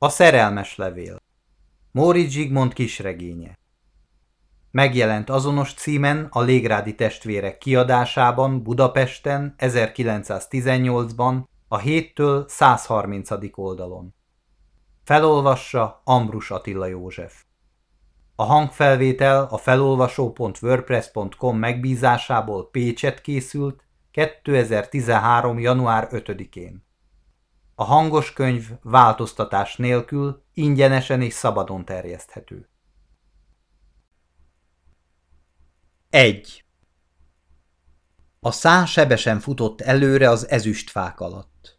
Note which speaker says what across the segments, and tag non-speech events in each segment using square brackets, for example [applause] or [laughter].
Speaker 1: A szerelmes levél Móricz Zsigmond kisregénye Megjelent azonos címen a Légrádi testvérek kiadásában Budapesten 1918-ban a 7-től 130. oldalon. Felolvassa Ambrus Attila József. A hangfelvétel a felolvasó.wordpress.com megbízásából Pécset készült 2013. január 5-én. A hangos könyv változtatás nélkül ingyenesen és szabadon terjeszthető. 1. A szán sebesen futott előre az ezüstfák alatt.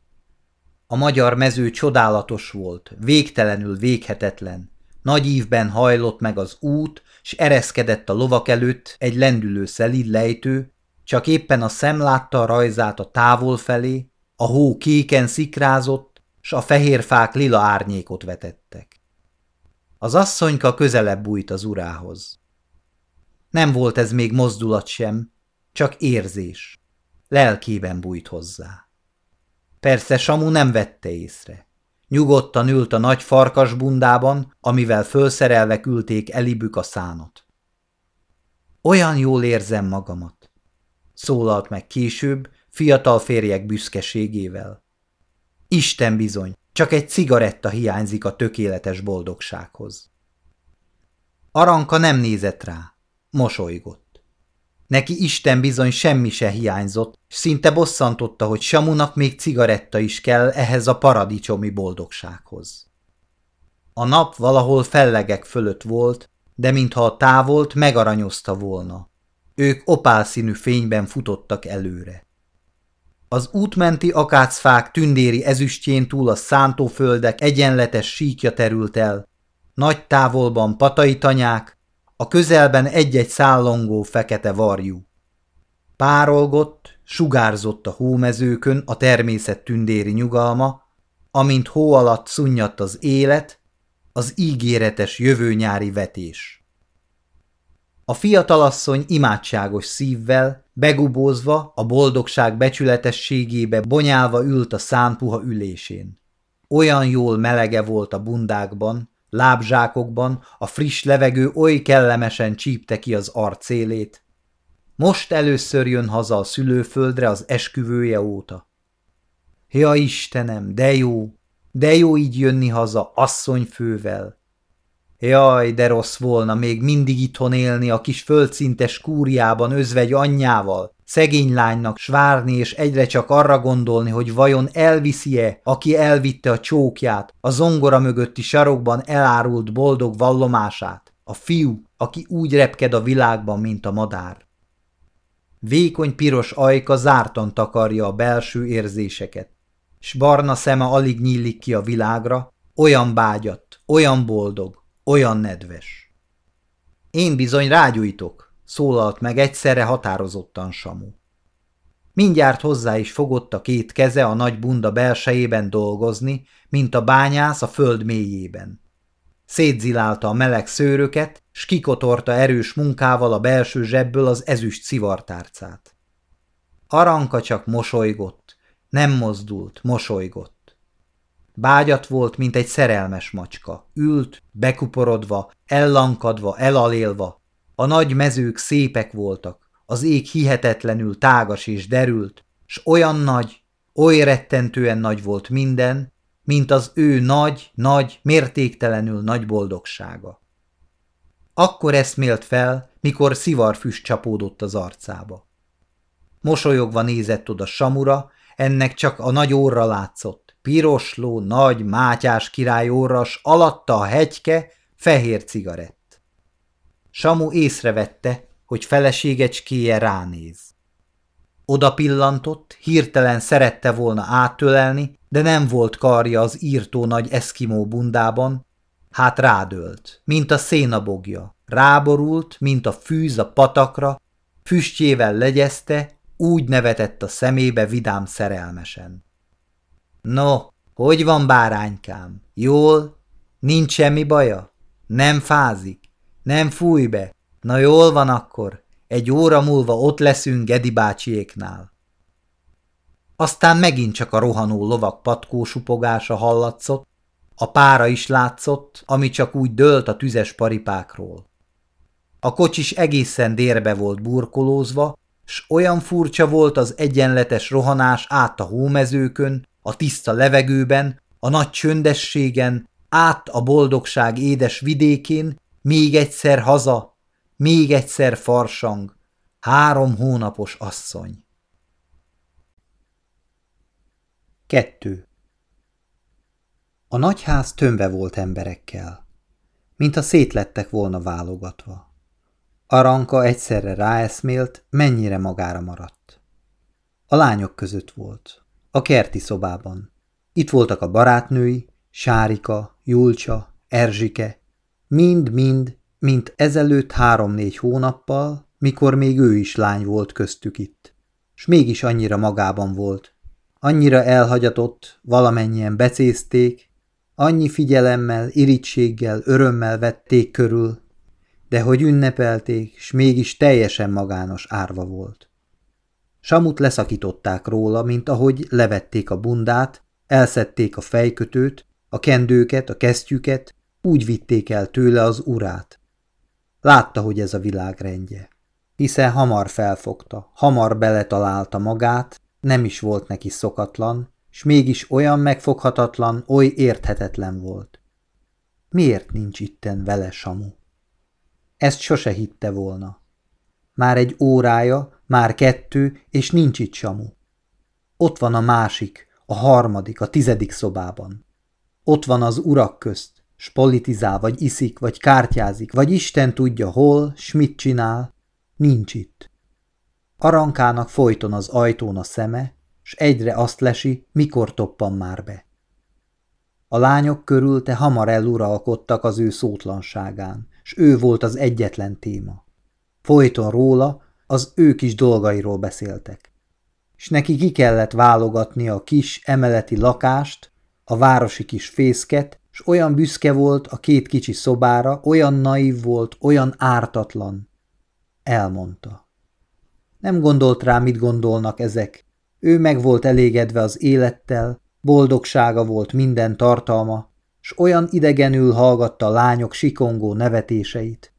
Speaker 1: A magyar mező csodálatos volt, végtelenül véghetetlen. Nagy ívben hajlott meg az út, s ereszkedett a lovak előtt egy lendülő szelid lejtő, csak éppen a szem látta a rajzát a távol felé, a hó kéken szikrázott, s a fehér fák lila árnyékot vetettek. Az asszonyka közelebb bújt az urához. Nem volt ez még mozdulat sem, csak érzés. Lelkében bújt hozzá. Persze Samu nem vette észre. Nyugodtan ült a nagy farkas bundában, amivel fölszerelve küldték elibük a szánot. Olyan jól érzem magamat, szólalt meg később, fiatal férjek büszkeségével. Isten bizony, csak egy cigaretta hiányzik a tökéletes boldogsághoz. Aranka nem nézett rá, mosolygott. Neki Isten bizony semmi se hiányzott, szinte bosszantotta, hogy Samunak még cigaretta is kell ehhez a paradicsomi boldogsághoz. A nap valahol fellegek fölött volt, de mintha a távolt megaranyozta volna. Ők opálszínű fényben futottak előre. Az útmenti akácfák tündéri ezüstjén túl a szántóföldek egyenletes síkja terült el, nagy távolban patai tanyák, a közelben egy-egy szállongó fekete varjú. Párolgott, sugárzott a hómezőkön a természet tündéri nyugalma, amint hó alatt szunnyadt az élet, az ígéretes jövőnyári vetés. A fiatalasszony imádságos szívvel, begubózva, a boldogság becsületességébe bonyálva ült a szánpuha ülésén. Olyan jól melege volt a bundákban, lábzsákokban, a friss levegő oly kellemesen csípte ki az arcélét. Most először jön haza a szülőföldre az esküvője óta. Ja Istenem, de jó, de jó így jönni haza asszonyfővel, Jaj, de rossz volna még mindig itthon élni a kis földszintes kúriában özvegy anyjával, szegény lánynak svárni és egyre csak arra gondolni, hogy vajon elviszi-e, aki elvitte a csókját, a zongora mögötti sarokban elárult boldog vallomását, a fiú, aki úgy repked a világban, mint a madár. Vékony piros ajka zártan takarja a belső érzéseket, s barna szeme alig nyílik ki a világra, olyan bágyat, olyan boldog, olyan nedves. Én bizony rágyújtok, szólalt meg egyszerre határozottan Samu. Mindjárt hozzá is fogott a két keze a nagy bunda belsejében dolgozni, mint a bányász a föld mélyében. Szétzilálta a meleg szőröket, s kikotorta erős munkával a belső zsebből az ezüst szivartárcát. Aranka csak mosolygott, nem mozdult, mosolygott. Bágyat volt, mint egy szerelmes macska. Ült, bekuporodva, ellankadva, elalélva. A nagy mezők szépek voltak, az ég hihetetlenül tágas és derült, s olyan nagy, oly rettentően nagy volt minden, mint az ő nagy, nagy, mértéktelenül nagy boldogsága. Akkor eszmélt fel, mikor szivarfüst csapódott az arcába. Mosolyogva nézett oda Samura, ennek csak a nagy óra látszott, pirosló, nagy, mátyás király orras, alatta a hegyke, fehér cigarett. Samu észrevette, hogy feleségecskéje ránéz. Oda pillantott, hirtelen szerette volna áttölelni, de nem volt karja az írtó nagy eszkimó bundában, hát rádölt, mint a szénabogja, ráborult, mint a fűz a patakra, füstjével legyezte, úgy nevetett a szemébe vidám szerelmesen. No, hogy van báránykám? Jól? Nincs semmi baja? Nem fázik? Nem fúj be? Na jól van akkor, egy óra múlva ott leszünk Gedi bácsiéknál. Aztán megint csak a rohanó lovak patkósupogása hallatszott, A pára is látszott, ami csak úgy dőlt a tüzes paripákról. A kocsis egészen dérbe volt burkolózva, s olyan furcsa volt az egyenletes rohanás át a hómezőkön, a tiszta levegőben, a nagy csöndességen, át a boldogság édes vidékén, még egyszer haza, még egyszer farsang, három hónapos asszony. Kettő. A nagyház tömve volt emberekkel, mint a szétlettek volna válogatva. Aranka egyszerre ráeszmélt, mennyire magára maradt. A lányok között volt, a kerti szobában. Itt voltak a barátnői, Sárika, Julcsa, Erzsike, mind-mind, mint ezelőtt három-négy hónappal, mikor még ő is lány volt köztük itt. S mégis annyira magában volt, annyira elhagyatott, valamennyien becézték, annyi figyelemmel, irítséggel, örömmel vették körül, de hogy ünnepelték, s mégis teljesen magános árva volt. Samut leszakították róla, mint ahogy levették a bundát, elszedték a fejkötőt, a kendőket, a kesztyüket, úgy vitték el tőle az urát. Látta, hogy ez a világ rendje. Hiszen hamar felfogta, hamar beletalálta magát, nem is volt neki szokatlan, s mégis olyan megfoghatatlan, oly érthetetlen volt. Miért nincs itten vele Samu? Ezt sose hitte volna. Már egy órája, már kettő, és nincs itt Samu. Ott van a másik, a harmadik, a tizedik szobában. Ott van az urak közt, s politizál, vagy iszik, vagy kártyázik, vagy Isten tudja hol, s mit csinál, nincs itt. Arankának folyton az ajtón a szeme, s egyre azt lesi, mikor toppan már be. A lányok körülte hamar eluralkodtak az ő szótlanságán, s ő volt az egyetlen téma. Folyton róla, az ő kis dolgairól beszéltek. S neki ki kellett válogatni a kis emeleti lakást, a városi kis fészket, s olyan büszke volt a két kicsi szobára, olyan naív volt, olyan ártatlan. Elmondta. Nem gondolt rá, mit gondolnak ezek. Ő meg volt elégedve az élettel, boldogsága volt minden tartalma, s olyan idegenül hallgatta a lányok sikongó nevetéseit.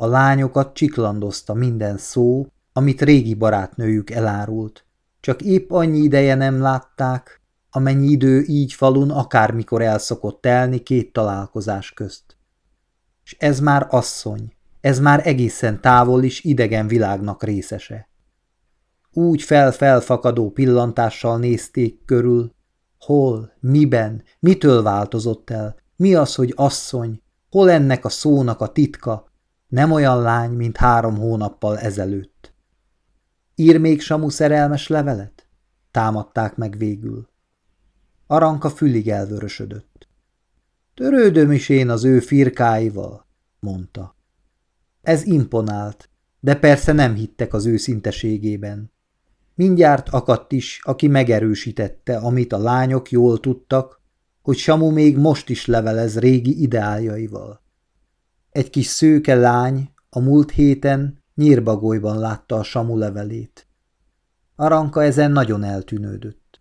Speaker 1: A lányokat csiklandozta minden szó, amit régi barátnőjük elárult. Csak épp annyi ideje nem látták, amennyi idő így falun akármikor elszokott telni két találkozás közt. És ez már asszony, ez már egészen távol is idegen világnak részese. Úgy fel-felfakadó pillantással nézték körül, hol, miben, mitől változott el, mi az, hogy asszony, hol ennek a szónak a titka, nem olyan lány, mint három hónappal ezelőtt. Ír még Samu szerelmes levelet? Támadták meg végül. Aranka fülig elvörösödött. Törődöm is én az ő firkáival, mondta. Ez imponált, de persze nem hittek az őszinteségében. Mindjárt akadt is, aki megerősítette, amit a lányok jól tudtak, hogy Samu még most is levelez régi ideáljaival. Egy kis szőke lány a múlt héten nyírbagolyban látta a Samu levelét. Aranka ezen nagyon eltűnődött.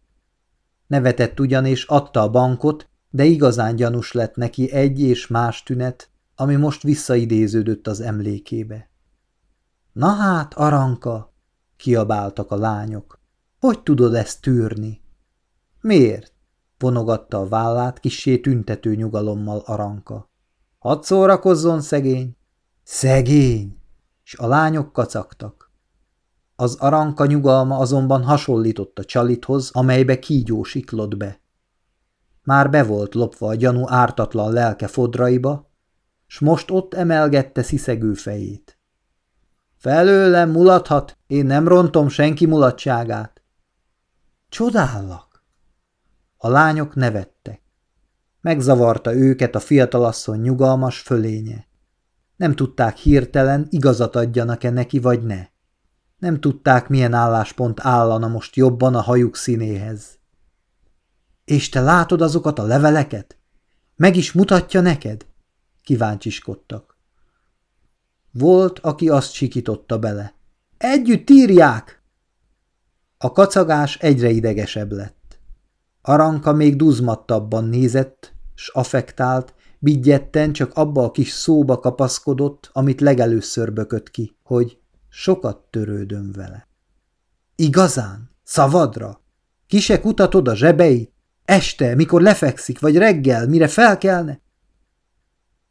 Speaker 1: Nevetett ugyan és adta a bankot, de igazán gyanús lett neki egy és más tünet, ami most visszaidéződött az emlékébe. Na hát, Aranka, kiabáltak a lányok. Hogy tudod ezt tűrni? Miért? vonogatta a vállát kissé tüntető nyugalommal Aranka. Hadd szórakozzon, szegény! Szegény! És a lányok kacagtak. Az aranka nyugalma azonban hasonlított a csalithoz, amelybe kígyó siklott be. Már be volt lopva a gyanú ártatlan lelke fodraiba, s most ott emelgette sziszegő fejét. Felőlem mulathat, én nem rontom senki mulatságát. Csodállak! A lányok nevettek. Megzavarta őket a fiatalasszony nyugalmas fölénye. Nem tudták hirtelen, igazat adjanak-e neki, vagy ne. Nem tudták, milyen álláspont állana most jobban a hajuk színéhez. És te látod azokat a leveleket? Meg is mutatja neked? Kíváncsiskodtak. Volt, aki azt sikította bele. Együtt írják! A kacagás egyre idegesebb lett. Aranka még duzmattabban nézett, s affektált, Bigyetten csak abba a kis szóba kapaszkodott, amit legelőször bökött ki, hogy sokat törődöm vele. Igazán? Szavadra? Ki se kutatod a zsebeit? Este, mikor lefekszik, vagy reggel, mire felkelne?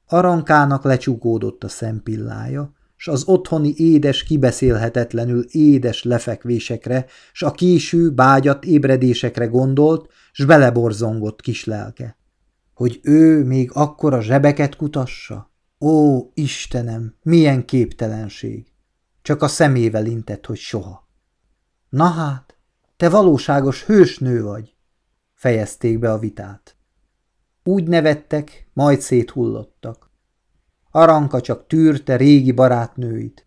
Speaker 1: Arankának lecsukódott a szempillája, s az otthoni édes, kibeszélhetetlenül édes lefekvésekre, s a késő, bágyat ébredésekre gondolt, s beleborzongott kis lelke. Hogy ő még akkor a zsebeket kutassa? Ó, Istenem, milyen képtelenség! Csak a szemével intett, hogy soha. Na hát, te valóságos hősnő vagy, fejezték be a vitát. Úgy nevettek, majd széthullottak. Aranka csak tűrte régi barátnőit.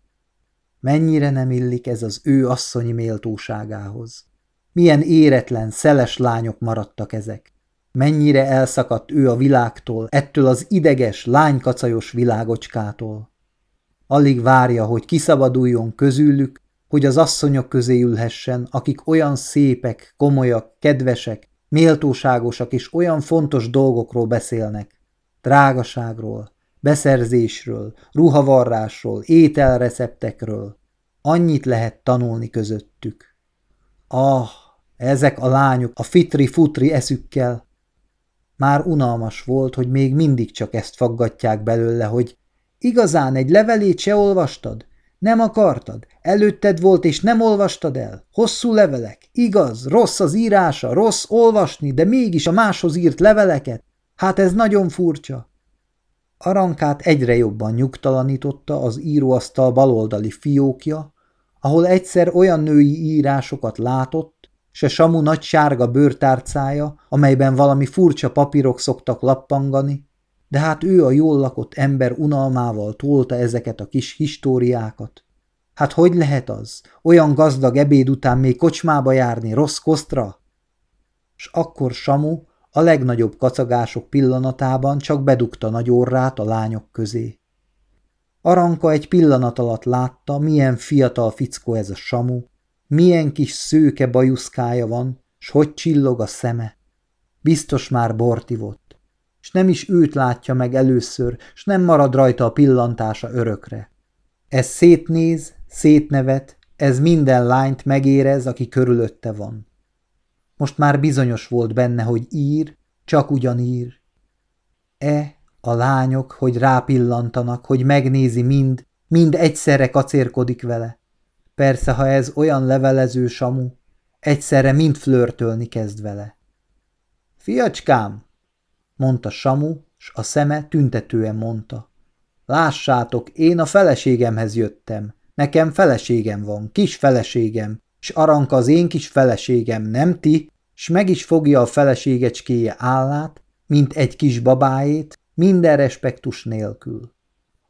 Speaker 1: Mennyire nem illik ez az ő asszonyi méltóságához. Milyen éretlen, szeles lányok maradtak ezek. Mennyire elszakadt ő a világtól, ettől az ideges, lánykacajos világocskától. Alig várja, hogy kiszabaduljon közülük, hogy az asszonyok közé ülhessen, akik olyan szépek, komolyak, kedvesek, méltóságosak és olyan fontos dolgokról beszélnek. Drágaságról, beszerzésről, ruhavarrásról, ételreceptekről. Annyit lehet tanulni közöttük. Ah, ezek a lányok a fitri-futri eszükkel, már unalmas volt, hogy még mindig csak ezt faggatják belőle, hogy igazán egy levelét se olvastad? Nem akartad? Előtted volt, és nem olvastad el? Hosszú levelek? Igaz, rossz az írása, rossz olvasni, de mégis a máshoz írt leveleket? Hát ez nagyon furcsa. Arankát egyre jobban nyugtalanította az íróasztal baloldali fiókja, ahol egyszer olyan női írásokat látott, se Samu nagy sárga bőrtárcája, amelyben valami furcsa papírok szoktak lappangani, de hát ő a jól lakott ember unalmával tolta ezeket a kis históriákat. Hát hogy lehet az, olyan gazdag ebéd után még kocsmába járni rossz kosztra? S akkor Samu a legnagyobb kacagások pillanatában csak bedugta nagy orrát a lányok közé. Aranka egy pillanat alatt látta, milyen fiatal fickó ez a Samu, milyen kis szőke bajuszkája van, s hogy csillog a szeme. Biztos már bortivott, s nem is őt látja meg először, s nem marad rajta a pillantása örökre. Ez szétnéz, szétnevet, ez minden lányt megérez, aki körülötte van. Most már bizonyos volt benne, hogy ír, csak ugyanír. E, a lányok, hogy rápillantanak, hogy megnézi mind, mind egyszerre kacérkodik vele. Persze, ha ez olyan levelező samu, egyszerre mind flörtölni kezd vele. Fiacskám, mondta Samu, s a szeme tüntetően mondta. Lássátok, én a feleségemhez jöttem. Nekem feleségem van, kis feleségem, s Aranka az én kis feleségem, nem ti, s meg is fogja a feleségecskéje állát, mint egy kis babáét, minden respektus nélkül.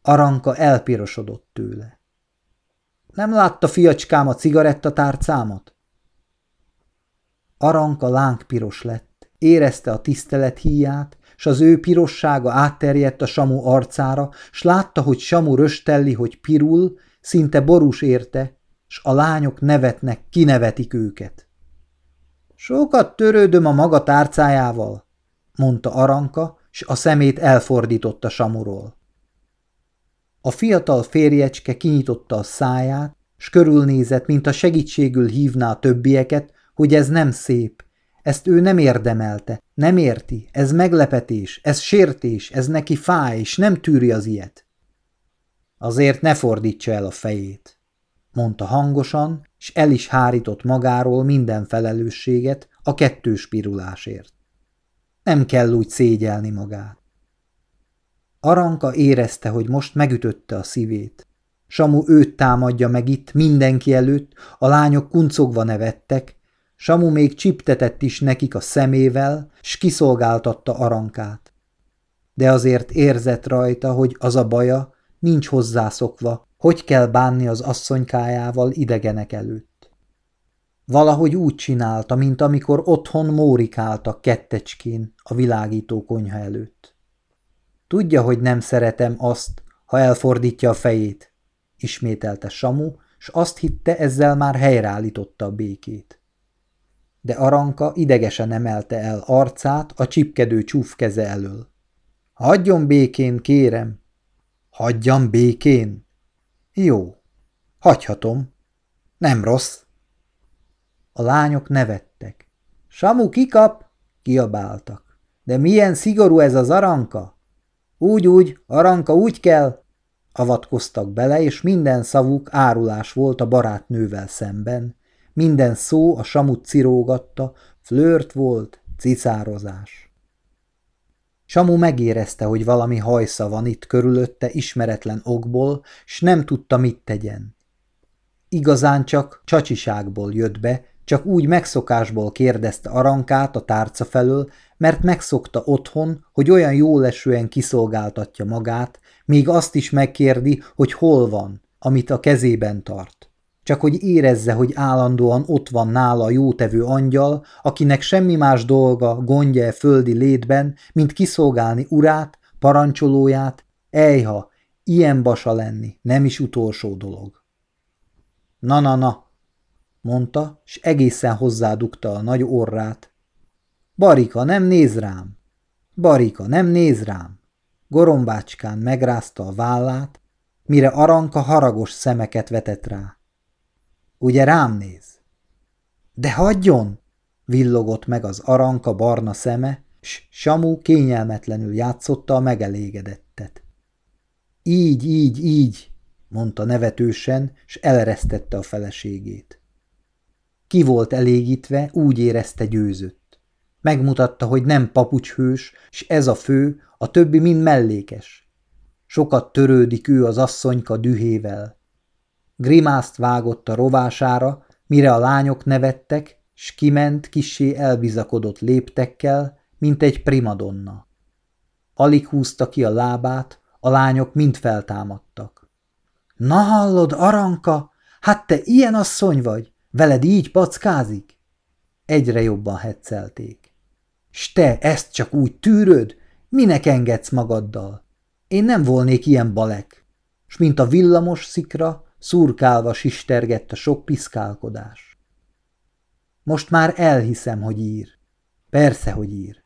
Speaker 1: Aranka elpirosodott tőle. Nem látta fiacskám a cigarettatárcámat? Aranka lángpiros lett, érezte a tisztelet híját, s az ő pirossága átterjedt a Samu arcára, s látta, hogy Samu röstelli, hogy pirul, szinte borús érte, s a lányok nevetnek, kinevetik őket. Sokat törődöm a maga tárcájával, mondta Aranka, s a szemét elfordította Samuról. A fiatal férjecske kinyitotta a száját, s körülnézett, mint a segítségül hívná a többieket, hogy ez nem szép. Ezt ő nem érdemelte, nem érti, ez meglepetés, ez sértés, ez neki fáj, és nem tűri az ilyet. Azért ne fordítsa el a fejét, mondta hangosan, s el is hárított magáról minden felelősséget a kettős pirulásért. Nem kell úgy szégyelni magát. Aranka érezte, hogy most megütötte a szívét. Samu őt támadja meg itt mindenki előtt, a lányok kuncogva nevettek, Samu még csiptetett is nekik a szemével, s kiszolgáltatta Arankát. De azért érzett rajta, hogy az a baja, nincs hozzászokva, hogy kell bánni az asszonykájával idegenek előtt. Valahogy úgy csinálta, mint amikor otthon mórikáltak kettecskén a világító konyha előtt. Tudja, hogy nem szeretem azt, ha elfordítja a fejét, ismételte Samu, s azt hitte, ezzel már helyreállította a békét. de Aranka idegesen emelte el arcát a csipkedő csúf keze elől. Hagyjon békén, kérem. Hagyjam békén? Jó, hagyhatom. Nem rossz. A lányok nevettek. Samu kikap, kiabáltak. De milyen szigorú ez az aranka? Úgy, úgy, aranka úgy kell. Avatkoztak bele, és minden szavuk árulás volt a barátnővel szemben. Minden szó a samut cirógatta, flört volt, cicározás. Samu megérezte, hogy valami hajsza van itt körülötte ismeretlen okból, s nem tudta, mit tegyen. Igazán csak csacsiságból jött be, csak úgy megszokásból kérdezte Arankát a tárca felől, mert megszokta otthon, hogy olyan jólesően kiszolgáltatja magát, még azt is megkérdi, hogy hol van, amit a kezében tart. Csak hogy érezze, hogy állandóan ott van nála a jótevő angyal, akinek semmi más dolga, gondja e földi létben, mint kiszolgálni urát, parancsolóját, ejha, ilyen basa lenni, nem is utolsó dolog. Na-na-na, mondta, s egészen hozzádugta a nagy orrát. Barika, nem néz rám! Barika, nem néz rám! Gorombácskán megrázta a vállát, mire Aranka haragos szemeket vetett rá. Ugye rám néz? De hagyjon! villogott meg az Aranka barna szeme, s Samu kényelmetlenül játszotta a megelégedettet. Így, így, így, mondta nevetősen, s eleresztette a feleségét. Ki volt elégítve, úgy érezte győzött. Megmutatta, hogy nem papucshős, s ez a fő, a többi mind mellékes. Sokat törődik ő az asszonyka dühével. Grimászt vágott a rovására, mire a lányok nevettek, s kiment kissé elbizakodott léptekkel, mint egy primadonna. Alig húzta ki a lábát, a lányok mind feltámadtak. – Na hallod, Aranka, hát te ilyen asszony vagy? Veled így packázik? Egyre jobban hetszelték. S te ezt csak úgy tűröd? Minek engedsz magaddal? Én nem volnék ilyen balek. S mint a villamos szikra, szurkálva sistergett a sok piszkálkodás. Most már elhiszem, hogy ír. Persze, hogy ír.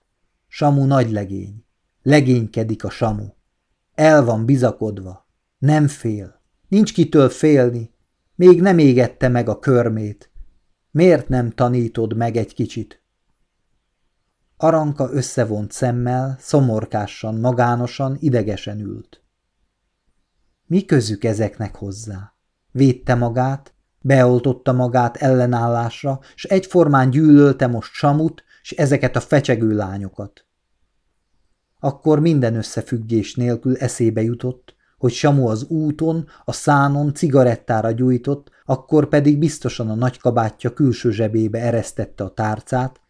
Speaker 1: Samu nagy legény. Legénykedik a Samu. El van bizakodva. Nem fél. Nincs kitől félni, még nem égette meg a körmét. Miért nem tanítod meg egy kicsit? Aranka összevont szemmel, szomorkásan, magánosan, idegesen ült. Mi közük ezeknek hozzá? Védte magát, beoltotta magát ellenállásra, s egyformán gyűlölte most Samut, s ezeket a fecsegő lányokat. Akkor minden összefüggés nélkül eszébe jutott, hogy Samu az úton, a szánon cigarettára gyújtott, akkor pedig biztosan a nagykabátja külső zsebébe eresztette a tárcát,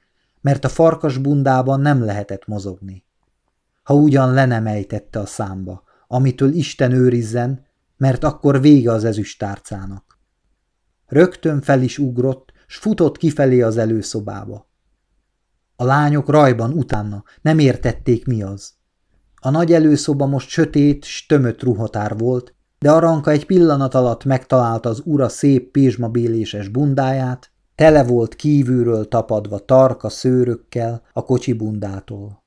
Speaker 1: mert a farkas bundában nem lehetett mozogni. Ha ugyan le a számba, amitől Isten őrizzen, mert akkor vége az ezüst tárcának. Rögtön fel is ugrott, s futott kifelé az előszobába. A lányok rajban utána nem értették mi az. A nagy előszoba most sötét, s tömött ruhatár volt, de Aranka egy pillanat alatt megtalálta az ura szép pézsmabéléses bundáját, tele volt kívülről tapadva tarka szőrökkel a kocsi bundától.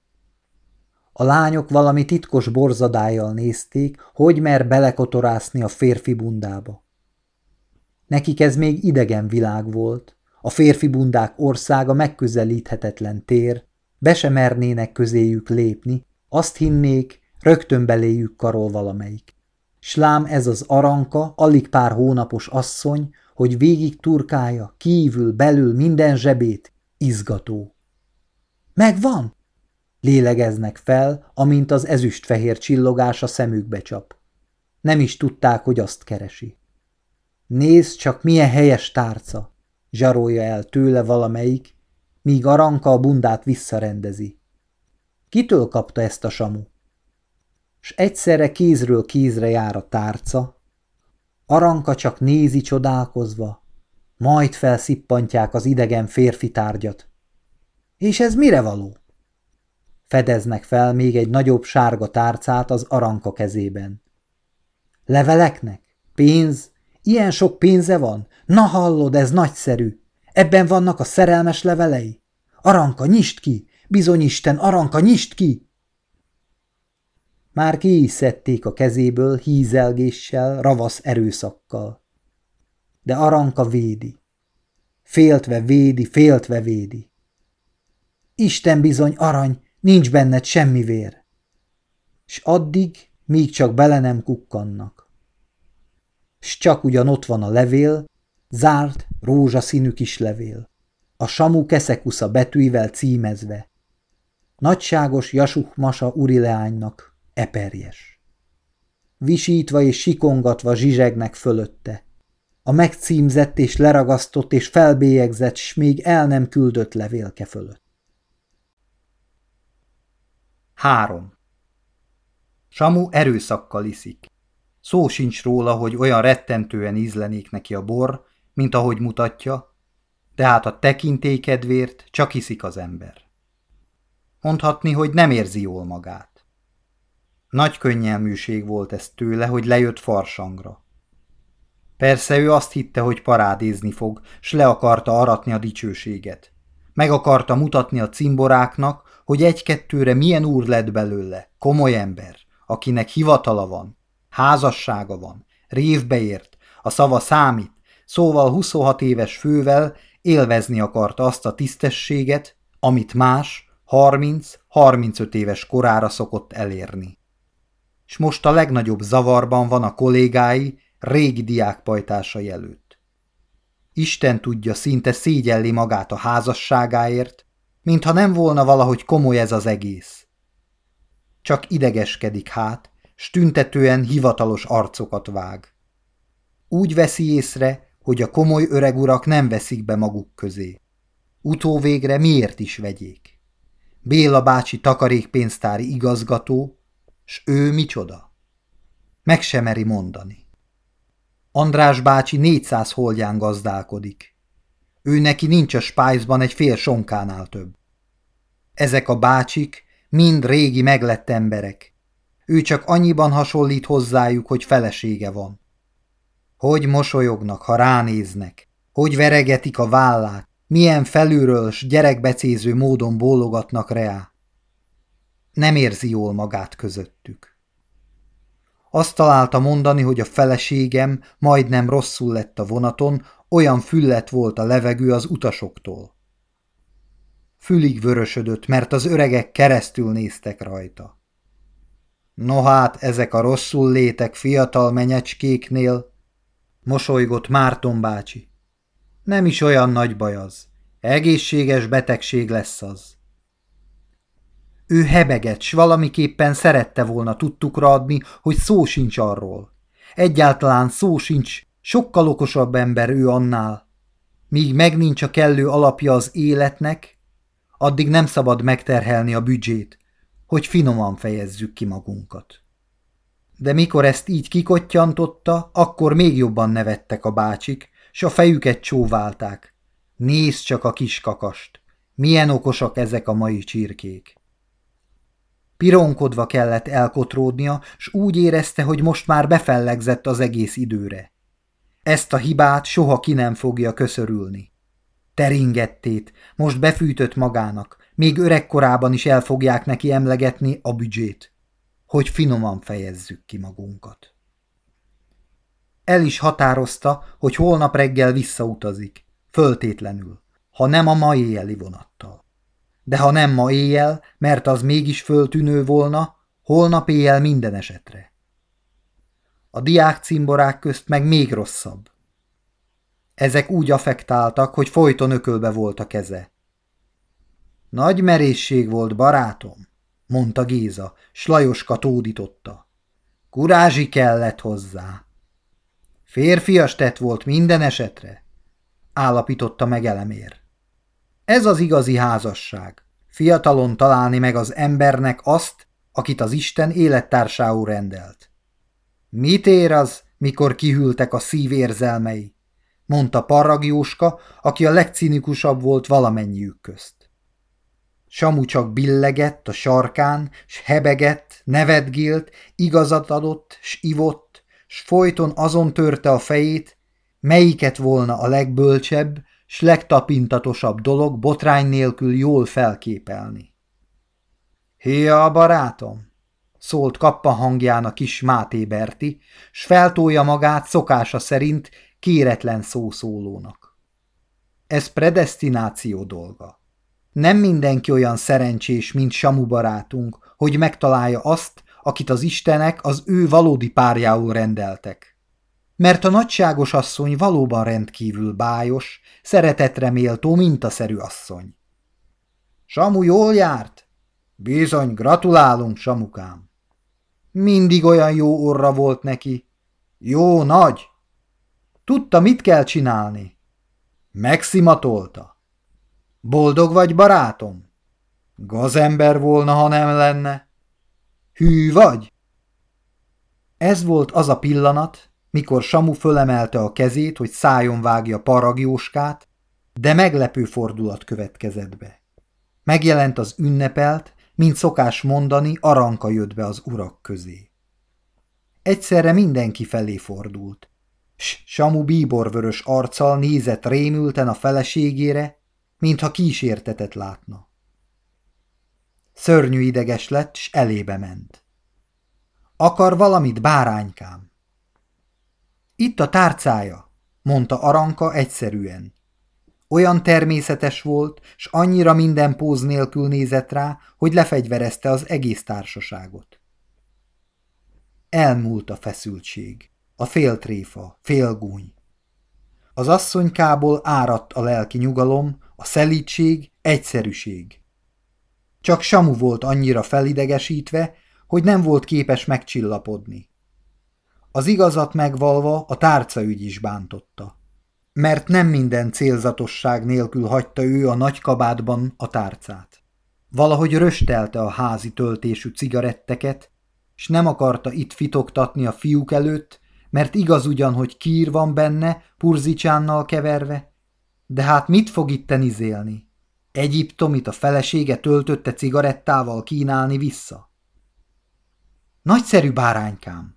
Speaker 1: A lányok valami titkos borzadájjal nézték, hogy mer belekotorászni a férfi bundába. Nekik ez még idegen világ volt, a férfi bundák országa megközelíthetetlen tér, be se mernének közéjük lépni, azt hinnék, rögtön beléjük karol valamelyik. Slám ez az aranka, alig pár hónapos asszony, hogy végig turkálja, kívül, belül minden zsebét, izgató. Megvan! Lélegeznek fel, amint az ezüstfehér csillogás a szemükbe csap. Nem is tudták, hogy azt keresi. Nézd csak, milyen helyes tárca! Zsarolja el tőle valamelyik, míg Aranka a bundát visszarendezi. Kitől kapta ezt a samu? S egyszerre kézről kézre jár a tárca, Aranka csak nézi csodálkozva, majd felszippantják az idegen férfi tárgyat. És ez mire való? Fedeznek fel még egy nagyobb sárga tárcát az aranka kezében. Leveleknek? Pénz? Ilyen sok pénze van? Na hallod, ez nagyszerű! Ebben vannak a szerelmes levelei? Aranka, nyisd ki! Bizony Isten, Aranka, nyisd ki! Már ki is a kezéből hízelgéssel, ravasz erőszakkal. De Aranka védi. Féltve védi, féltve védi. Isten bizony arany, nincs benned semmi vér. S addig, míg csak bele nem kukkannak. S csak ugyan ott van a levél, zárt, rózsaszínű kis levél, a samu keszekusza betűivel címezve. Nagyságos Jasuh Masa urileánynak eperjes. Visítva és sikongatva zsizsegnek fölötte. A megcímzett és leragasztott és felbélyegzett, s még el nem küldött levélke fölött. 3. Samu erőszakkal iszik. Szó sincs róla, hogy olyan rettentően ízlenék neki a bor, mint ahogy mutatja, tehát a tekintélykedvért csak iszik az ember. Mondhatni, hogy nem érzi jól magát. Nagy könnyelműség volt ez tőle, hogy lejött farsangra. Persze ő azt hitte, hogy parádézni fog, s le akarta aratni a dicsőséget. Meg akarta mutatni a cimboráknak, hogy egy-kettőre milyen úr lett belőle, komoly ember, akinek hivatala van, házassága van, révbe a szava számít, szóval 26 éves fővel élvezni akarta azt a tisztességet, amit más 30-35 éves korára szokott elérni. És most a legnagyobb zavarban van a kollégái régi diákpajtásai előtt. Isten tudja, szinte szégyelli magát a házasságáért, mintha nem volna valahogy komoly ez az egész. Csak idegeskedik hát, s tüntetően hivatalos arcokat vág. Úgy veszi észre, hogy a komoly öregurak nem veszik be maguk közé. Utóvégre miért is vegyék? Béla bácsi takarékpénztári igazgató, s ő micsoda? Meg sem meri mondani. András bácsi 400 holdján gazdálkodik. Ő neki nincs a spájzban egy fél sonkánál több. Ezek a bácsik mind régi meglett emberek. Ő csak annyiban hasonlít hozzájuk, hogy felesége van. Hogy mosolyognak, ha ránéznek, hogy veregetik a vállát, milyen felülről s gyerekbecéző módon bólogatnak reá. Nem érzi jól magát közöttük. Azt találta mondani, hogy a feleségem majdnem rosszul lett a vonaton, olyan füllet volt a levegő az utasoktól. Fülig vörösödött, mert az öregek keresztül néztek rajta. No hát, ezek a rosszul létek fiatal menyecskéknél, mosolygott Márton bácsi. Nem is olyan nagy baj az. Egészséges betegség lesz az. Ő hebeget, s valamiképpen szerette volna tudtukra adni, hogy szó sincs arról. Egyáltalán szó sincs, sokkal okosabb ember ő annál. Míg meg nincs a kellő alapja az életnek, addig nem szabad megterhelni a büdzsét, hogy finoman fejezzük ki magunkat. De mikor ezt így kikottyantotta, akkor még jobban nevettek a bácsik, s a fejüket csóválták. Nézd csak a kis kakast! Milyen okosak ezek a mai csirkék! Pironkodva kellett elkotródnia, s úgy érezte, hogy most már befellegzett az egész időre. Ezt a hibát soha ki nem fogja köszörülni. Teringettét, most befűtött magának, még öregkorában is el fogják neki emlegetni a büdzsét hogy finoman fejezzük ki magunkat. El is határozta, hogy holnap reggel visszautazik, föltétlenül, ha nem a ma éjjeli vonattal. De ha nem ma éjjel, mert az mégis föltűnő volna, holnap éjjel minden esetre. A diák cimborák közt meg még rosszabb. Ezek úgy affektáltak, hogy folyton ökölbe volt a keze. Nagy merészség volt, barátom mondta Géza, s Lajoska tódította. Kurázsi kellett hozzá. Férfias tett volt minden esetre, állapította meg elemér. Ez az igazi házasság. Fiatalon találni meg az embernek azt, akit az Isten élettársául rendelt. Mit ér az, mikor kihűltek a szívérzelmei? mondta Parragjóska, aki a legcinikusabb volt valamennyiük közt. Samu csak billegett a sarkán, s hebegett, nevetgélt, igazat adott, s ivott, s folyton azon törte a fejét, melyiket volna a legbölcsebb, s legtapintatosabb dolog botrány nélkül jól felképelni. Hia a barátom! szólt kappa hangján a kis Máté Berti, s feltolja magát szokása szerint kéretlen szószólónak. Ez predestináció dolga. Nem mindenki olyan szerencsés, mint Samu barátunk, hogy megtalálja azt, akit az istenek az ő valódi párjául rendeltek. Mert a nagyságos asszony valóban rendkívül bájos, szeretetre méltó, mintaszerű asszony. Samu jól járt? Bizony, gratulálunk, Samukám. Mindig olyan jó orra volt neki. Jó, nagy. Tudta, mit kell csinálni. Megszimatolta. Boldog vagy, barátom? Gazember volna, ha nem lenne. Hű vagy? Ez volt az a pillanat, mikor Samu fölemelte a kezét, hogy szájon vágja paragjóskát, de meglepő fordulat következett be. Megjelent az ünnepelt, mint szokás mondani, aranka jött be az urak közé. Egyszerre mindenki felé fordult. S Samu bíborvörös arccal nézett rémülten a feleségére, mintha kísértetet látna. Szörnyű ideges lett, s elébe ment. Akar valamit, báránykám? Itt a tárcája, mondta Aranka egyszerűen. Olyan természetes volt, s annyira minden póz nélkül nézett rá, hogy lefegyverezte az egész társaságot. Elmúlt a feszültség, a féltréfa, félgúny. Az asszonykából áradt a lelki nyugalom, a szelítség, egyszerűség. Csak Samu volt annyira felidegesítve, hogy nem volt képes megcsillapodni. Az igazat megvalva a tárcaügy is bántotta mert nem minden célzatosság nélkül hagyta ő a nagy kabátban a tárcát. Valahogy röstelte a házi töltésű cigaretteket, s nem akarta itt fitoktatni a fiúk előtt, mert igaz ugyan, hogy kír van benne, purzicsánnal keverve, de hát mit fog itt izélni? Egyiptomit a felesége töltötte cigarettával kínálni vissza? Nagyszerű báránykám,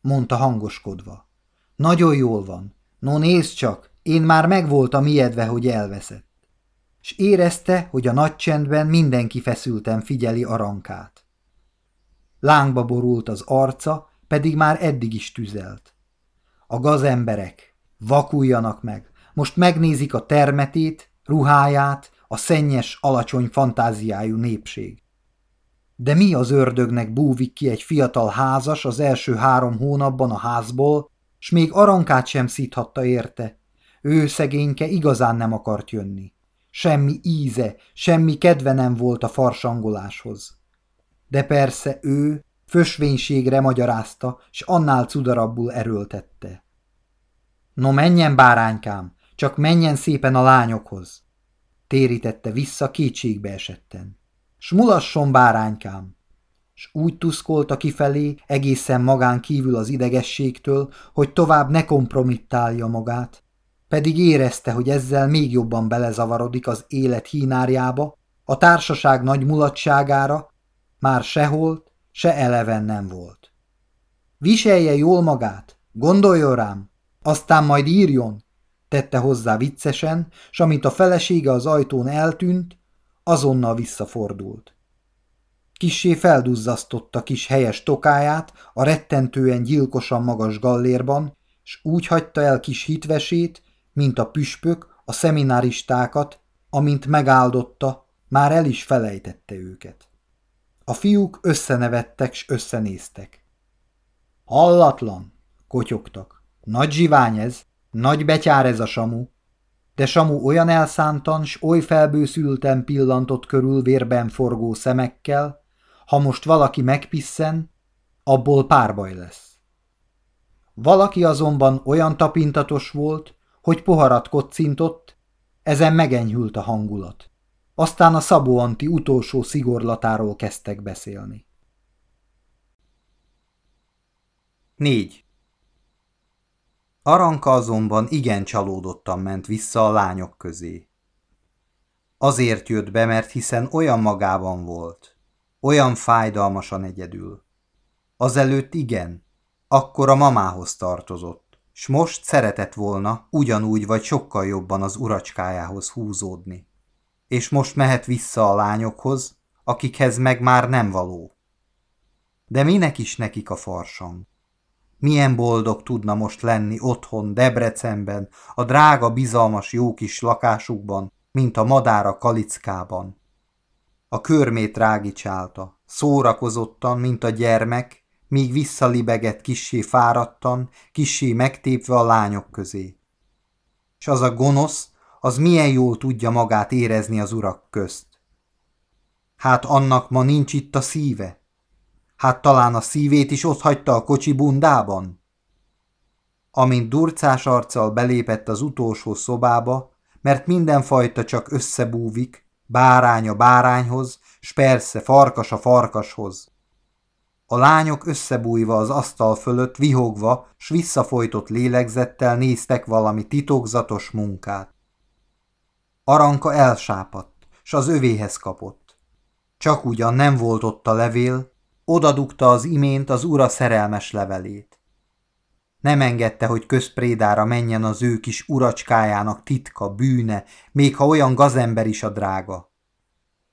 Speaker 1: mondta hangoskodva. Nagyon jól van. No nézd csak, én már megvoltam ijedve, hogy elveszett. S érezte, hogy a nagy csendben mindenki feszülten figyeli a rankát. Lángba borult az arca, pedig már eddig is tüzelt. A gazemberek, vakuljanak meg, most megnézik a termetét, ruháját, a szennyes, alacsony fantáziájú népség. De mi az ördögnek búvik ki egy fiatal házas az első három hónapban a házból, s még arankát sem szíthatta érte, ő szegényke igazán nem akart jönni. Semmi íze, semmi kedve nem volt a farsangoláshoz. De persze ő fösvénységre magyarázta, s annál cudarabbul erőltette. No menjen, báránykám, csak menjen szépen a lányokhoz, térítette vissza kétségbe esetten. S mulasson, báránykám, s úgy tuszkolta kifelé, egészen magán kívül az idegességtől, hogy tovább ne kompromittálja magát, pedig érezte, hogy ezzel még jobban belezavarodik az élet hínárjába, a társaság nagy mulatságára, már sehol, se eleven nem volt. Viselje jól magát, gondoljon rám, aztán majd írjon, tette hozzá viccesen, s amint a felesége az ajtón eltűnt, azonnal visszafordult. Kissé felduzzasztotta kis helyes tokáját a rettentően gyilkosan magas gallérban, s úgy hagyta el kis hitvesét, mint a püspök a szemináristákat, amint megáldotta, már el is felejtette őket. A fiúk összenevettek s összenéztek. Hallatlan, kotyogtak. Nagy zsivány ez, nagy betyár ez a Samu. De Samu olyan elszántan s oly felbőszülten pillantott körül vérben forgó szemekkel, ha most valaki megpisszen, abból párbaj lesz. Valaki azonban olyan tapintatos volt, hogy poharat kocintott, ezen megenyhült a hangulat. Aztán a Szabó Anti utolsó szigorlatáról kezdtek beszélni. 4. Aranka azonban igen csalódottan ment vissza a lányok közé. Azért jött be, mert hiszen olyan magában volt, olyan fájdalmasan egyedül. Azelőtt igen, akkor a mamához tartozott s most szeretett volna ugyanúgy vagy sokkal jobban az uracskájához húzódni. És most mehet vissza a lányokhoz, akikhez meg már nem való. De minek is nekik a farsang? Milyen boldog tudna most lenni otthon Debrecenben, a drága, bizalmas jó kis lakásukban, mint a madár a kalickában. A körmét rágicsálta, szórakozottan, mint a gyermek, míg visszalibegett kissé fáradtan, kissé megtépve a lányok közé. És az a gonosz, az milyen jól tudja magát érezni az urak közt. Hát annak ma nincs itt a szíve? Hát talán a szívét is ott a kocsi bundában? Amint durcás arccal belépett az utolsó szobába, mert mindenfajta csak összebúvik, bárány a bárányhoz, s persze farkas a farkashoz. A lányok összebújva az asztal fölött, vihogva, s visszafolytott lélegzettel néztek valami titokzatos munkát. Aranka elsápadt, s az övéhez kapott. Csak ugyan nem volt ott a levél, odadugta az imént az ura szerelmes levelét. Nem engedte, hogy közprédára menjen az ő kis uracskájának titka, bűne, még ha olyan gazember is a drága.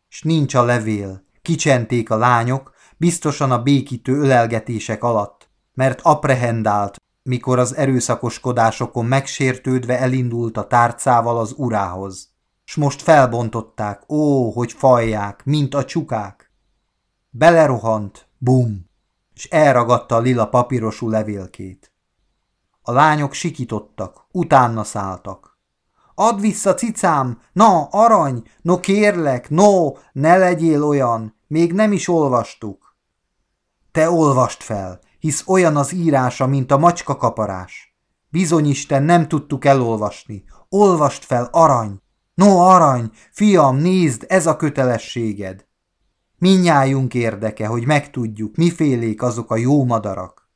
Speaker 1: S nincs a levél, kicsenték a lányok, biztosan a békítő ölelgetések alatt, mert aprehendált, mikor az erőszakoskodásokon megsértődve elindult a tárcával az urához. S most felbontották, ó, hogy fajják, mint a csukák. Belerohant, bum, és elragadta a lila papírosú levélkét. A lányok sikítottak, utána szálltak. Add vissza, cicám! Na, arany! No, kérlek! No, ne legyél olyan! Még nem is olvastuk. Te olvast fel, hisz olyan az írása, mint a macska kaparás. Bizonyisten nem tudtuk elolvasni. Olvast fel, arany! No, arany! Fiam, nézd, ez a kötelességed! Minnyájunk érdeke, hogy megtudjuk, mifélék azok a jó madarak.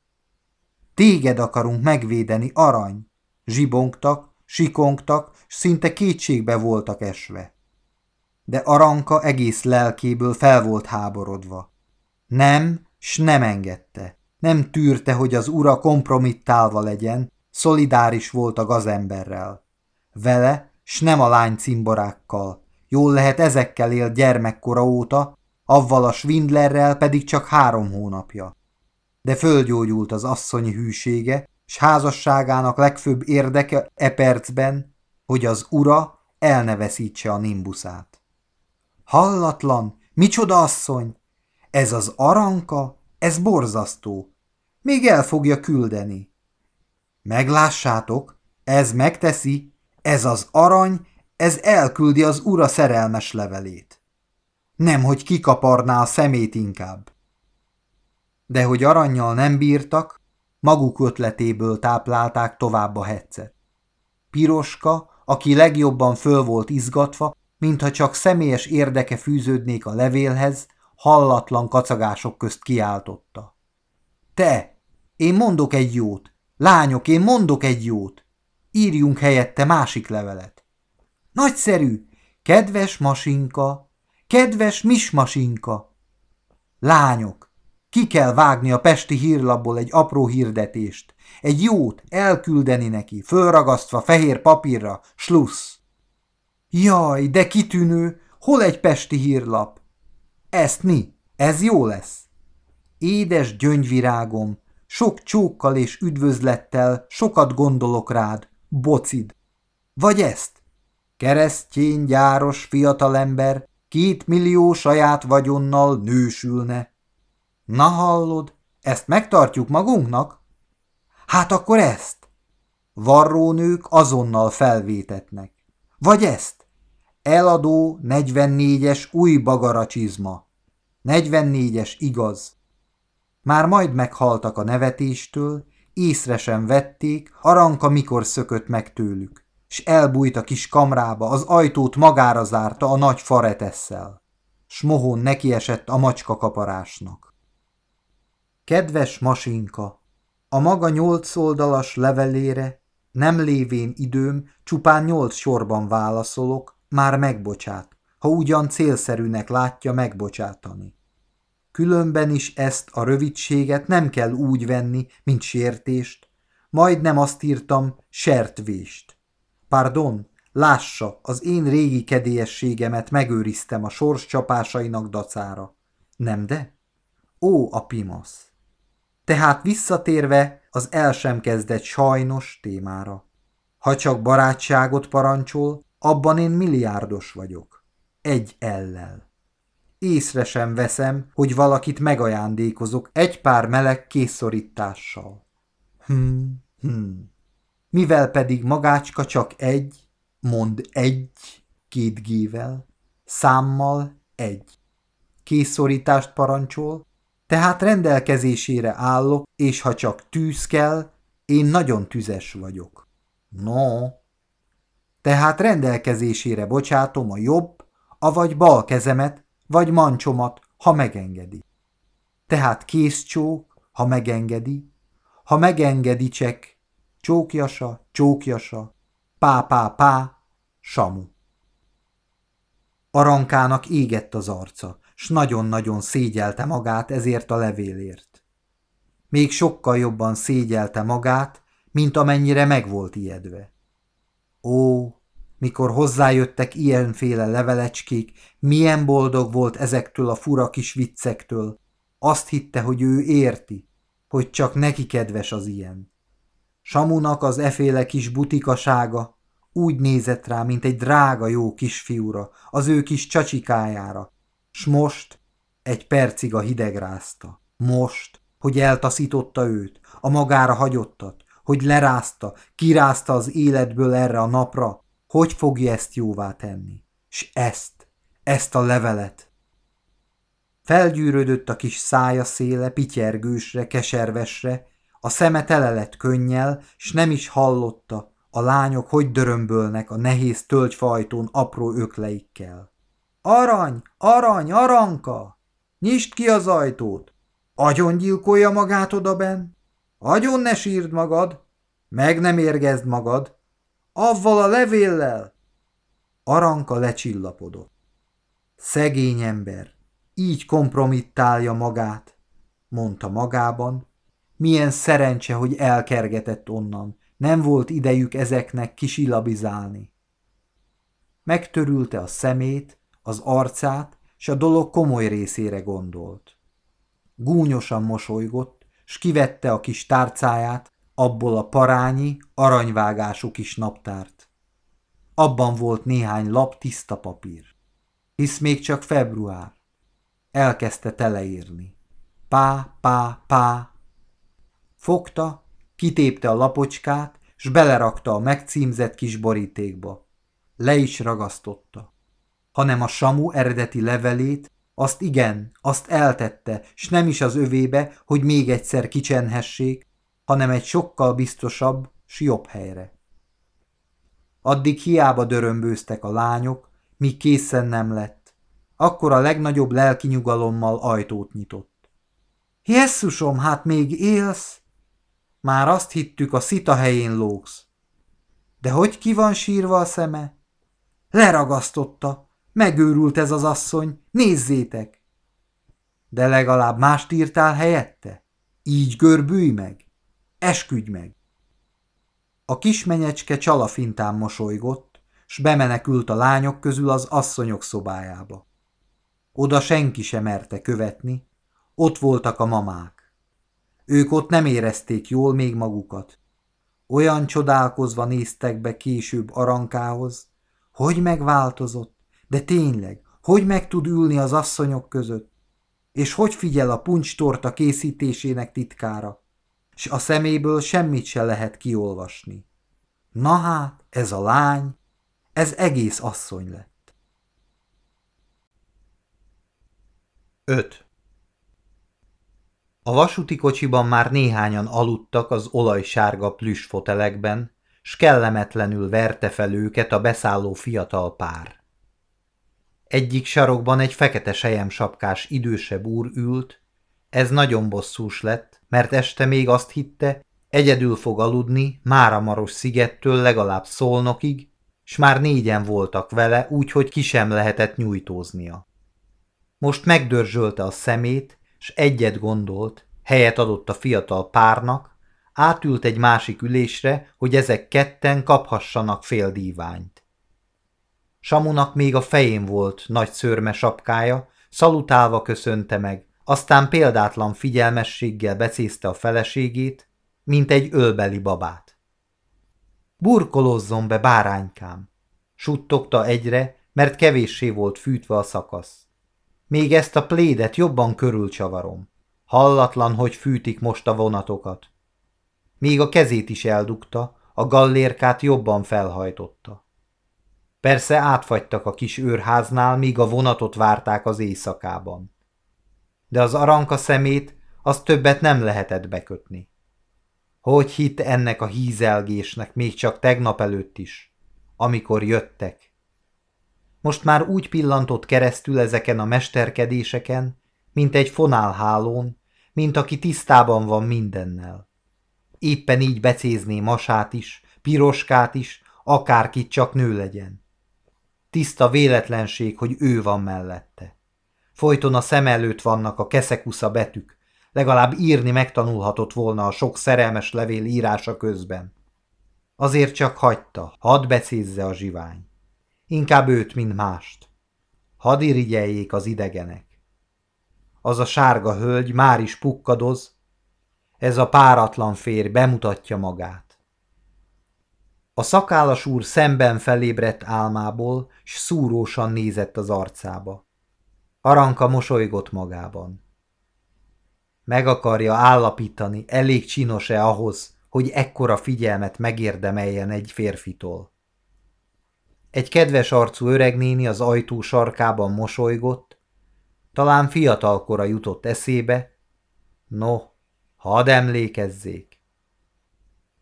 Speaker 1: Téged akarunk megvédeni, arany! Zsibongtak, sikongtak, s szinte kétségbe voltak esve. De Aranka egész lelkéből fel volt háborodva. Nem, s nem engedte. Nem tűrte, hogy az ura kompromittálva legyen, szolidáris volt a gazemberrel. Vele, s nem a lány cimborákkal. Jól lehet ezekkel él gyermekkora óta, avval a Svindlerrel pedig csak három hónapja. De földgyógyult az asszonyi hűsége, s házasságának legfőbb érdeke e percben, hogy az ura el a nimbuszát. Hallatlan, micsoda asszony! Ez az aranka, ez borzasztó. Még el fogja küldeni. Meglássátok, ez megteszi, ez az arany, ez elküldi az ura szerelmes levelét. Nem, hogy kikaparná a szemét inkább. De hogy aranyjal nem bírtak, maguk ötletéből táplálták tovább a hetszet. Piroska, aki legjobban föl volt izgatva, mintha csak személyes érdeke fűződnék a levélhez, hallatlan kacagások közt kiáltotta. Te, én mondok egy jót, lányok, én mondok egy jót. Írjunk helyette másik levelet. Nagyszerű, kedves masinka, kedves mismasinka. Lányok, ki kell vágni a pesti hírlapból egy apró hirdetést, egy jót elküldeni neki, fölragasztva fehér papírra, slussz. Jaj, de kitűnő, hol egy pesti hírlap? Ezt mi? Ez jó lesz. Édes gyöngyvirágom, sok csókkal és üdvözlettel sokat gondolok rád, bocid. Vagy ezt? Keresztjén gyáros fiatalember két millió saját vagyonnal nősülne. Na hallod, ezt megtartjuk magunknak? Hát akkor ezt. Varrónők azonnal felvétetnek. Vagy ezt. Eladó 44-es új bagaracsizma. 44-es igaz. Már majd meghaltak a nevetéstől, észre sem vették, aranka mikor szökött meg tőlük, s elbújt a kis kamrába, az ajtót magára zárta a nagy faretesszel. Smohón nekiesett a macska kaparásnak. Kedves masinka, a maga nyolc oldalas levelére nem lévén időm, csupán nyolc sorban válaszolok, már megbocsát, ha ugyan célszerűnek látja megbocsátani. Különben is ezt a rövidséget nem kell úgy venni, mint sértést,
Speaker 2: majdnem azt írtam, sertvést. Pardon, lássa, az én régi kedélyességemet megőriztem a sors csapásainak dacára. Nem de? Ó, a pimasz! Tehát visszatérve az el sem kezdett sajnos témára. Ha csak barátságot parancsol, abban én milliárdos vagyok. Egy ellel. Észre sem veszem, hogy valakit megajándékozok egy pár meleg készorítással. Hmm, hmm. Mivel pedig magácska csak egy, mond egy, két gével, számmal egy. Készorítást parancsol, tehát rendelkezésére állok, és ha csak tűz kell, én nagyon tüzes vagyok. No. Tehát rendelkezésére bocsátom a jobb, avagy bal kezemet, vagy mancsomat, ha megengedi. Tehát készcsók, ha megengedi, ha megengedi csek, csókjasa, csókjasa, pá, pá, pá, samu. Arankának égett az arca, s nagyon-nagyon szégyelte magát ezért a levélért. Még sokkal jobban szégyelte magát, mint amennyire meg volt ijedve. Ó, mikor hozzájöttek ilyenféle levelecskék, milyen boldog volt ezektől a fura kis viccektől. Azt hitte, hogy ő érti, hogy csak neki kedves az ilyen. Samunak az eféle kis butikasága úgy nézett rá, mint egy drága jó kisfiúra, az ő kis csacsikájára, s most egy percig a hideg rázta. Most, hogy eltaszította őt, a magára hagyottat, hogy lerázta, kirázta az életből erre a napra, hogy fogja ezt jóvá tenni? S ezt, ezt a levelet. Felgyűrődött a kis szája széle, pityergősre, keservesre, a szeme tele lett könnyel, s nem is hallotta, a lányok hogy dörömbölnek a nehéz tölgyfajtón apró ökleikkel. Arany, arany, aranka! Nyisd ki az ajtót! Agyon gyilkolja magát odaben? Agyon ne sírd magad! Meg nem érgezd magad! Avval a levéllel! Aranka lecsillapodott. Szegény ember, így kompromittálja magát, mondta magában. Milyen szerencse, hogy elkergetett onnan, nem volt idejük ezeknek kisilabizálni. Megtörülte a szemét, az arcát, s a dolog komoly részére gondolt. Gúnyosan mosolygott, s kivette a kis tárcáját, abból a parányi, aranyvágású kis naptárt. Abban volt néhány lap tiszta papír. Hisz még csak február. Elkezdte teleírni. Pá, pá, pá. Fogta, kitépte a lapocskát, s belerakta a megcímzett kis borítékba. Le is ragasztotta. Hanem a Samu eredeti levelét, azt igen, azt eltette, s nem is az övébe, hogy még egyszer kicsenhessék, hanem egy sokkal biztosabb, s jobb helyre. Addig hiába dörömbőztek a lányok, míg készen nem lett. Akkor a legnagyobb lelki nyugalommal ajtót nyitott. Jesszusom, hát még élsz? Már azt hittük, a szita helyén lógsz. De hogy ki van sírva a szeme? Leragasztotta. Megőrült ez az asszony, nézzétek! De legalább mást írtál helyette? Így görbülj meg! Esküdj meg! A kismenyecske csalafintán mosolygott, s bemenekült a lányok közül az asszonyok szobájába. Oda senki sem merte követni, ott voltak a mamák. Ők ott nem érezték jól még magukat. Olyan csodálkozva néztek be később arankához, hogy megváltozott, de tényleg, hogy meg tud ülni az asszonyok között, és hogy figyel a puncstorta készítésének titkára s a szeméből semmit se lehet kiolvasni. Na hát, ez a lány, ez egész asszony lett.
Speaker 1: 5. A vasúti kocsiban már néhányan aludtak az olajsárga plüsfotelekben, s kellemetlenül verte fel őket a beszálló fiatal pár. Egyik sarokban egy fekete sapkás idősebb úr ült, ez nagyon bosszús lett, mert este még azt hitte, egyedül fog aludni Máramaros szigettől legalább szolnokig, s már négyen voltak vele, úgyhogy ki sem lehetett nyújtóznia. Most megdörzsölte a szemét, s egyet gondolt, helyet adott a fiatal párnak, átült egy másik ülésre, hogy ezek ketten kaphassanak fél díványt. Samunak még a fején volt nagy szörme sapkája, szalutálva köszönte meg, aztán példátlan figyelmességgel becézte a feleségét, mint egy ölbeli babát. Burkolozzon be, báránykám! Suttogta egyre, mert kevéssé volt fűtve a szakasz. Még ezt a plédet jobban körülcsavarom. Hallatlan, hogy fűtik most a vonatokat. Még a kezét is eldugta, a gallérkát jobban felhajtotta. Persze átfagytak a kis őrháznál, míg a vonatot várták az éjszakában. De az aranka szemét az többet nem lehetett bekötni. Hogy hitt ennek a hízelgésnek még csak tegnap előtt is, amikor jöttek? Most már úgy pillantott keresztül ezeken a mesterkedéseken, mint egy fonálhálón, mint aki tisztában van mindennel. Éppen így becézné masát is, piroskát is, akárkit csak nő legyen. Tiszta véletlenség, hogy ő van mellette. Folyton a szem előtt vannak a keszekusza betűk, legalább írni megtanulhatott volna a sok szerelmes levél írása közben. Azért csak hagyta, hadd becézze a zsivány. Inkább őt, mint mást. Hadd irigyeljék az idegenek. Az a sárga hölgy már is pukkadoz, ez a páratlan férj bemutatja magát. A szakállas úr szemben felébredt álmából, s szúrósan nézett az arcába. Aranka mosolygott magában. Meg akarja állapítani, elég csinos-e ahhoz, hogy ekkora figyelmet megérdemeljen egy férfitól. Egy kedves arcú öregnéni az ajtó sarkában mosolygott, talán fiatalkora jutott eszébe, no, hadd emlékezzék.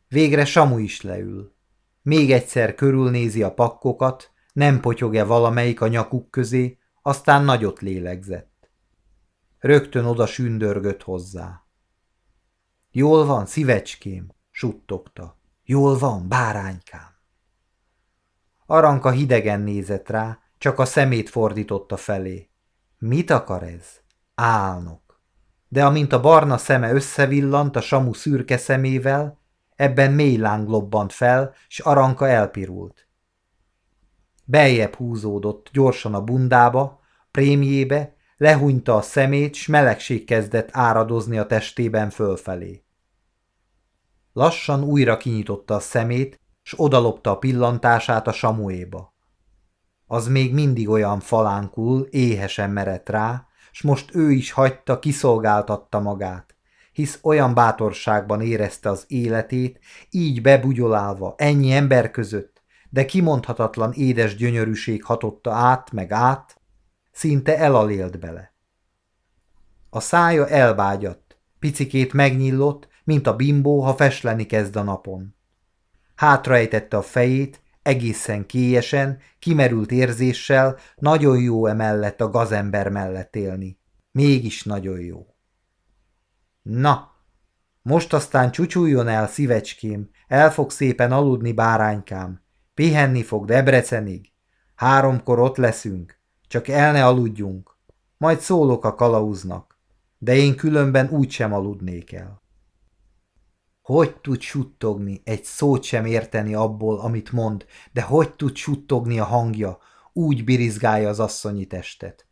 Speaker 1: Végre Samu is leül. Még egyszer körülnézi a pakkokat, nem potyog-e valamelyik a nyakuk közé, aztán nagyot lélegzett. Rögtön oda sündörgött hozzá. Jól van, szívecském, suttogta. Jól van, báránykám. Aranka hidegen nézett rá, csak a szemét fordította felé. Mit akar ez? Álnok. De amint a barna szeme összevillant a samu szürke szemével, ebben mély láng lobbant fel, s Aranka elpirult. Beljebb húzódott gyorsan a bundába, prémjébe, lehúnyta a szemét, s melegség kezdett áradozni a testében fölfelé. Lassan újra kinyitotta a szemét, s odalopta a pillantását a samuéba. Az még mindig olyan falánkul, éhesen merett rá, s most ő is hagyta, kiszolgáltatta magát, hisz olyan bátorságban érezte az életét, így bebugyolálva, ennyi ember között, de kimondhatatlan édes gyönyörűség hatotta át meg át, szinte elalélt bele. A szája elbágyadt, picikét megnyillott, mint a bimbó, ha fesleni kezd a napon. Hátraejtette a fejét, egészen kélyesen, kimerült érzéssel, nagyon jó emellett a gazember mellett élni. Mégis nagyon jó. Na, most aztán csúcsuljon el, szívecském, el fog szépen aludni, báránykám. Pihenni fog Debrecenig. Háromkor ott leszünk, csak el ne aludjunk. Majd szólok a kalauznak, de én különben úgysem aludnék el. Hogy tud suttogni, egy szót sem érteni abból, amit mond, de hogy tud suttogni a hangja, úgy birizgálja az asszonyi testet.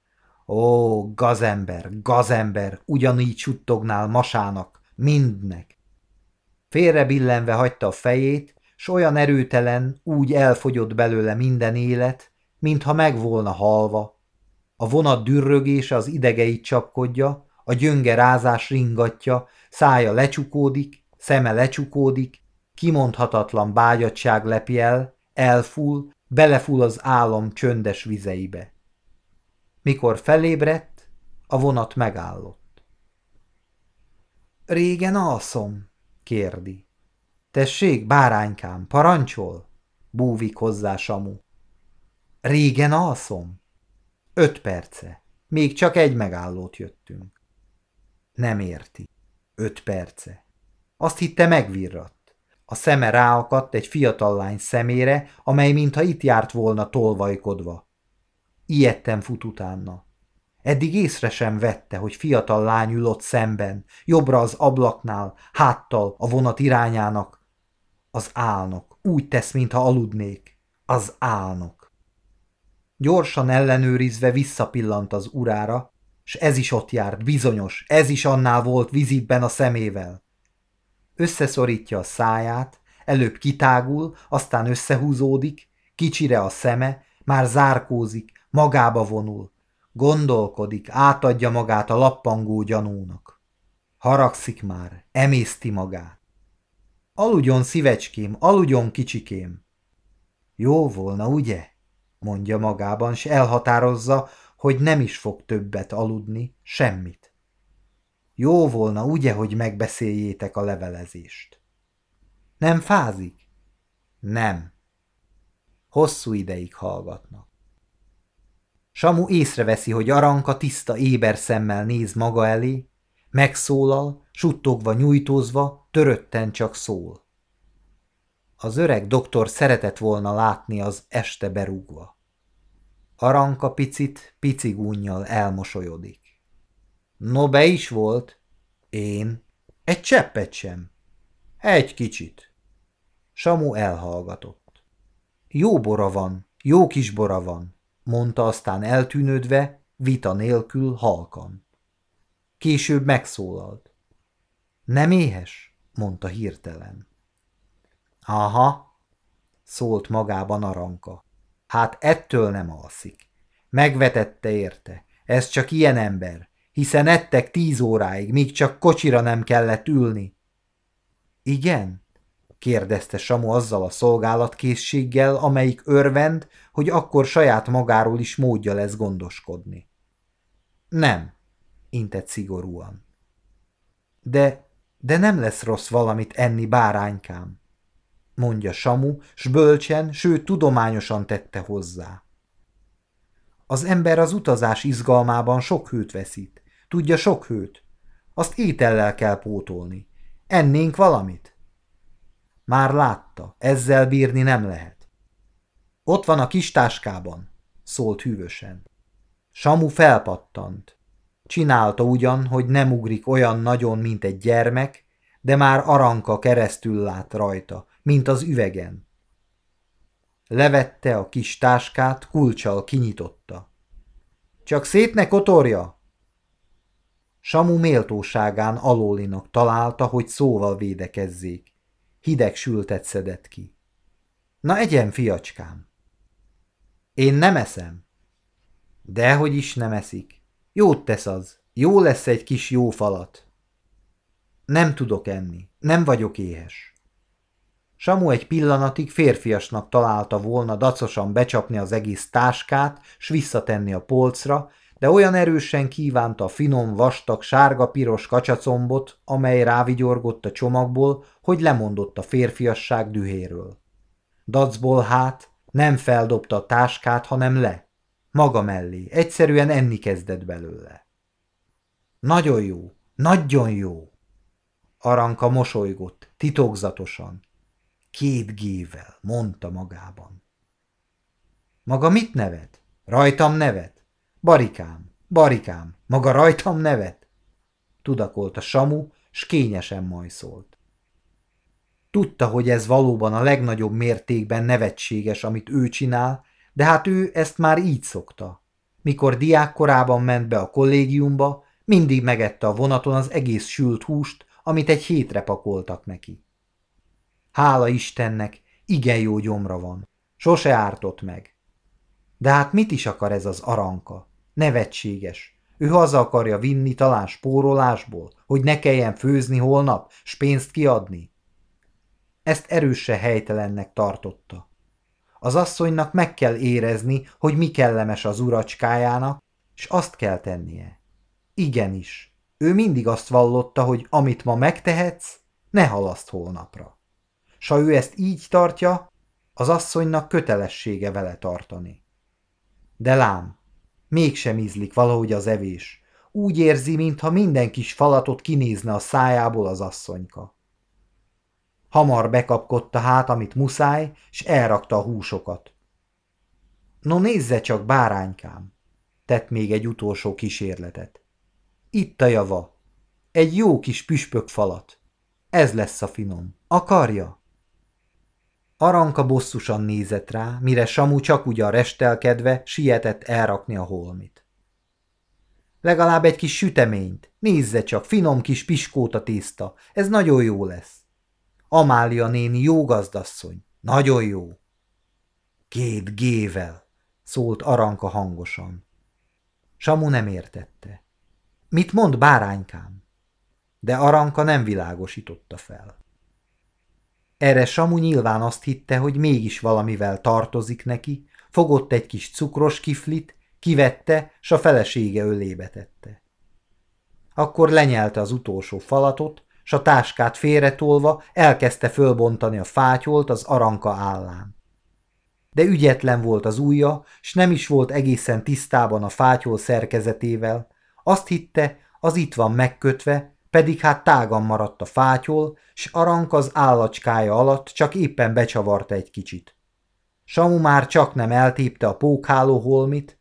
Speaker 1: Ó, gazember, gazember, ugyanígy suttognál masának, mindnek. Félre billenve hagyta a fejét, s olyan erőtelen, úgy elfogyott belőle minden élet, mintha meg volna halva. A vonat dürrögése az idegeit csapkodja, a gyönge rázás ringatja, szája lecsukódik, Szeme lecsukódik, kimondhatatlan bágyadság lepi el, elfúl, belefúl az álom csöndes vizeibe. Mikor felébredt, a vonat megállott. Régen alszom, kérdi. Tessék, báránykám, parancsol? Búvik hozzá Samu. Régen alszom? Öt perce. Még csak egy megállót jöttünk. Nem érti. Öt perce. Azt hitte megvirratt. A szeme ráakadt egy fiatal lány szemére, amely mintha itt járt volna tolvajkodva. Ilyetten fut utána.
Speaker 2: Eddig észre sem vette, hogy fiatal lány ül szemben, jobbra az ablaknál, háttal a vonat irányának. Az álnok. Úgy tesz, mintha aludnék. Az álnok. Gyorsan ellenőrizve visszapillant az urára, s ez is ott járt, bizonyos, ez is annál volt vizitben a szemével. Összeszorítja a száját, előbb kitágul, aztán összehúzódik, kicsire a szeme, már zárkózik, magába vonul, Gondolkodik, átadja magát a lappangó gyanúnak. Haragszik már, emészti magát. Aludjon, szívecském, aludjon, kicsikém. Jó volna, ugye? mondja magában, s elhatározza, hogy nem is fog többet aludni, semmit. Jó volna, ugye, hogy megbeszéljétek a levelezést. Nem fázik? Nem. Hosszú ideig hallgatnak. Samu észreveszi, hogy Aranka tiszta éber szemmel néz maga elé, megszólal, suttogva, nyújtózva, törötten csak szól. Az öreg doktor szeretett volna látni az este berúgva. Aranka picit, pici gúnyjal elmosolyodik. No, be is volt. Én. Egy cseppet sem. Egy kicsit. Samu elhallgatott. Jó bora van, jó kis bora van mondta aztán eltűnődve, vita nélkül halkan. Később megszólalt. Nem éhes? mondta hirtelen. Aha, szólt magában Aranka. Hát ettől nem alszik. Megvetette érte. Ez csak ilyen ember, hiszen ettek tíz óráig, míg csak kocsira nem kellett ülni. Igen? kérdezte Samu azzal a szolgálatkészséggel, amelyik örvend, hogy akkor saját magáról is módja lesz gondoskodni. Nem, intett szigorúan. De, de nem lesz rossz valamit enni, báránykám, mondja Samu, s bölcsen, sőt tudományosan tette hozzá. Az ember az utazás izgalmában sok hőt veszít. Tudja, sok hőt. Azt étellel kell pótolni. Ennénk valamit? Már látta, ezzel bírni nem lehet. Ott van a kis táskában, szólt hűvösen. Samu felpattant. Csinálta ugyan, hogy nem ugrik olyan nagyon, mint egy gyermek, de már aranka keresztül lát rajta, mint az üvegen. Levette a kis táskát, kulcsal kinyitotta. Csak szét ne! Samu méltóságán alólinak találta, hogy szóval védekezzék. Hideg sültet szedett ki. Na egyen, fiacskám! Én nem eszem. Dehogy is nem eszik. Jót tesz az. Jó lesz egy kis jó falat. Nem tudok enni. Nem vagyok éhes. Samu egy pillanatig férfiasnak találta volna dacosan becsapni az egész táskát, s visszatenni a polcra, de olyan erősen kívánta a finom, vastag, sárga-piros kacsacombot, amely rávigyorgott a csomagból, hogy lemondott a férfiasság dühéről. Dacból hát nem feldobta a táskát, hanem le. Maga mellé, egyszerűen enni kezdett belőle. Nagyon jó, nagyon jó. Aranka mosolygott, titokzatosan. Két gével, mondta magában. Maga mit nevet? Rajtam nevet? Barikám, barikám, maga rajtam nevet? Tudakolta Samu, s kényesen majszolt. Tudta, hogy ez valóban a legnagyobb mértékben nevetséges, amit ő csinál, de hát ő ezt már így szokta. Mikor diákkorában ment be a kollégiumba, mindig megette a vonaton az egész sült húst, amit egy hétre pakoltak neki. Hála Istennek, igen jó gyomra van. Sose ártott meg. De hát mit is akar ez az aranka? Nevetséges. Ő haza akarja vinni talán spórolásból, hogy ne kelljen főzni holnap, s pénzt kiadni. Ezt erőse helytelennek tartotta. Az asszonynak meg kell érezni, hogy mi kellemes az uracskájának, és azt kell tennie. Igenis, ő mindig azt vallotta, hogy amit ma megtehetsz, ne halaszt holnapra. S ha ő ezt így tartja, az asszonynak kötelessége vele tartani. De lám, Mégsem ízlik valahogy az evés. Úgy érzi, mintha minden kis falatot kinézne a szájából az asszonyka. Hamar bekapkodta hát, amit muszáj, s elrakta a húsokat. No nézze csak, báránykám! tett még egy utolsó kísérletet. Itt a java. Egy jó kis püspök falat. Ez lesz a finom. Akarja? Aranka bosszusan nézett rá, mire Samu csak ugyan restelkedve sietett elrakni a holmit. Legalább egy kis süteményt. Nézze csak, finom kis piskóta tészta. Ez nagyon jó lesz. Amália néni jó gazdasszony. Nagyon jó. Két gével, szólt Aranka hangosan. Samu nem értette. Mit mond báránykám? De Aranka nem világosította fel. Erre Samu nyilván azt hitte, hogy mégis valamivel tartozik neki, fogott egy kis cukros kiflit, kivette, s a felesége ölébe tette. Akkor lenyelte az utolsó falatot, s a táskát félretolva elkezdte fölbontani a fátyolt az aranka állán. De ügyetlen volt az ujja, s nem is volt egészen tisztában a fátyol szerkezetével. Azt hitte, az itt van megkötve, pedig hát tágan maradt a fátyol, s arank az állacskája alatt csak éppen becsavarta egy kicsit. Samu már csak nem eltépte a pókháló holmit,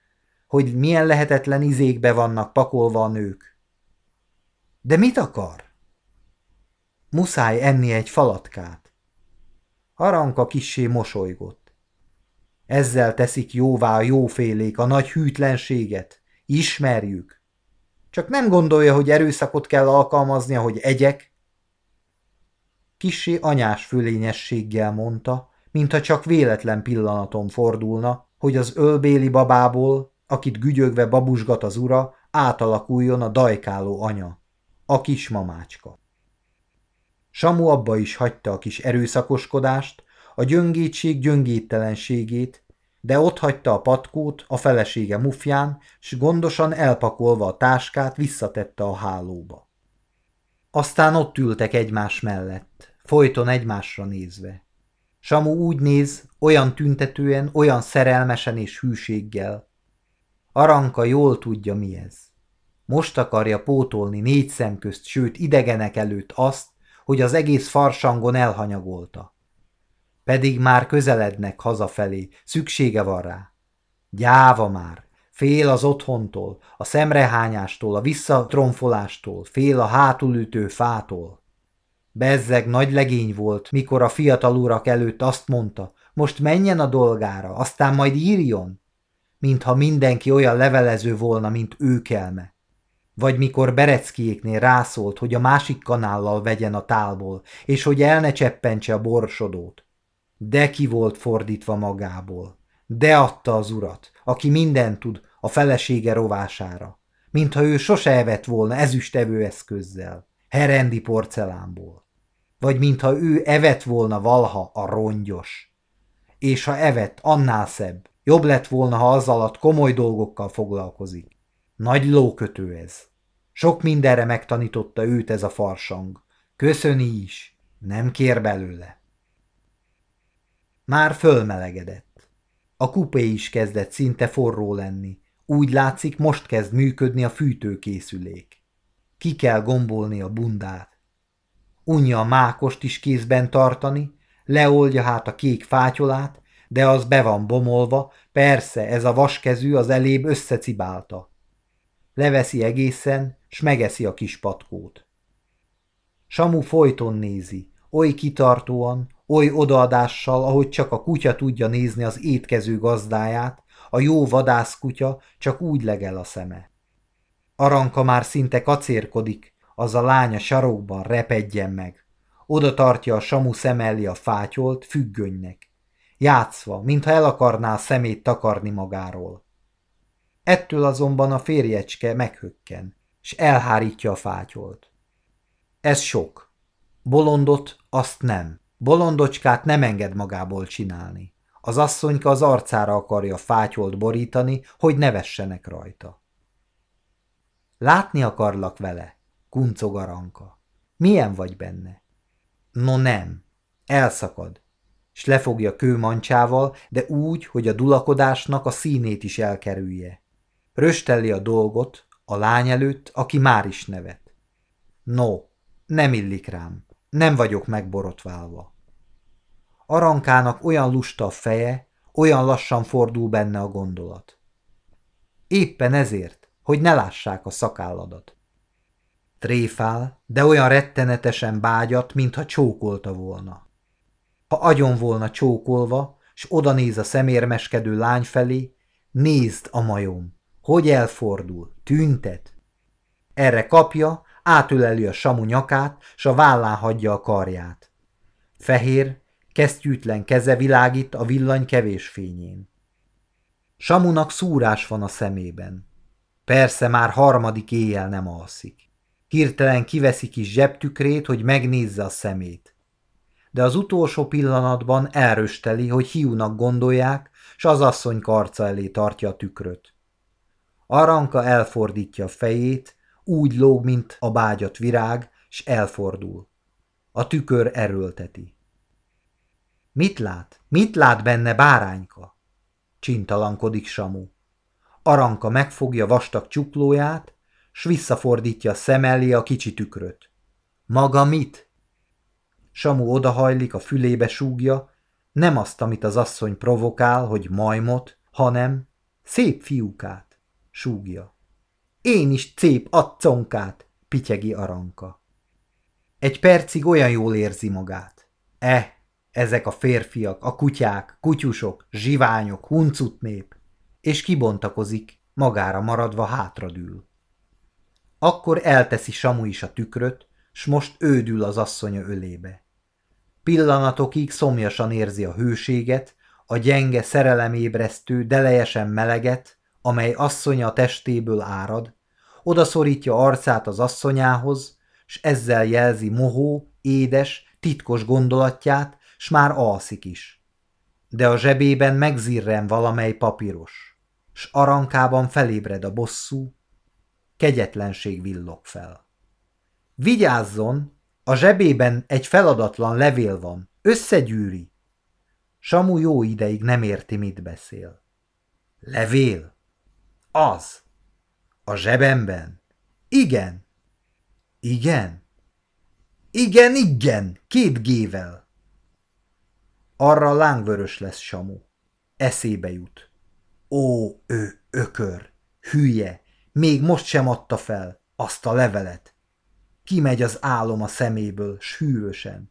Speaker 2: hogy milyen lehetetlen izékbe vannak pakolva a nők. De mit akar? Muszáj enni egy falatkát. Aranka kissé mosolygott. Ezzel teszik jóvá a jófélék a nagy hűtlenséget. Ismerjük. Csak nem gondolja, hogy erőszakot kell alkalmaznia, hogy egyek? Kissé anyás fölényességgel mondta, mintha csak véletlen pillanaton fordulna, hogy az ölbéli babából, akit gügyögve babusgat az ura, átalakuljon a dajkáló anya, a kismamácska. Samu abba is hagyta a kis erőszakoskodást, a gyöngétség gyöngéttelenségét, de ott hagyta a patkót a felesége mufján, s gondosan elpakolva a táskát visszatette a hálóba. Aztán ott ültek egymás mellett, folyton egymásra nézve. Samu úgy néz, olyan tüntetően, olyan szerelmesen és hűséggel. Aranka jól tudja, mi ez. Most akarja pótolni négy szem közt, sőt idegenek előtt azt, hogy az egész farsangon elhanyagolta. Pedig már közelednek hazafelé, szüksége van rá. Gyáva már, fél az otthontól, a szemrehányástól, a visszatronfolástól, fél a hátulütő fától. Bezzeg nagy legény volt, mikor a fiatal urak előtt azt mondta, most menjen a dolgára, aztán majd írjon, mintha mindenki olyan levelező volna, mint ő kelme. Vagy mikor Bereckiéknél rászólt, hogy a másik kanállal vegyen a tálból, és hogy el ne cseppentse a borsodót. De ki volt fordítva magából. De adta az urat, aki mindent tud a felesége rovására, mintha ő sose evett volna ezüstevő eszközzel, herendi porcelánból. Vagy mintha ő evett volna valha a rongyos. És ha evett, annál szebb. Jobb lett volna, ha az alatt komoly dolgokkal foglalkozik. Nagy lókötő ez. Sok mindenre megtanította őt ez a farsang. Köszöni is, nem kér belőle. Már fölmelegedett. A kupé is kezdett szinte forró lenni. Úgy látszik, most kezd működni a fűtőkészülék. Ki kell gombolni a bundát. Unja a mákost is kézben tartani, leoldja hát a kék fátyolát, de az be van bomolva, persze ez a vaskezű az elébb összecibálta. Leveszi egészen, s megeszi a kis patkót. Samu folyton nézi, oly kitartóan, oly odaadással, ahogy csak a kutya tudja nézni az étkező gazdáját, a jó vadászkutya csak úgy legel a szeme. Aranka már szinte kacérkodik, az a lánya sarokban repedjen meg. Oda tartja a Samu szemelli a fátyolt függönynek. Játszva, mintha el akarná a szemét takarni magáról. Ettől azonban a férjecske meghökken, s elhárítja a fátyolt. Ez sok. Bolondot azt nem. Bolondocskát nem enged magából csinálni. Az asszonyka az arcára akarja fátyolt borítani, hogy ne vessenek rajta. Látni akarlak vele, kuncog Aranka. Milyen vagy benne? No nem, elszakad, s lefogja kőmancsával, de úgy, hogy a dulakodásnak a színét is elkerülje. Röstelli a dolgot a lány előtt, aki már is nevet. No, nem illik rám, nem vagyok megborotválva. Arankának olyan lusta a feje, olyan lassan fordul benne a gondolat. Éppen ezért, hogy ne lássák a szakálladat. Tréfál, de olyan rettenetesen bágyat, mintha csókolta volna. Ha agyon volna csókolva, s oda néz a szemérmeskedő lány felé, nézd a majom, hogy elfordul, tüntet. Erre kapja, átöleli a samu nyakát, s a vállán hagyja a karját. Fehér, kesztyűtlen keze világít a villany kevés fényén. Samunak szúrás van a szemében. Persze már harmadik éjjel nem alszik. Hirtelen kiveszi kis zsebtükrét, hogy megnézze a szemét. De az utolsó pillanatban elrösteli, hogy hiúnak gondolják, s az asszony karca elé tartja a tükröt. Aranka elfordítja a fejét, úgy lóg, mint a bágyat virág, s elfordul. A tükör erőlteti. Mit lát? Mit lát benne bárányka? Csintalankodik Samu. Aranka megfogja vastag csuklóját, s visszafordítja szem elé a kicsi tükröt. Maga mit? Samu odahajlik, a fülébe súgja, nem azt, amit az asszony provokál, hogy majmot, hanem szép fiúkát, súgja. Én is szép acconkát, pityegi Aranka. Egy percig olyan jól érzi magát. Eh, ezek a férfiak, a kutyák, kutyusok, zsiványok, huncut nép, és kibontakozik, magára maradva hátradül. Akkor elteszi Samu is a tükröt, s most ődül az asszonya ölébe. Pillanatokig szomjasan érzi a hőséget, a gyenge szerelemébresztő, delejesen meleget, amely asszonya testéből árad, odaszorítja arcát az asszonyához, s ezzel jelzi mohó, édes, titkos gondolatját, s már alszik is. De a zsebében megzirren valamely papíros, s arankában felébred a bosszú, kegyetlenség villog fel. Vigyázzon, a zsebében egy feladatlan levél van, összegyűri. Samu jó ideig nem érti, mit beszél. Levél? Az. A zsebemben? Igen. Igen? Igen, igen, két gével. Arra lángvörös lesz Samu. Eszébe jut. Ó, ő ökör, hülye, még most sem adta fel azt a levelet. Kimegy az álom a szeméből, s hűvösen.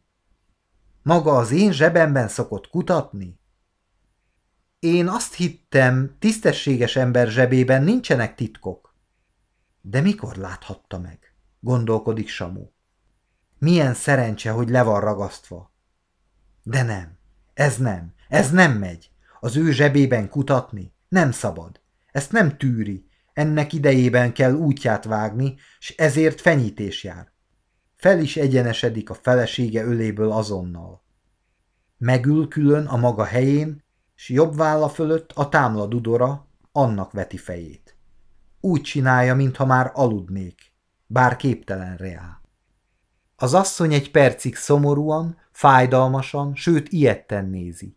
Speaker 2: Maga az én zsebemben szokott kutatni? Én azt hittem, tisztességes ember zsebében nincsenek titkok. De mikor láthatta meg? Gondolkodik Samu. Milyen szerencse, hogy le van ragasztva. De nem, ez nem, ez nem megy. Az ő zsebében kutatni nem szabad. Ezt nem tűri, ennek idejében kell útját vágni, s ezért fenyítés jár. Fel is egyenesedik a felesége öléből azonnal. Megül külön a maga helyén, s jobb válla fölött a támla dudora, annak veti fejét. Úgy csinálja, mintha már aludnék, bár képtelen reá. Az asszony egy percig szomorúan, fájdalmasan, sőt ilyetten nézi.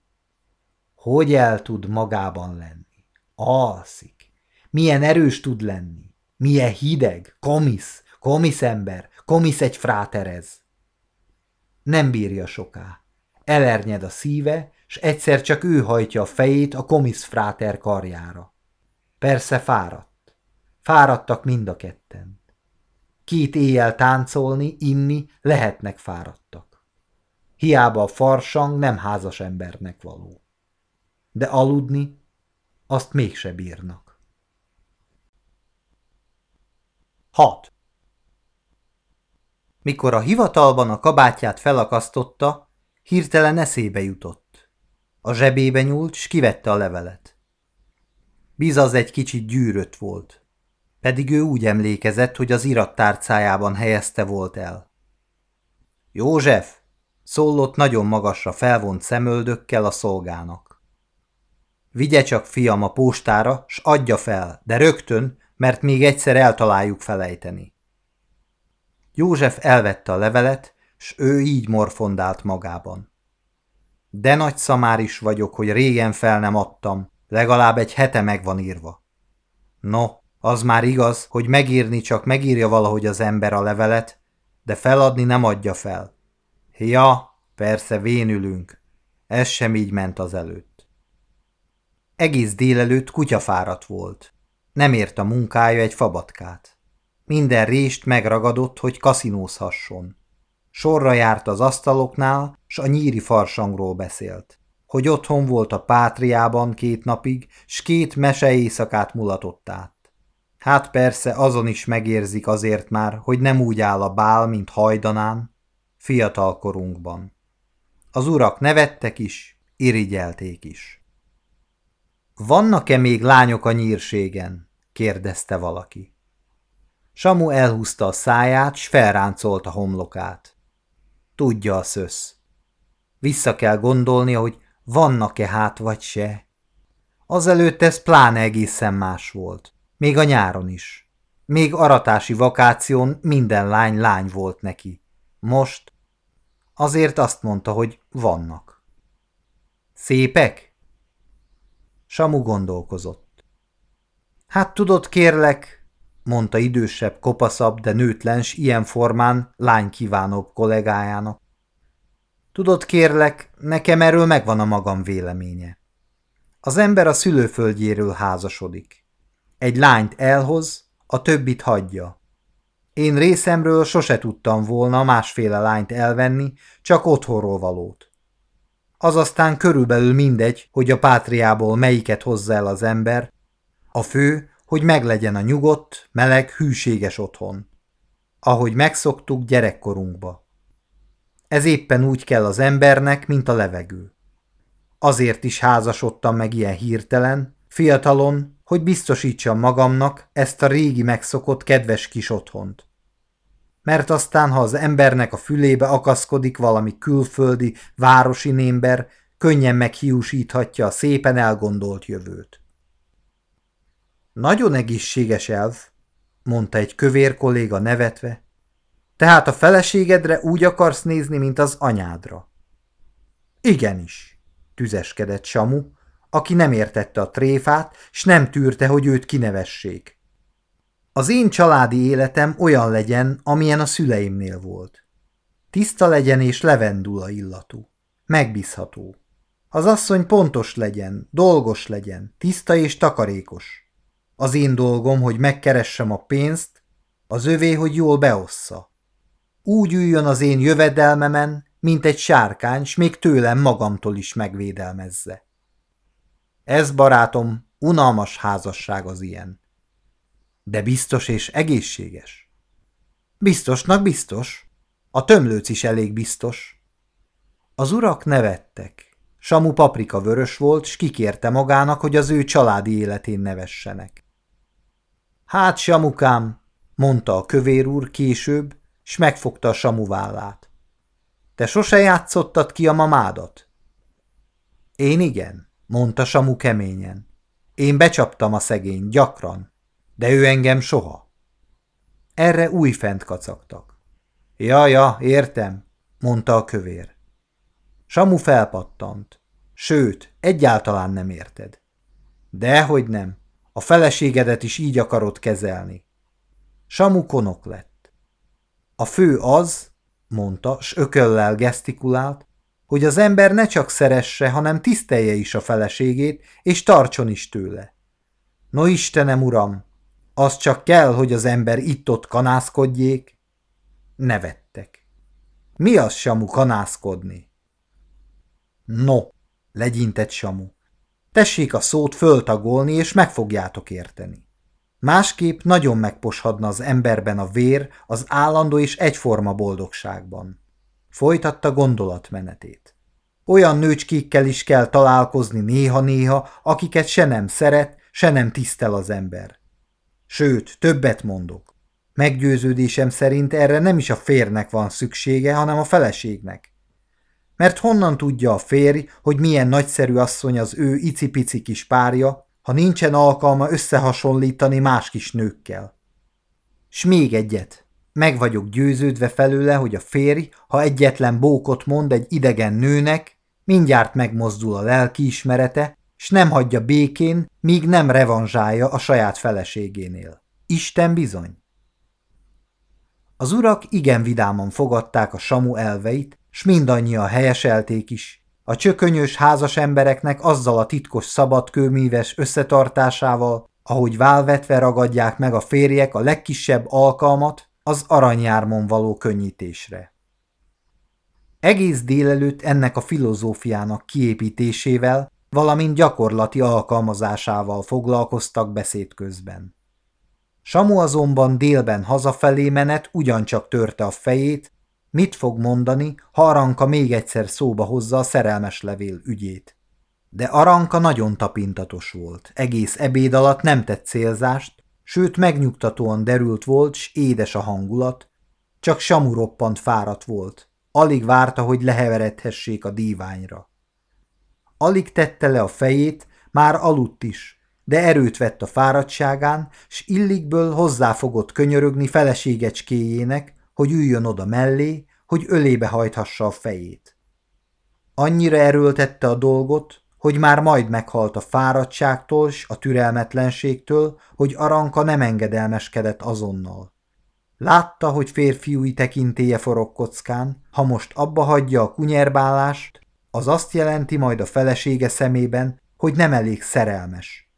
Speaker 2: Hogy el tud magában lenni? Alszik. Milyen erős tud lenni? Milyen hideg, komisz, komisz ember, komisz egy fráterez. Nem bírja soká. Elernyed a szíve, s egyszer csak ő hajtja a fejét a komisz fráter karjára. Persze fáradt. Fáradtak mind a ketten. Két éjjel táncolni, inni lehetnek fáradtak. Hiába a farsang nem házas embernek való. De aludni azt mégse bírnak. 6. Mikor a hivatalban a kabátját felakasztotta, hirtelen eszébe jutott. A zsebébe nyúlt, s kivette a levelet. Bizaz egy kicsit gyűrött volt, pedig ő úgy emlékezett, hogy az irattárcájában helyezte volt el. József, szólott nagyon magasra felvont szemöldökkel a szolgának. Vigye csak, fiam, a postára, s adja fel, de rögtön, mert még egyszer eltaláljuk felejteni. József elvette a levelet, s ő így morfondált magában. De nagy szamár is vagyok, hogy régen fel nem adtam, legalább egy hete meg van írva. No, az már igaz, hogy megírni csak megírja valahogy az ember a levelet, de feladni nem adja fel. Ja, persze vénülünk. Ez sem így ment az előtt. Egész délelőtt kutyafáradt volt.
Speaker 1: Nem ért a munkája egy fabatkát. Minden rést megragadott, hogy kaszinózhasson. Sorra járt az asztaloknál, s a nyíri farsangról beszélt. Hogy otthon volt a pátriában két napig, s két mese éjszakát mulatott át. Hát persze azon is megérzik azért már, hogy nem úgy áll a bál, mint hajdanán, fiatal korunkban. Az urak nevettek is, irigyelték is. Vannak-e még lányok a nyírségen? kérdezte valaki. Samu elhúzta a száját, s felráncolta homlokát. Tudja a szösz. Vissza kell gondolnia, hogy vannak-e hát vagy se. Azelőtt ez pláne egészen más volt. Még a nyáron is. Még aratási vakáción minden lány lány volt neki. Most azért azt mondta, hogy vannak. Szépek? Samu gondolkozott. Hát tudod, kérlek, mondta idősebb, kopaszabb, de nőtlens, ilyen formán lány kívánóbb kollégájának. Tudod, kérlek, nekem erről megvan a magam véleménye. Az ember a szülőföldjéről házasodik. Egy lányt elhoz, a többit hagyja. Én részemről sose tudtam volna másféle lányt elvenni, csak otthonról valót. Az aztán körülbelül mindegy, hogy a pátriából melyiket hozza el az ember. A fő, hogy meglegyen a nyugodt, meleg, hűséges otthon. Ahogy megszoktuk gyerekkorunkba. Ez éppen úgy kell az embernek, mint a levegő. Azért is házasodtam meg ilyen hirtelen, fiatalon, hogy biztosítsam magamnak ezt a régi megszokott kedves kis otthont. Mert aztán, ha az embernek a fülébe akaszkodik valami külföldi, városi némber, könnyen meghiúsíthatja a szépen elgondolt jövőt. Nagyon egészséges elv, mondta egy kövér kolléga nevetve. Tehát a feleségedre úgy akarsz nézni, mint az anyádra. Igenis, tüzeskedett Samu, aki nem értette a tréfát, s nem tűrte, hogy őt kinevessék. Az én családi életem olyan legyen, amilyen a szüleimnél volt. Tiszta legyen és levendula illatú. Megbízható. Az asszony pontos legyen, dolgos legyen, tiszta és takarékos. Az én dolgom, hogy megkeressem a pénzt, az övé, hogy jól beossza. Úgy üljön az én jövedelmemen, mint egy sárkány, s még tőlem magamtól is megvédelmezze. Ez, barátom, unalmas házasság az ilyen. De biztos és egészséges. Biztosnak biztos. A tömlőc is elég biztos. Az urak nevettek. Samu paprika vörös volt, s kikérte magának, hogy az ő családi életén nevessenek. Hát, Samukám, mondta a kövér úr később, s megfogta a Samu vállát. Te sose játszottad ki a mamádat? Én igen mondta Samu keményen. Én becsaptam a szegény, gyakran, de ő engem soha. Erre újfent kacagtak. Ja, ja, értem, mondta a kövér. Samu felpattant. Sőt, egyáltalán nem érted. Dehogy nem, a feleségedet is így akarod kezelni. Samu konok lett. A fő az, mondta, s ököllel gesztikulált, hogy az ember ne csak szeresse, hanem tisztelje is a feleségét, és tartson is tőle. No Istenem, uram, az csak kell, hogy az ember itt-ott kanászkodjék. Nevettek. Mi az, Samu, kanászkodni? No, legyintett Samu. Tessék a szót föltagolni, és meg fogjátok érteni. Másképp nagyon megposhadna az emberben a vér az állandó és egyforma boldogságban. Folytatta gondolatmenetét. Olyan nőcskékkel is kell találkozni néha-néha, akiket se nem szeret, se nem tisztel az ember. Sőt, többet mondok. Meggyőződésem szerint erre nem is a férnek van szüksége, hanem a feleségnek. Mert honnan tudja a férj, hogy milyen nagyszerű asszony az ő icipici kis párja, ha nincsen alkalma összehasonlítani más kis nőkkel? S még egyet, meg vagyok győződve felőle, hogy a férj, ha egyetlen bókot mond egy idegen nőnek, mindjárt megmozdul a lelkiismerete, s nem hagyja békén, míg nem revanzsálja a saját feleségénél. Isten bizony. Az urak igen vidáman fogadták a Samu elveit, s mindannyian helyeselték is. A csökönyös házas embereknek azzal a titkos szabadkőmíves összetartásával,
Speaker 2: ahogy válvetve ragadják meg a férjek a legkisebb alkalmat az aranyjármon való könnyítésre. Egész délelőtt ennek a filozófiának kiépítésével, valamint gyakorlati alkalmazásával foglalkoztak beszéd közben. Samu azonban délben hazafelé menet ugyancsak törte a fejét, mit fog mondani, ha Aranka még egyszer szóba hozza a szerelmes levél ügyét. De Aranka nagyon tapintatos volt, egész ebéd alatt nem tett célzást, sőt megnyugtatóan derült volt, s édes a hangulat, csak Samu roppant fáradt volt, alig várta, hogy leheveredhessék a díványra. Alig tette le a fejét, már aludt is, de erőt vett a fáradtságán, s illikből hozzáfogott könyörögni feleségecskéjének, hogy üljön oda mellé, hogy ölébe hajthassa a fejét. Annyira erőltette a dolgot, hogy már majd meghalt a fáradtságtól s a türelmetlenségtől, hogy Aranka nem engedelmeskedett azonnal. Látta, hogy férfiúi tekintéje forog kockán, ha most abba hagyja a kunyerbálást, az azt jelenti majd a felesége szemében, hogy nem elég szerelmes.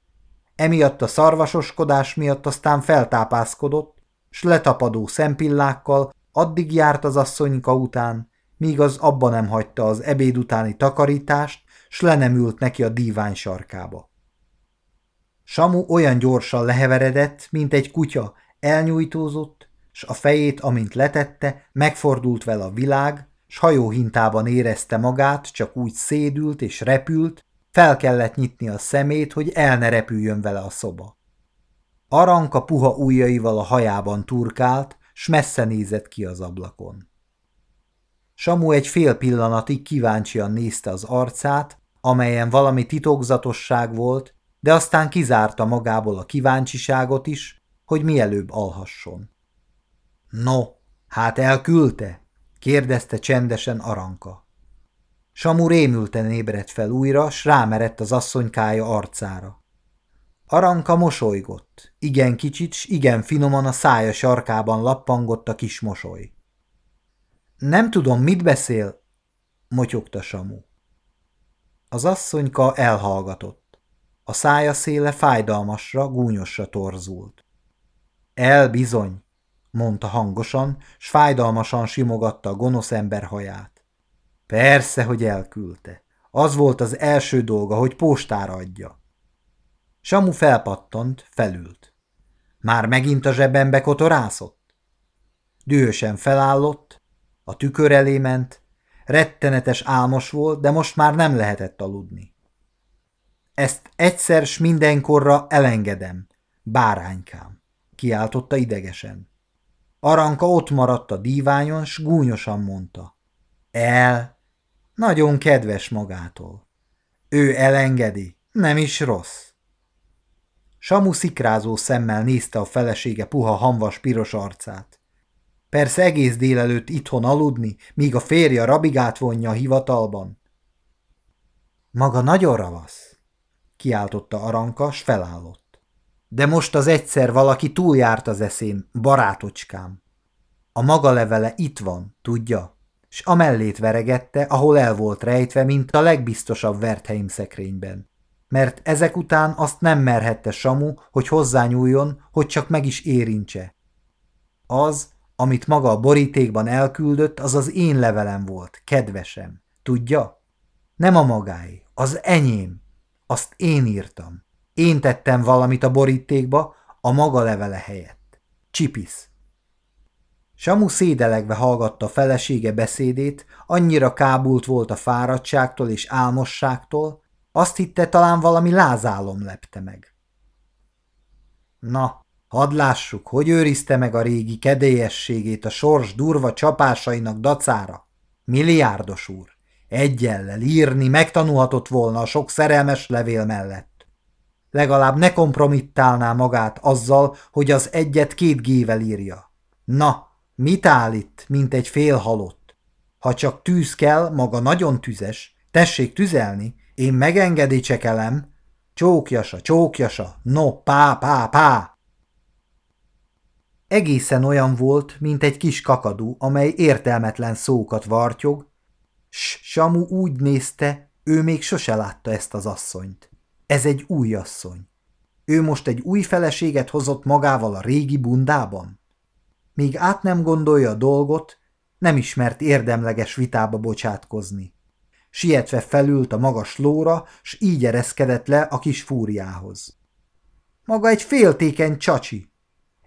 Speaker 2: Emiatt a szarvasoskodás miatt aztán feltápászkodott, s letapadó szempillákkal addig járt az asszonyka után, míg az abba nem hagyta az ebéd utáni takarítást, s le nem ült neki a dívány sarkába. Samu olyan gyorsan leheveredett, mint egy kutya, elnyújtózott, s a fejét, amint letette, megfordult vele a világ, s hajóhintában érezte magát, csak úgy szédült és repült, fel kellett nyitni a szemét, hogy el ne repüljön vele a szoba. Aranka puha ujjaival a hajában turkált, s messze nézett ki az ablakon. Samu egy fél pillanatig kíváncsian nézte az arcát, amelyen valami titokzatosság volt, de aztán kizárta magából a kíváncsiságot is, hogy mielőbb alhasson. No, hát elküldte? kérdezte csendesen Aranka. Samu rémülten ébredt fel újra, s rámerett az asszonykája arcára. Aranka mosolygott, igen kicsit, s igen finoman a szája sarkában lappangott a kis mosoly. Nem tudom, mit beszél, motyogta Samu. Az asszonyka elhallgatott. A szája széle fájdalmasra, gúnyosra torzult. El bizony, mondta hangosan, s fájdalmasan simogatta a gonosz ember haját. Persze, hogy elküldte. Az volt az első dolga, hogy postára adja. Samu felpattant, felült. Már megint a zsebembe kotorászott? Dühösen felállott, a tükör elé ment, rettenetes álmos volt, de most már nem lehetett aludni. Ezt egyszer s mindenkorra elengedem, báránykám, kiáltotta idegesen. Aranka ott maradt a díványon, s gúnyosan mondta. El, nagyon kedves magától. Ő elengedi, nem is rossz. Samu szikrázó szemmel nézte a felesége puha hamvas piros arcát. Persze egész délelőtt itthon aludni, míg a férje rabigát vonja a hivatalban. Maga nagyon ravasz, kiáltotta Aranka, s felállott. De most az egyszer valaki túljárt az eszén, barátocskám. A maga levele itt van, tudja? S a mellét veregette, ahol el volt rejtve, mint a legbiztosabb Wertheim szekrényben mert ezek után azt nem merhette Samu, hogy hozzányúljon, hogy csak meg is érintse. Az, amit maga a borítékban elküldött, az az én levelem volt, kedvesem. Tudja? Nem a magáé, az enyém. Azt én írtam. Én tettem valamit a borítékba, a maga levele helyett. Csipisz. Samu szédelegve hallgatta felesége beszédét, annyira kábult volt a fáradtságtól és álmosságtól, azt hitte, talán valami lázálom lepte meg. Na, hadd lássuk, hogy őrizte meg a régi kedélyességét a sors durva csapásainak dacára. Milliárdos úr, egyellel írni megtanulhatott volna a sok szerelmes levél mellett. Legalább ne kompromittálná magát azzal, hogy az egyet két gével írja. Na, mit áll itt, mint egy fél halott? Ha csak tűz kell, maga nagyon tüzes, tessék tüzelni, én megengedicsekelem. Csókjasa, csókjasa, no, pá, pá, pá. Egészen olyan volt, mint egy kis kakadú, amely értelmetlen szókat vartyog, s Samu úgy nézte, ő még sose látta ezt az asszonyt. Ez egy új asszony. Ő most egy új feleséget hozott magával a régi bundában? Míg át nem gondolja a dolgot, nem ismert érdemleges vitába bocsátkozni. Sietve felült a magas lóra, s így ereszkedett le a kis fúriához. Maga egy féltékeny csacsi.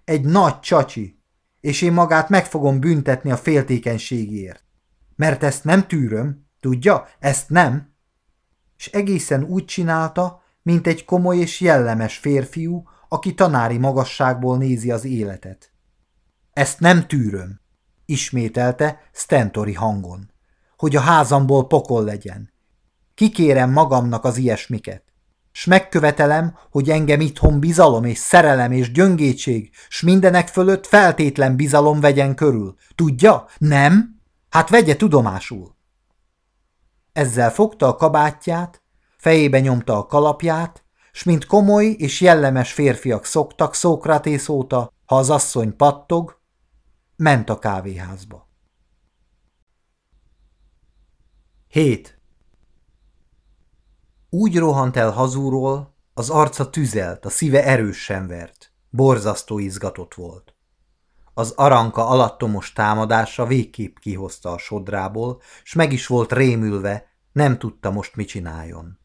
Speaker 2: Egy nagy csacsi. És én magát meg fogom büntetni a féltékenységért. Mert ezt nem tűröm, tudja, ezt nem. És egészen úgy csinálta, mint egy komoly és jellemes férfiú, aki tanári magasságból nézi az életet. Ezt nem tűröm, ismételte Stentori hangon, hogy a házamból pokol legyen. Kikérem magamnak az ilyesmiket, s megkövetelem, hogy engem itthon bizalom és szerelem és gyöngétség, s mindenek fölött feltétlen bizalom vegyen körül. Tudja? Nem? Hát vegye tudomásul. Ezzel fogta a kabátját, fejébe nyomta a kalapját, s mint komoly és jellemes férfiak szoktak Szókratész óta, ha az asszony pattog, ment a kávéházba. 7. Úgy rohant el hazúról, az arca tüzelt, a szíve erősen vert, borzasztó izgatott volt. Az aranka alattomos támadása végképp kihozta a sodrából, s meg is volt rémülve, nem tudta most mit csináljon.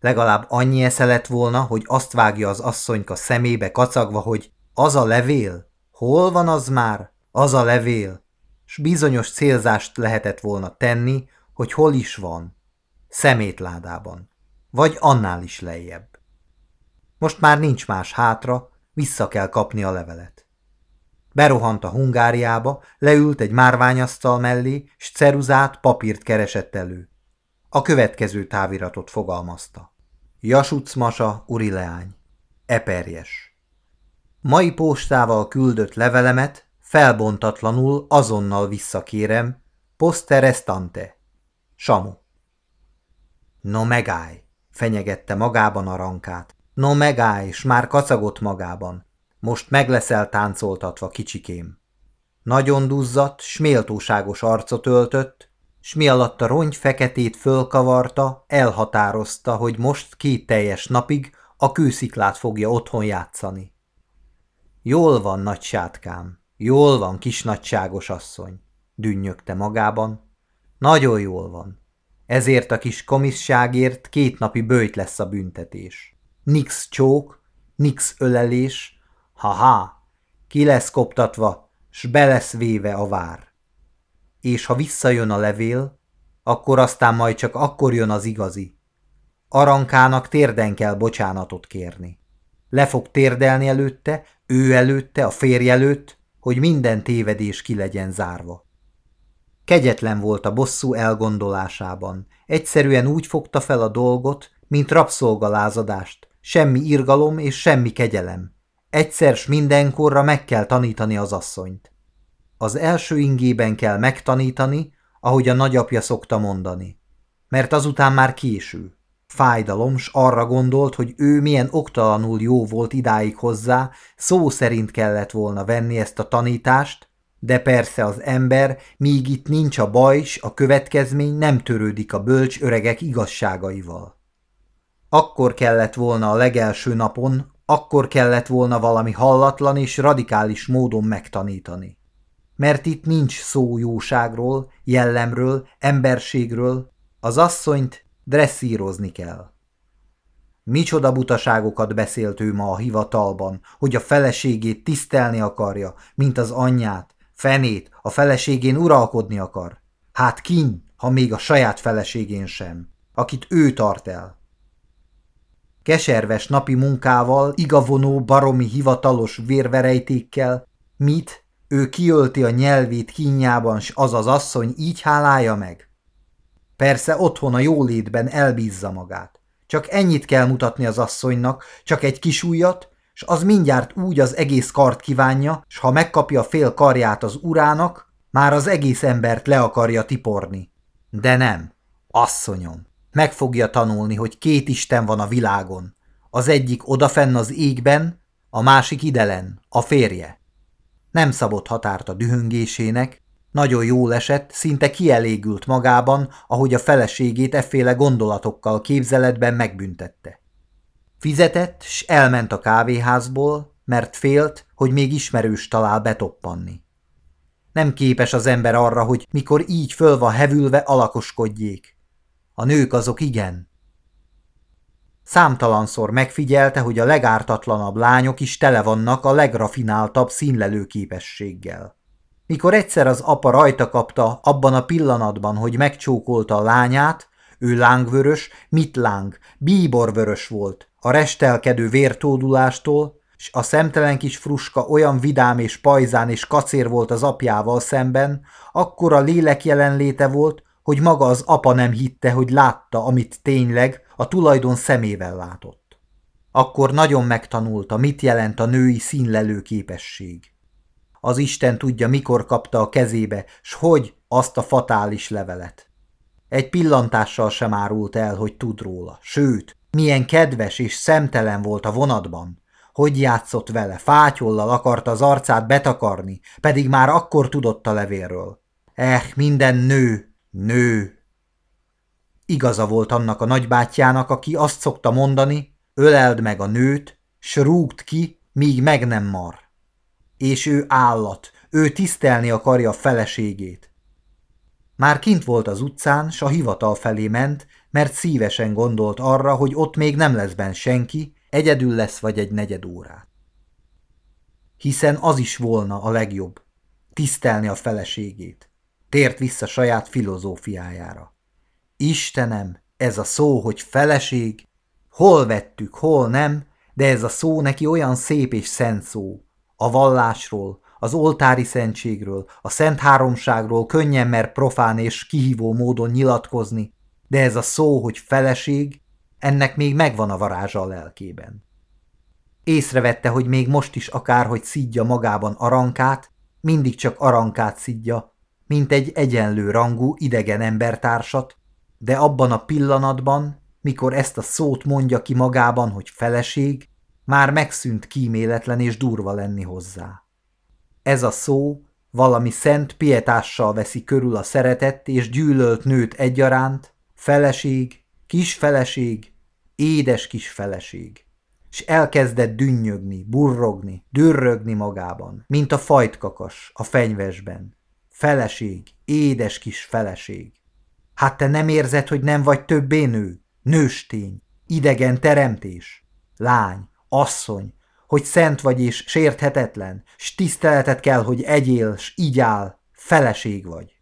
Speaker 2: Legalább annyi esze lett volna, hogy azt vágja az asszonyka szemébe kacagva, hogy az a levél? Hol van az már? Az a levél? S bizonyos célzást lehetett volna tenni, hogy hol is van. Szemétládában. Vagy annál is lejjebb. Most már nincs más hátra, vissza kell kapni a levelet. Berohant a Hungáriába, leült egy márványasztal mellé, s ceruzát, papírt keresett elő. A következő táviratot fogalmazta. Jasuc Masa, urileány. Eperjes. Mai postával küldött levelemet felbontatlanul azonnal visszakérem, posterestante. Samu. No megállj, fenyegette magában a rankát. No megállj, s már kacagott magában. Most meg leszel táncoltatva, kicsikém. Nagyon duzzadt, s arcot öltött, s mi alatt a rongy feketét fölkavarta, elhatározta, hogy most két teljes napig a kősziklát fogja otthon játszani. Jól van, nagy sátkám, jól van, kis nagyságos asszony, dünnyögte magában. Nagyon jól van. Ezért a kis komisságért két napi bőjt lesz a büntetés. Nix csók, nix ölelés, ha-ha, ki lesz koptatva, s be lesz véve a vár és ha visszajön a levél, akkor aztán majd csak akkor jön az igazi. Arankának térden kell bocsánatot kérni. Le fog térdelni előtte, ő előtte, a férj előtt, hogy minden tévedés ki legyen zárva. Kegyetlen volt a bosszú elgondolásában. Egyszerűen úgy fogta fel a dolgot, mint rabszolgalázadást. Semmi irgalom és semmi kegyelem. Egyszer s mindenkorra meg kell tanítani az asszonyt. Az első ingében kell megtanítani, ahogy a nagyapja szokta mondani. Mert azután már késő. Fájdalom, s arra gondolt, hogy ő milyen oktalanul jó volt idáig hozzá, szó szerint kellett volna venni ezt a tanítást, de persze az ember, míg itt nincs a baj, s a következmény nem törődik a bölcs öregek igazságaival. Akkor kellett volna a legelső napon, akkor kellett volna valami hallatlan és radikális módon megtanítani mert itt nincs szó jóságról, jellemről, emberségről, az asszonyt dresszírozni kell. Micsoda butaságokat beszélt ő ma a hivatalban, hogy a feleségét tisztelni akarja, mint az anyját, fenét, a feleségén uralkodni akar. Hát kin, ha még a saját feleségén sem, akit ő tart el. Keserves napi munkával, igavonó baromi hivatalos vérverejtékkel, mit ő kiölti a nyelvét kínjában, s az az asszony így hálálja meg? Persze otthon a jólétben elbízza magát. Csak ennyit kell mutatni az asszonynak, csak egy kis ujjat, s az mindjárt úgy az egész kart kívánja, s ha megkapja fél karját az urának, már az egész embert le akarja tiporni. De nem, asszonyom, meg fogja tanulni, hogy két Isten van a világon. Az egyik odafenn az égben, a másik idelen, a férje. Nem szabott határt a dühöngésének, nagyon jól esett, szinte kielégült magában, ahogy a feleségét efféle gondolatokkal képzeletben megbüntette.
Speaker 1: Fizetett, s elment a kávéházból, mert félt, hogy még ismerős talál betoppanni. Nem képes az ember arra, hogy mikor így föl van hevülve alakoskodjék. A nők azok igen. Számtalanszor megfigyelte, hogy a legártatlanabb lányok is tele vannak a legrafináltabb színlelő képességgel. Mikor egyszer az apa rajta kapta abban a pillanatban, hogy megcsókolta a lányát, ő lángvörös, mit láng, bíborvörös volt, a restelkedő vértódulástól, s a szemtelen kis fruska olyan vidám és pajzán és kacér volt az apjával szemben, akkor a lélek jelenléte volt, hogy maga az apa nem hitte, hogy látta, amit tényleg a tulajdon szemével látott. Akkor nagyon megtanulta, mit jelent a női színlelő képesség. Az Isten tudja, mikor kapta a kezébe, s hogy azt a fatális levelet. Egy pillantással sem árult el, hogy tud róla, sőt, milyen kedves és szemtelen volt a vonatban, hogy játszott vele, fátyollal akarta az arcát betakarni, pedig már akkor tudott a levélről. Eh, minden nő, nő. Igaza volt annak a nagybátyjának, aki azt szokta mondani, öleld meg a nőt, s rúgd ki, míg meg nem mar. És ő állat, ő tisztelni akarja a feleségét. Már kint volt az utcán, s a hivatal felé ment, mert szívesen gondolt arra, hogy ott még nem lesz benn senki, Egyedül lesz vagy egy negyed órát. Hiszen az is volna a legjobb, tisztelni a feleségét. Tért vissza saját filozófiájára. Istenem, ez a szó, hogy feleség, hol vettük, hol nem, de ez a szó neki olyan szép és szent szó. A vallásról, az oltári szentségről, a szent háromságról könnyen mer profán és kihívó módon nyilatkozni, de ez a szó, hogy feleség, ennek még megvan a varázsa a lelkében. Észrevette, hogy még most is akárhogy szidja magában arankát, mindig csak arankát szidja, mint egy egyenlő rangú idegen embertársat, de abban a pillanatban, mikor ezt a szót mondja ki magában, hogy feleség, már megszűnt kíméletlen és durva lenni hozzá. Ez a szó valami szent pietással veszi körül a szeretett és gyűlölt nőt egyaránt, feleség, kis feleség, édes kis feleség. És elkezdett dünnyögni, burrogni, dürrögni magában, mint a fajtkakas a fenyvesben. Feleség, édes kis feleség. Hát te nem érzed, hogy nem vagy többé nő? Nőstény, idegen teremtés, lány, asszony, hogy szent vagy és sérthetetlen, s tiszteletet kell, hogy egyél, s így áll, feleség vagy.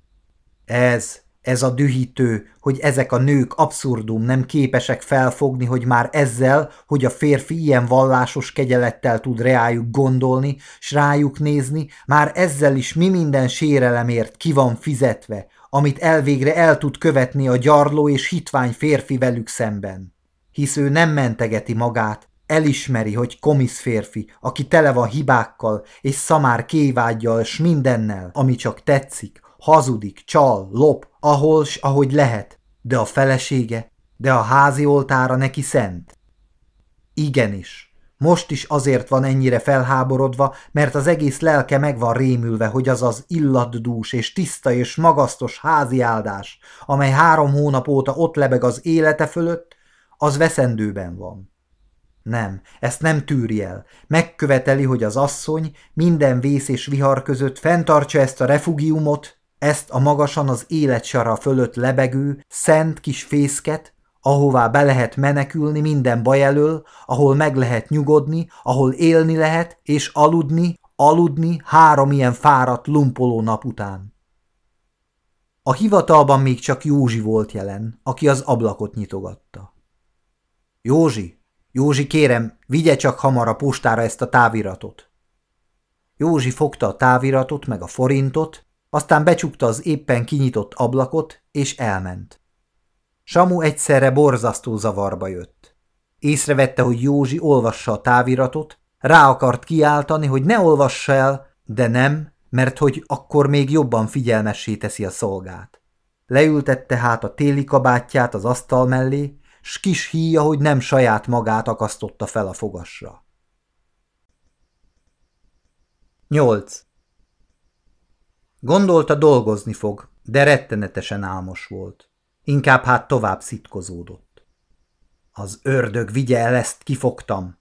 Speaker 1: Ez ez a dühítő, hogy ezek a nők abszurdum nem képesek felfogni, hogy már ezzel, hogy a férfi ilyen vallásos kegyelettel tud reájuk gondolni, s rájuk nézni, már ezzel is mi minden sérelemért ki van fizetve, amit elvégre el tud követni a gyarló és hitvány férfi velük szemben. Hisz ő nem mentegeti magát, elismeri, hogy komisz férfi, aki tele van hibákkal és szamár kévágyjal s mindennel, ami csak tetszik, hazudik, csal, lop, ahol s ahogy lehet, de a felesége, de a házi oltára neki szent. Igenis, most is azért van ennyire felháborodva, mert az egész lelke meg van rémülve, hogy az az illatdús és tiszta és magasztos házi áldás, amely három hónap óta ott lebeg az élete fölött, az veszendőben van. Nem, ezt nem tűri el. Megköveteli, hogy az asszony minden vész és vihar között fenntartsa ezt a refugiumot, ezt a magasan az életsara fölött lebegő, szent kis fészket, ahová be lehet menekülni minden baj elől, ahol meg lehet nyugodni, ahol élni lehet, és aludni, aludni három ilyen fáradt, lumpoló nap után. A hivatalban még csak Józsi volt jelen, aki az ablakot nyitogatta. Józsi, Józsi, kérem, vigye csak hamar a postára ezt a táviratot. Józsi fogta a táviratot meg a forintot, aztán becsukta az éppen kinyitott ablakot, és elment. Samu egyszerre borzasztó zavarba jött. Észrevette, hogy Józsi olvassa a táviratot, rá akart kiáltani, hogy ne olvassa el, de nem, mert hogy akkor még jobban figyelmessé teszi a szolgát. Leültette hát a téli kabátját az asztal mellé, s kis híja, hogy nem saját magát akasztotta fel a fogasra. 8. Gondolta dolgozni fog, de rettenetesen álmos volt. Inkább hát tovább szitkozódott. Az ördög vigye el ezt, kifogtam,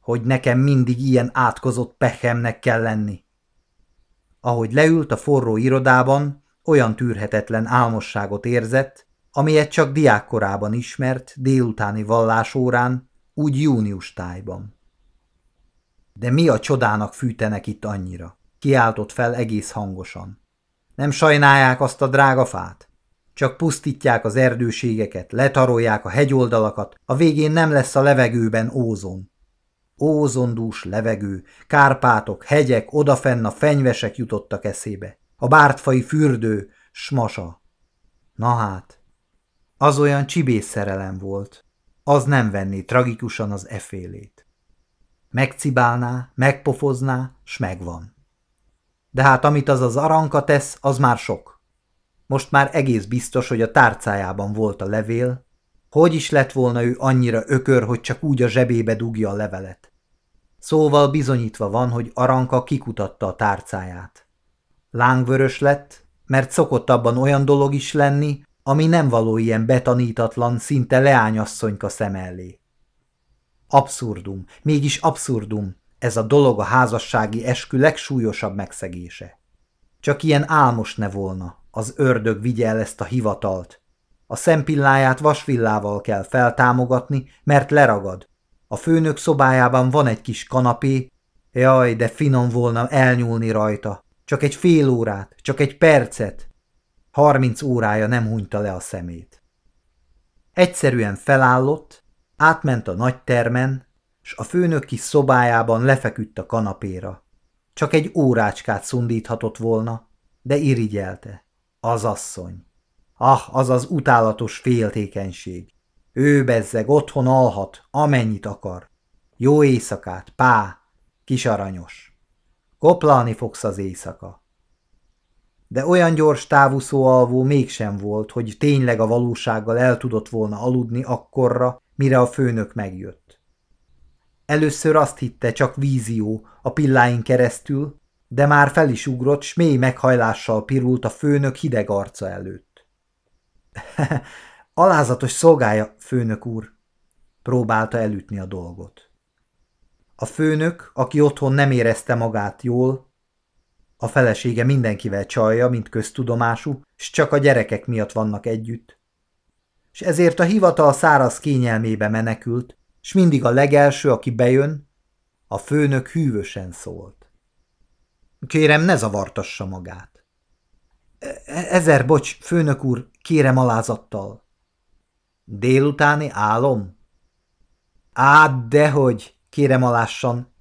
Speaker 1: hogy nekem mindig ilyen átkozott pehemnek kell lenni. Ahogy leült a forró irodában, olyan tűrhetetlen álmosságot érzett, amilyet csak diákkorában ismert délutáni vallásórán, úgy június tájban. De mi a csodának fűtenek itt annyira? Kiáltott fel egész hangosan. Nem sajnálják azt a drága fát? Csak pusztítják az erdőségeket, letarolják a hegyoldalakat, a végén nem lesz a levegőben ózon. Ózondús levegő, Kárpátok, hegyek, odafenn a fenyvesek jutottak eszébe. A bártfai fürdő, smasa. Na hát, az olyan csibész volt. Az nem venné tragikusan az efélét. Megcibálná, megpofozná, s megvan. De hát amit az az aranka tesz, az már sok. Most már egész biztos, hogy a tárcájában volt a levél, hogy is lett volna ő annyira ökör, hogy csak úgy a zsebébe dugja a levelet? Szóval bizonyítva van, hogy Aranka kikutatta a tárcáját. Lángvörös lett, mert szokott abban olyan dolog is lenni, ami nem való ilyen betanítatlan, szinte leányasszonyka szem elé. Abszurdum, mégis abszurdum, ez a dolog a házassági eskü legsúlyosabb megszegése. Csak ilyen álmos ne volna, az ördög vigye el ezt a hivatalt. A szempilláját vasvillával kell feltámogatni, mert leragad. A főnök szobájában van egy kis kanapé, jaj, de finom volna elnyúlni rajta. Csak egy fél órát, csak egy percet. Harminc órája nem hunyta le a szemét. Egyszerűen felállott, átment a nagy termen, s a főnök kis szobájában lefeküdt a kanapéra. Csak egy órácskát szundíthatott volna, de irigyelte. Az asszony. Ah, az az utálatos féltékenység. Ő bezzeg, otthon alhat, amennyit akar. Jó éjszakát, pá, kis aranyos. Koplalni fogsz az éjszaka. De olyan gyors távúszó alvó mégsem volt, hogy tényleg a valósággal el tudott volna aludni akkorra, mire a főnök megjött. Először azt hitte, csak vízió a pilláin keresztül, de már fel is ugrott, s mély meghajlással pirult a főnök hideg arca előtt. [laughs] Alázatos szolgája, főnök úr, próbálta elütni a dolgot. A főnök, aki otthon nem érezte magát jól, a felesége mindenkivel csalja, mint köztudomású, s csak a gyerekek miatt vannak együtt. És ezért a hivatal száraz kényelmébe menekült, s mindig a legelső, aki bejön, a főnök hűvösen szólt. Kérem, ne zavartassa magát. E-, ezer bocs, főnök úr, kérem alázattal. Délutáni álom? Át, dehogy, kérem alássan.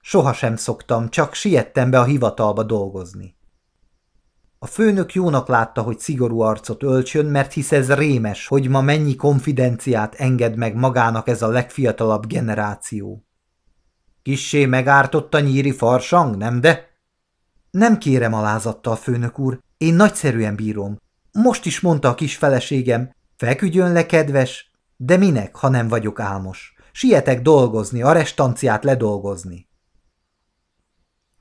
Speaker 1: Sohasem szoktam, csak siettem be a hivatalba dolgozni. A főnök jónak látta, hogy szigorú arcot öltsön, mert hisz ez rémes, hogy ma mennyi konfidenciát enged meg magának ez a legfiatalabb generáció. Kissé megártott a nyíri farsang, nem de? Nem kérem alázattal, főnök úr, én nagyszerűen bírom. Most is mondta a kis feleségem, Feküdjön le, kedves, de minek, ha nem vagyok álmos? Sietek dolgozni, a restanciát ledolgozni.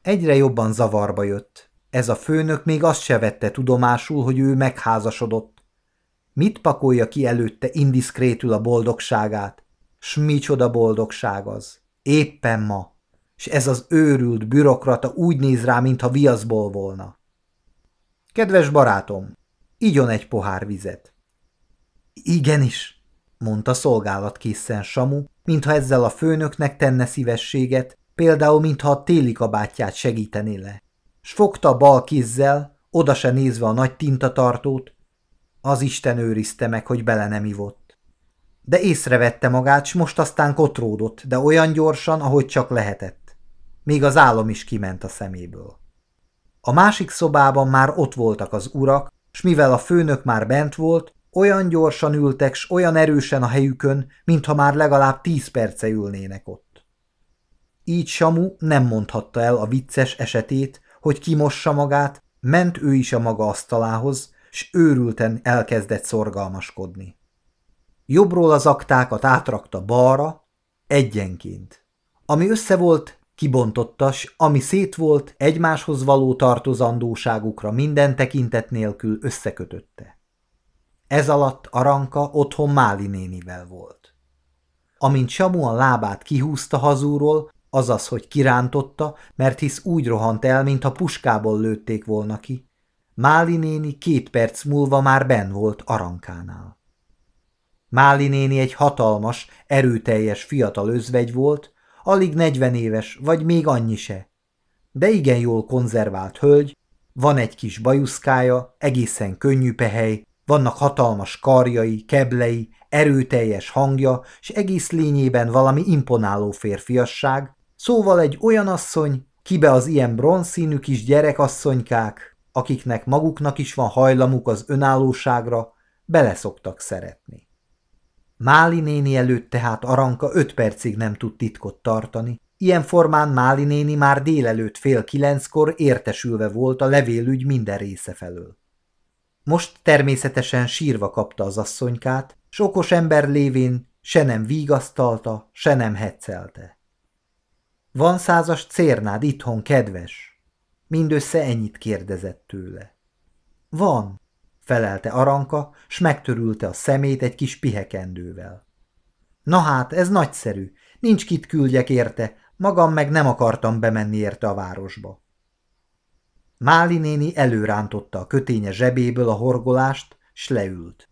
Speaker 1: Egyre jobban zavarba jött. Ez a főnök még azt se vette tudomásul, hogy ő megházasodott. Mit pakolja ki előtte indiszkrétül a boldogságát? S micsoda boldogság az? Éppen ma. S ez az őrült bürokrata úgy néz rá, mintha viaszból volna. Kedves barátom, igyon egy pohár vizet. Igenis, mondta szolgálatkészen Samu, mintha ezzel a főnöknek tenne szívességet, például mintha a téli kabátját segítené le. S fogta a bal kézzel, oda se nézve a nagy tintatartót, az Isten őrizte meg, hogy bele nem ivott. De észrevette magát, s most aztán kotródott, de olyan gyorsan, ahogy csak lehetett. Még az álom is kiment a szeméből. A másik szobában már ott voltak az urak, s mivel a főnök már bent volt, olyan gyorsan ültek, s olyan erősen a helyükön, mintha már legalább tíz perce ülnének ott. Így Samu nem mondhatta el a vicces esetét, hogy kimossa magát, ment ő is a maga asztalához, s őrülten elkezdett szorgalmaskodni. Jobbról az aktákat átrakta balra, egyenként. Ami össze volt, kibontotta, s ami szét volt, egymáshoz való tartozandóságukra minden tekintet nélkül összekötötte. Ez alatt Aranka otthon Máli nénivel volt. amint Samu a lábát kihúzta hazúról, azaz, hogy kirántotta, mert hisz úgy rohant el, mintha puskából lőtték volna ki. Máli néni két perc múlva már ben volt Arankánál. Máli néni egy hatalmas, erőteljes fiatal özvegy volt, alig negyven éves, vagy még annyi se. De igen jól konzervált hölgy, van egy kis bajuszkája, egészen könnyű pehely, vannak hatalmas karjai, keblei, erőteljes hangja, és egész lényében valami imponáló férfiasság, szóval egy olyan asszony, kibe az ilyen bronzszínű kis gyerekasszonykák, akiknek maguknak is van hajlamuk az önállóságra, beleszoktak szeretni. Máli néni előtt tehát Aranka öt percig nem tud titkot tartani, Ilyen formán Máli néni már délelőtt fél kilenckor értesülve volt a levélügy minden része felől. Most természetesen sírva kapta az asszonykát, s okos ember lévén se nem vígasztalta, se nem heccelte. Van százas cérnád itthon, kedves? Mindössze ennyit kérdezett tőle. Van, felelte Aranka, s megtörülte a szemét egy kis pihekendővel. Na hát, ez nagyszerű, nincs kit küldjek érte, magam meg nem akartam bemenni érte a városba. Máli néni előrántotta a köténye zsebéből a horgolást, s leült.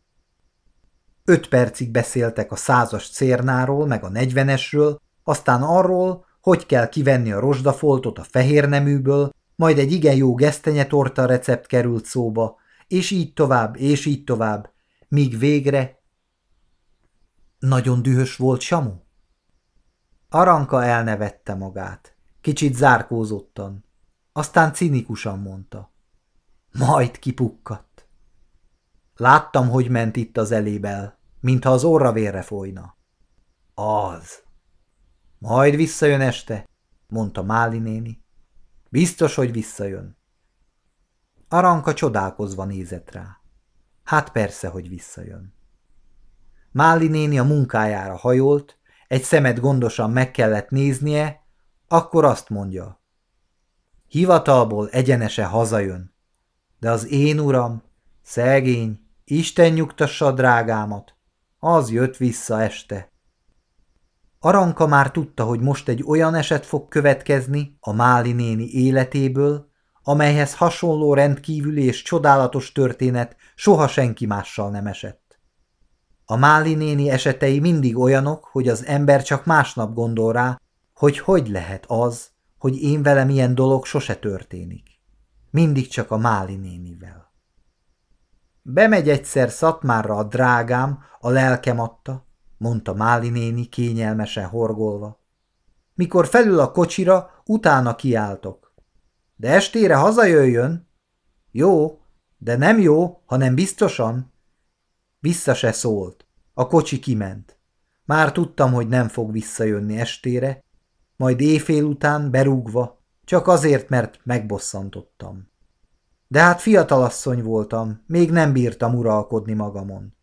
Speaker 1: Öt percig beszéltek a százas cérnáról, meg a negyvenesről, aztán arról, hogy kell kivenni a rozsdafoltot a fehér neműből, majd egy igen jó gesztenyetorta recept került szóba, és így tovább, és így tovább, míg végre... Nagyon dühös volt Samu? Aranka elnevette magát. Kicsit zárkózottan. Aztán cinikusan mondta. Majd kipukkadt. Láttam, hogy ment itt az elébel, mintha az orra vérre folyna. Az. Majd visszajön este, mondta Máli néni. Biztos, hogy visszajön. Aranka csodálkozva nézett rá. Hát persze, hogy visszajön. Máli néni a munkájára hajolt, egy szemet gondosan meg kellett néznie, akkor azt mondja. Hivatalból egyenese hazajön, de az én uram, szegény, Isten nyugtassa a drágámat, az jött vissza este. Aranka már tudta, hogy most egy olyan eset fog következni a Máli néni életéből, amelyhez hasonló rendkívüli és csodálatos történet soha senki mással nem esett. A Máli néni esetei mindig olyanok, hogy az ember csak másnap gondol rá, hogy hogy lehet az, hogy én velem ilyen dolog sose történik. Mindig csak a Máli nénivel. Bemegy egyszer Szatmárra a drágám, a lelkem adta, mondta Máli néni kényelmesen horgolva. Mikor felül a kocsira, utána kiáltok. De estére hazajöjjön. Jó, de nem jó, hanem biztosan. Vissza se szólt. A kocsi kiment. Már tudtam, hogy nem fog visszajönni estére, majd éjfél után berúgva, csak azért, mert megbosszantottam. De hát fiatalasszony voltam, még nem bírtam uralkodni magamon.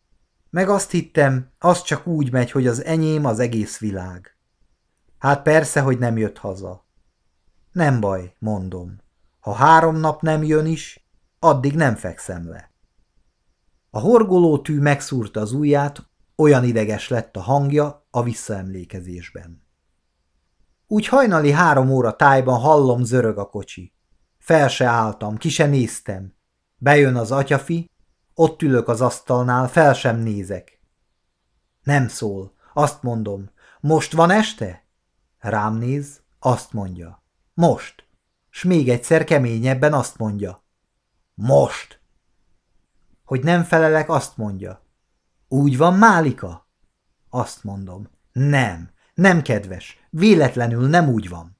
Speaker 1: Meg azt hittem, az csak úgy megy, hogy az enyém az egész világ. Hát persze, hogy nem jött haza. Nem baj, mondom. Ha három nap nem jön is, addig nem fekszem le. A horgoló tű megszúrta az ujját, olyan ideges lett a hangja a visszaemlékezésben. Úgy hajnali három óra tájban hallom zörög a kocsi. Fel se álltam, ki se néztem. Bejön az atyafi, ott ülök az asztalnál, fel sem nézek. Nem szól, azt mondom, most van este? Rám néz, azt mondja, most. S még egyszer keményebben azt mondja, most. Hogy nem felelek, azt mondja. Úgy van, Málika? Azt mondom. Nem, nem kedves, véletlenül nem úgy van.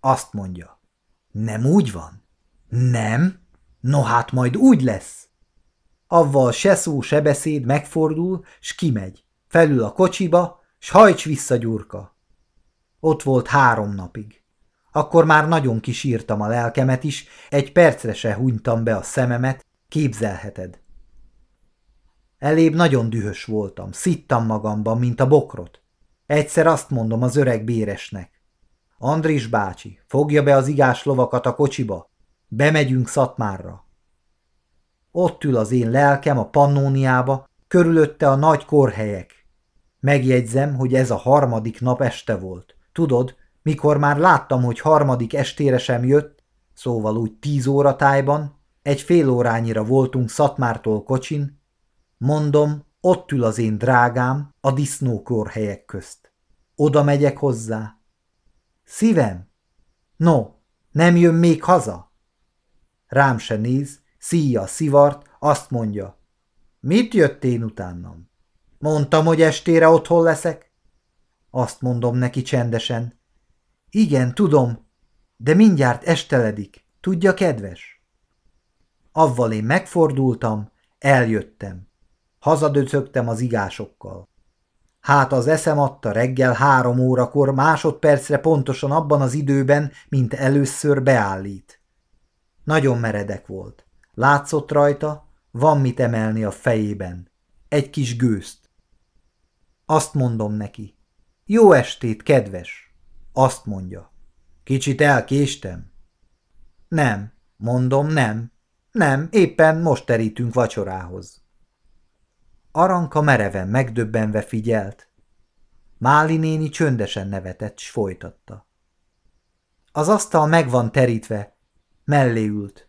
Speaker 1: Azt mondja. Nem úgy van? Nem? No hát majd úgy lesz. Avval se szó, se beszéd megfordul, s kimegy. Felül a kocsiba, s hajts vissza gyurka. Ott volt három napig. Akkor már nagyon kisírtam a lelkemet is, egy percre se hunytam be a szememet, képzelheted. Elébb nagyon dühös voltam, szittam magamban, mint a bokrot. Egyszer azt mondom az öreg béresnek. Andris bácsi, fogja be az igás lovakat a kocsiba. Bemegyünk Szatmárra. Ott ül az én lelkem a pannóniába, körülötte a nagy korhelyek. Megjegyzem, hogy ez a harmadik nap este volt. Tudod, mikor már láttam, hogy harmadik estére sem jött, szóval úgy tíz óra tájban, egy fél órányira voltunk Szatmártól kocsin, mondom, ott ül az én drágám a disznókor közt. Oda megyek hozzá. Szívem? No, nem jön még haza? Rám se néz, szíja szivart, azt mondja. Mit jött én utánam? Mondtam, hogy estére otthon leszek? Azt mondom neki csendesen. Igen, tudom, de mindjárt esteledik. Tudja, kedves? Avval én megfordultam, eljöttem. Hazadöcögtem az igásokkal. Hát az eszem adta reggel három órakor másodpercre pontosan abban az időben, mint először beállít. Nagyon meredek volt. Látszott rajta, van mit emelni a fejében. Egy kis gőzt. Azt mondom neki. Jó estét, kedves! Azt mondja. Kicsit elkéstem? Nem, mondom, nem. Nem, éppen most terítünk vacsorához. Aranka mereven megdöbbenve figyelt. Máli néni csöndesen nevetett, s folytatta. Az asztal meg van terítve, mellé ült.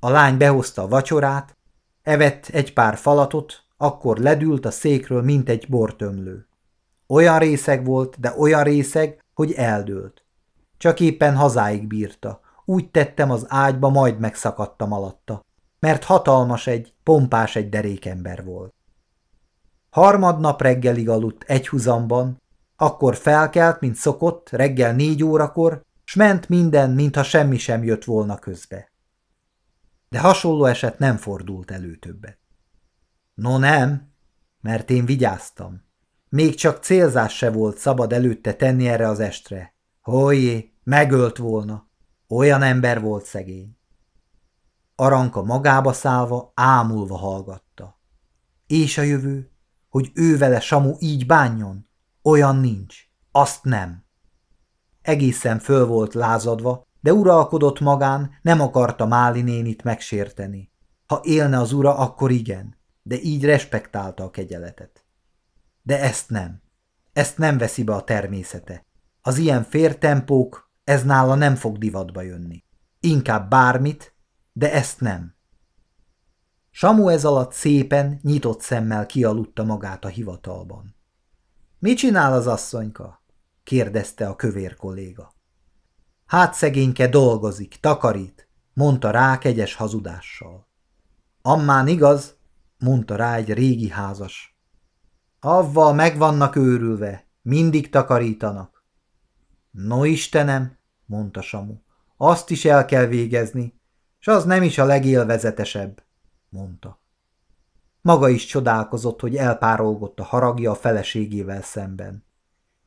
Speaker 1: A lány behozta a vacsorát, evett egy pár falatot, akkor ledült a székről, mint egy bortömlő. Olyan részeg volt, de olyan részeg, hogy eldőlt. Csak éppen hazáig bírta. Úgy tettem az ágyba, majd megszakadtam alatta mert hatalmas egy, pompás egy derékember volt. Harmadnap reggelig aludt egyhuzamban, akkor felkelt, mint szokott, reggel négy órakor, s ment minden, mintha semmi sem jött volna közbe. De hasonló eset nem fordult elő többet. No nem, mert én vigyáztam. Még csak célzás se volt szabad előtte tenni erre az estre. Hojjé, megölt volna. Olyan ember volt szegény. Aranka magába szállva, ámulva hallgatta. És a jövő, hogy ő vele Samu így bánjon? Olyan nincs. Azt nem. Egészen föl volt lázadva, de uralkodott magán, nem akarta Máli nénit megsérteni. Ha élne az ura, akkor igen, de így respektálta a kegyeletet. De ezt nem. Ezt nem veszi be a természete. Az ilyen fértempók, ez nála nem fog divatba jönni. Inkább bármit, de ezt nem. Samu ez alatt szépen, nyitott szemmel kialudta magát a hivatalban. – Mi csinál az asszonyka? – kérdezte a kövér kolléga. – Hát szegényke dolgozik, takarít – mondta rá kegyes hazudással. – Ammán igaz – mondta rá egy régi házas. – Avval meg vannak őrülve, mindig takarítanak. – No Istenem – mondta Samu – azt is el kell végezni, s az nem is a legélvezetesebb, mondta. Maga is csodálkozott, hogy elpárolgott a haragja a feleségével szemben.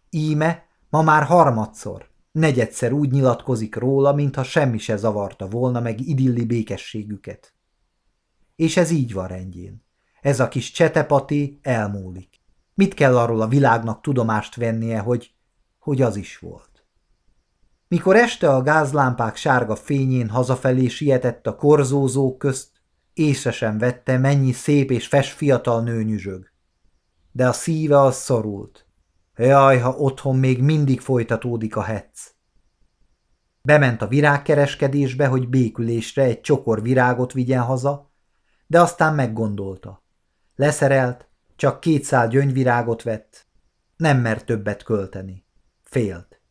Speaker 1: Íme ma már harmadszor, negyedszer úgy nyilatkozik róla, mintha semmi se zavarta volna meg idilli békességüket. És ez így van rendjén. Ez a kis csetepati elmúlik. Mit kell arról a világnak tudomást vennie, hogy, hogy az is volt? Mikor este a gázlámpák sárga fényén hazafelé sietett a korzózók közt, észre sem vette, mennyi szép és fes fiatal nő nyüzsög. De a szíve az szorult. Jaj, ha otthon még mindig folytatódik a hetsz. Bement a virágkereskedésbe, hogy békülésre egy csokor virágot vigyen haza, de aztán meggondolta. Leszerelt, csak kétszál gyöngyvirágot vett, nem mert többet költeni. Félt.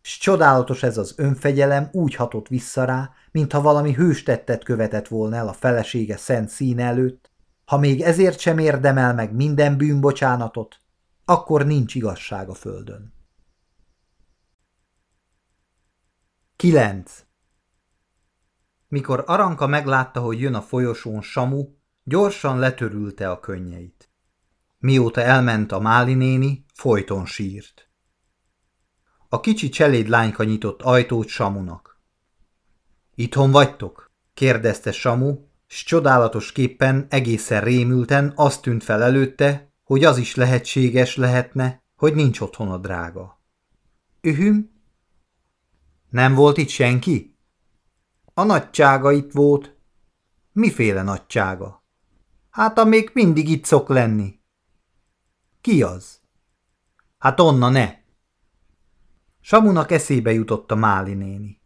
Speaker 1: S csodálatos ez az önfegyelem úgy hatott vissza rá, mintha valami hőstettet követett volna el a felesége szent szín előtt, ha még ezért sem érdemel meg minden bűnbocsánatot, akkor nincs igazság a földön. 9. Mikor Aranka meglátta, hogy jön a folyosón Samu, gyorsan letörülte a könnyeit. Mióta elment a Máli néni, folyton sírt. A kicsi cseléd lányka nyitott ajtót Samunak. Itthon vagytok? kérdezte Samu, s csodálatos képpen egészen rémülten azt tűnt fel előtte, hogy az is lehetséges lehetne, hogy nincs otthon a drága. Ühüm? Nem volt itt senki? A nagysága itt volt. Miféle nagysága? Hát, a még mindig itt szok lenni. Ki az? Hát onna ne! Samunak eszébe jutott a Máli néni.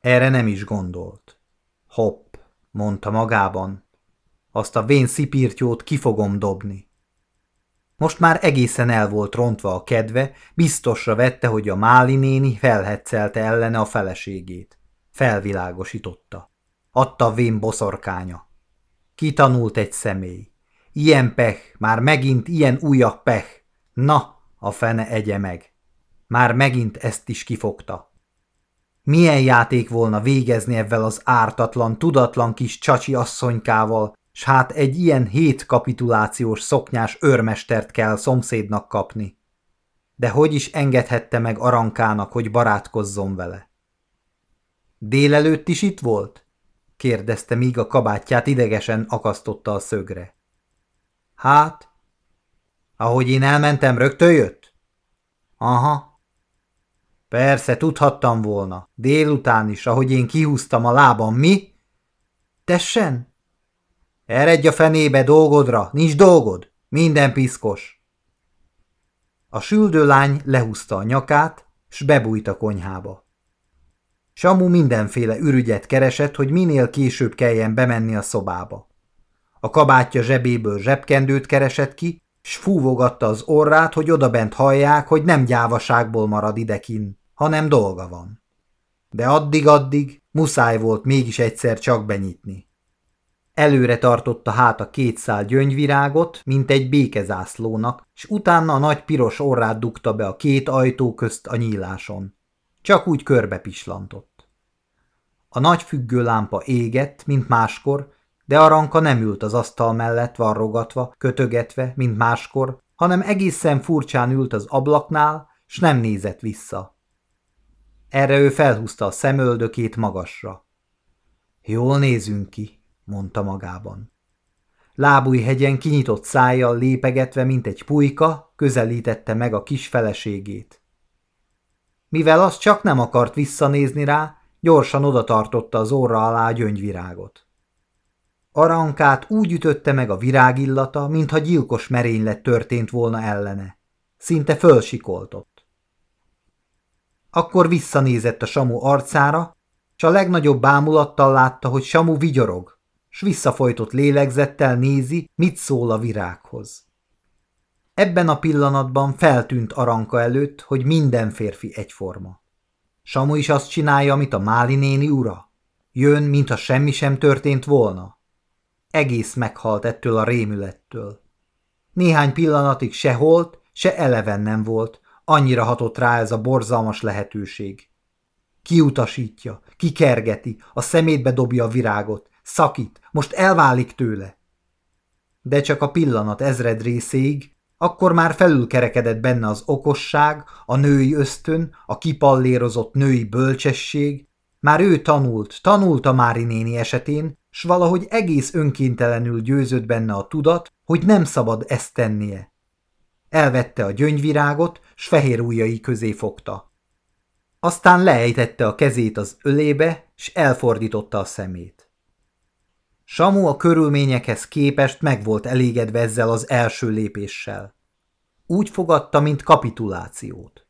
Speaker 1: Erre nem is gondolt. Hopp, mondta magában. Azt a vén szipírtyót ki fogom dobni. Most már egészen el volt rontva a kedve, biztosra vette, hogy a Máli néni felhetszelte ellene a feleségét. Felvilágosította. Adta vén boszorkánya. Kitanult egy személy. Ilyen pech, már megint ilyen újabb pech. Na, a fene egye meg. Már megint ezt is kifogta. Milyen játék volna végezni ebben az ártatlan, tudatlan kis csacsi asszonykával, s hát egy ilyen hét kapitulációs szoknyás őrmestert kell szomszédnak kapni. De hogy is engedhette meg Arankának, hogy barátkozzon vele? Délelőtt is itt volt? kérdezte, míg a kabátját idegesen akasztotta a szögre. Hát? Ahogy én elmentem, rögtön jött? Aha. Persze, tudhattam volna. Délután is, ahogy én kihúztam a lábam, mi? Tessen? Eredj a fenébe dolgodra, nincs dolgod, minden piszkos. A süldő lány lehúzta a nyakát, s bebújt a konyhába. Samu mindenféle ürügyet keresett, hogy minél később kelljen bemenni a szobába. A kabátja zsebéből zsebkendőt keresett ki, s fúvogatta az orrát, hogy odabent hallják, hogy nem gyávaságból marad idekin, hanem dolga van. De addig-addig muszáj volt mégis egyszer csak benyitni. Előre tartotta hát a két szál gyöngyvirágot, mint egy békezászlónak, s utána a nagy piros orrát dugta be a két ajtó közt a nyíláson. Csak úgy körbe pislantott. A nagy függő lámpa égett, mint máskor, de Aranka nem ült az asztal mellett varrogatva, kötögetve, mint máskor, hanem egészen furcsán ült az ablaknál, s nem nézett vissza. Erre ő felhúzta a szemöldökét magasra. Jól nézünk ki, mondta magában. Lábújhegyen kinyitott szájjal lépegetve, mint egy pulyka, közelítette meg a kis feleségét. Mivel az csak nem akart visszanézni rá, gyorsan odatartotta az orra alá a gyöngyvirágot. Arankát úgy ütötte meg a virágillata, mintha gyilkos merénylet történt volna ellene. Szinte fölsikoltott. Akkor visszanézett a Samu arcára, s a legnagyobb bámulattal látta, hogy Samu vigyorog, s visszafolytott lélegzettel nézi, mit szól a virághoz. Ebben a pillanatban feltűnt Aranka előtt, hogy minden férfi egyforma. Samu is azt csinálja, amit a Máli néni ura. Jön, mintha semmi sem történt volna. Egész meghalt ettől a rémülettől. Néhány pillanatig se holt, se eleven nem volt, annyira hatott rá ez a borzalmas lehetőség. Kiutasítja, kikergeti, a szemétbe dobja a virágot, szakít, most elválik tőle. De csak a pillanat ezred részéig, akkor már felülkerekedett benne az okosság, a női ösztön, a kipallérozott női bölcsesség, már ő tanult, tanult a Mári néni esetén, s valahogy egész önkéntelenül győzött benne a tudat, hogy nem szabad ezt tennie. Elvette a gyöngyvirágot, s fehér ujjai közé fogta. Aztán leejtette a kezét az ölébe, s elfordította a szemét. Samu a körülményekhez képest meg volt elégedve ezzel az első lépéssel. Úgy fogadta, mint kapitulációt.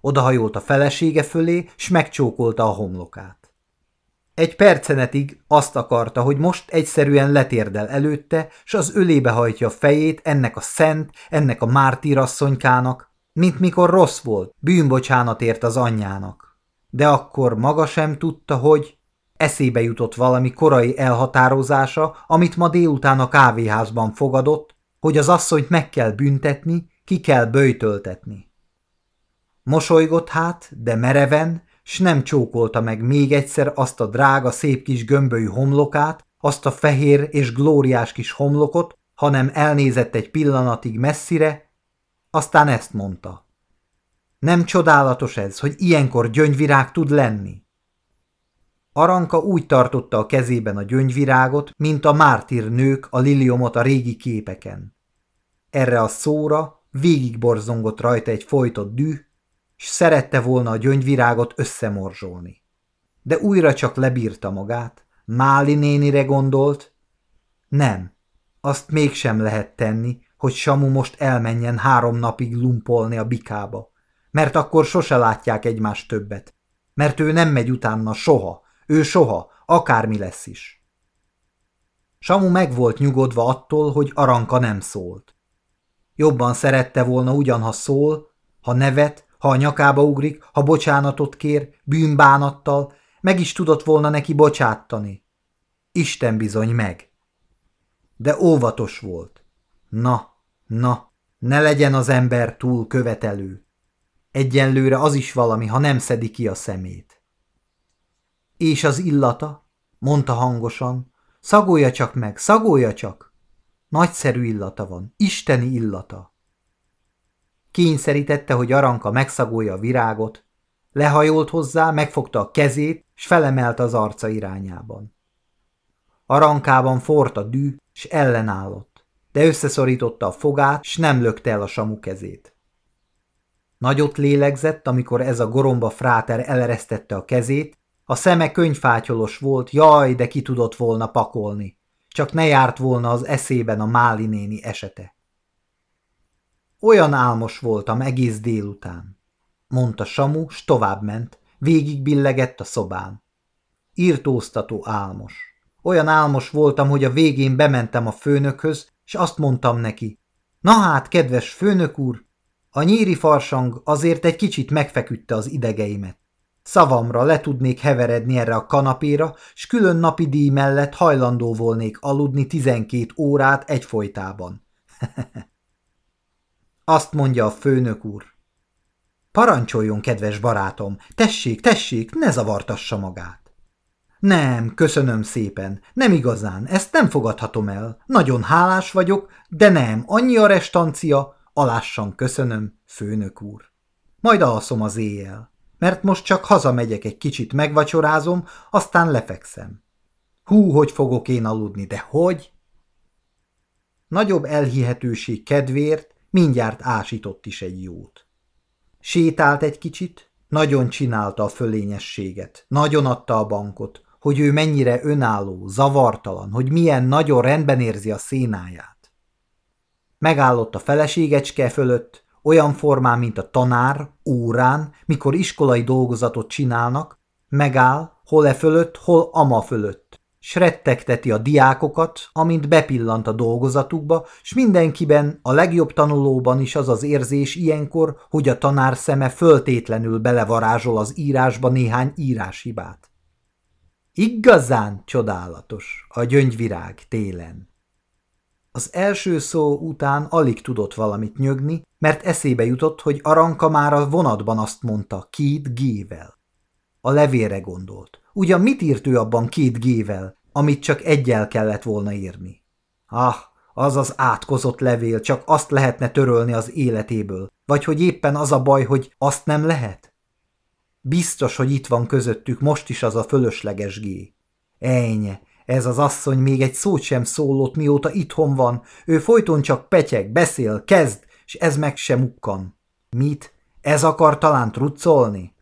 Speaker 1: Odahajolt a felesége fölé, s megcsókolta a homlokát. Egy percenetig azt akarta, hogy most egyszerűen letérdel előtte, s az ölébe hajtja a fejét ennek a szent, ennek a mártírasszonykának, mint mikor rossz volt, bűnbocsánatért az anyjának. De akkor maga sem tudta, hogy eszébe jutott valami korai elhatározása, amit ma délután a kávéházban fogadott, hogy az asszonyt meg kell büntetni, ki kell böjtöltetni. Mosolygott hát, de mereven, s nem csókolta meg még egyszer azt a drága szép kis gömbölyű homlokát, azt a fehér és glóriás kis homlokot, hanem elnézett egy pillanatig messzire, aztán ezt mondta. Nem csodálatos ez, hogy ilyenkor gyöngyvirág tud lenni? Aranka úgy tartotta a kezében a gyöngyvirágot, mint a mártír nők a liliomot a régi képeken. Erre a szóra végigborzongott rajta egy folytott düh, s szerette volna a gyöngyvirágot összemorzsolni. De újra csak lebírta magát, Máli nénire gondolt, nem, azt mégsem lehet tenni,
Speaker 2: hogy Samu most elmenjen három napig lumpolni a bikába, mert akkor sose látják egymást többet, mert ő nem megy utána soha, ő soha, akármi lesz is. Samu meg volt nyugodva attól, hogy Aranka nem szólt. Jobban szerette volna ugyanha szól, ha nevet, ha a nyakába ugrik, ha bocsánatot kér, bűnbánattal, meg is tudott volna neki bocsátani. Isten bizony meg. De óvatos volt. Na, na, ne legyen az ember túl követelő. Egyenlőre az is valami, ha nem szedi ki a szemét. És az illata? mondta hangosan. Szagolja csak meg, szagolja csak. Nagyszerű illata van, isteni illata. Kényszerítette, hogy Aranka megszagolja a virágot, lehajolt hozzá, megfogta a kezét, s felemelte az arca irányában. Arankában fort a dű, s ellenállott, de összeszorította a fogát, s nem lökte el a samu kezét. Nagyot lélegzett, amikor ez a goromba fráter eleresztette a kezét, a szeme könyvfátyolos volt, jaj, de ki tudott volna pakolni. Csak ne járt volna az eszében a Máli néni esete. Olyan álmos voltam egész délután, mondta Samu, s továbbment, végig billegett a szobán. Írtóztató álmos. Olyan álmos voltam, hogy a végén bementem a főnökhöz, és azt mondtam neki, na hát, kedves főnök úr, a nyíri farsang azért egy kicsit megfeküdte az idegeimet. Szavamra le tudnék heveredni erre a kanapéra, s külön napi díj mellett hajlandó volnék aludni tizenkét órát egyfolytában. [laughs] Azt mondja a főnök úr. Parancsoljon, kedves barátom, tessék, tessék, ne zavartassa magát. Nem, köszönöm szépen, nem igazán, ezt nem fogadhatom el. Nagyon hálás vagyok, de nem, annyi a restancia, alássan köszönöm, főnök úr. Majd alszom az éjjel mert most csak hazamegyek egy kicsit megvacsorázom, aztán lefekszem. Hú, hogy fogok én aludni, de hogy? Nagyobb elhihetőség kedvéért mindjárt ásított is egy jót. Sétált egy kicsit, nagyon csinálta a fölényességet, nagyon adta a bankot, hogy ő mennyire önálló, zavartalan, hogy milyen nagyon rendben érzi a szénáját. Megállott a feleségecske fölött, olyan formán, mint a tanár, órán, mikor iskolai dolgozatot csinálnak, megáll, hol e fölött, hol ama fölött, s a diákokat, amint bepillant a dolgozatukba, s mindenkiben, a legjobb tanulóban is az az érzés ilyenkor, hogy a tanár szeme föltétlenül belevarázsol az írásba néhány íráshibát. Igazán csodálatos a gyöngyvirág télen. Az első szó után alig tudott valamit nyögni, mert eszébe jutott, hogy Aranka már a vonatban azt mondta, két gével. A levére gondolt. Ugyan mit írt ő abban két gével, amit csak egyel kellett volna írni? Ah, az az átkozott levél, csak azt lehetne törölni az életéből, vagy hogy éppen az a baj, hogy azt nem lehet? Biztos, hogy itt van közöttük most is az a fölösleges gé. Ejnye, ez az asszony még egy szót sem szólott, mióta itthon van. Ő folyton csak petyeg, beszél, kezd, és ez meg sem mukkan. Mit? Ez akar talán truccolni?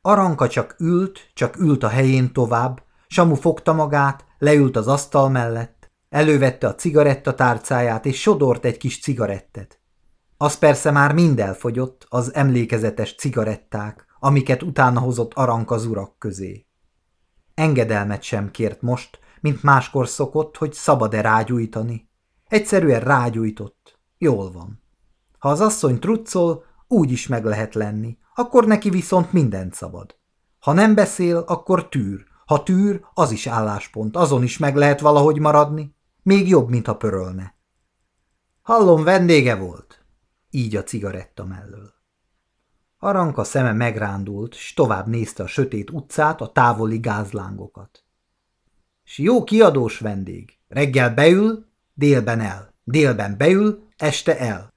Speaker 2: Aranka csak ült, csak ült a helyén tovább, Samu fogta magát, leült az asztal mellett, elővette a cigarettatárcáját, és sodort egy kis cigarettet. Az persze már mind elfogyott, az emlékezetes cigaretták, amiket utána hozott Aranka az közé. Engedelmet sem kért most, mint máskor szokott, hogy szabad-e rágyújtani. Egyszerűen rágyújtott. Jól van. Ha az asszony truccol, úgy is meg lehet lenni, akkor neki viszont mindent szabad. Ha nem beszél, akkor tűr. Ha tűr, az is álláspont, azon is meg lehet valahogy maradni. Még jobb, mint ha pörölne. Hallom, vendége volt. Így a cigaretta mellől. Aranka szeme megrándult, s tovább nézte a sötét utcát, a távoli gázlángokat. S jó kiadós vendég. Reggel beül, délben el. Délben beül, este el.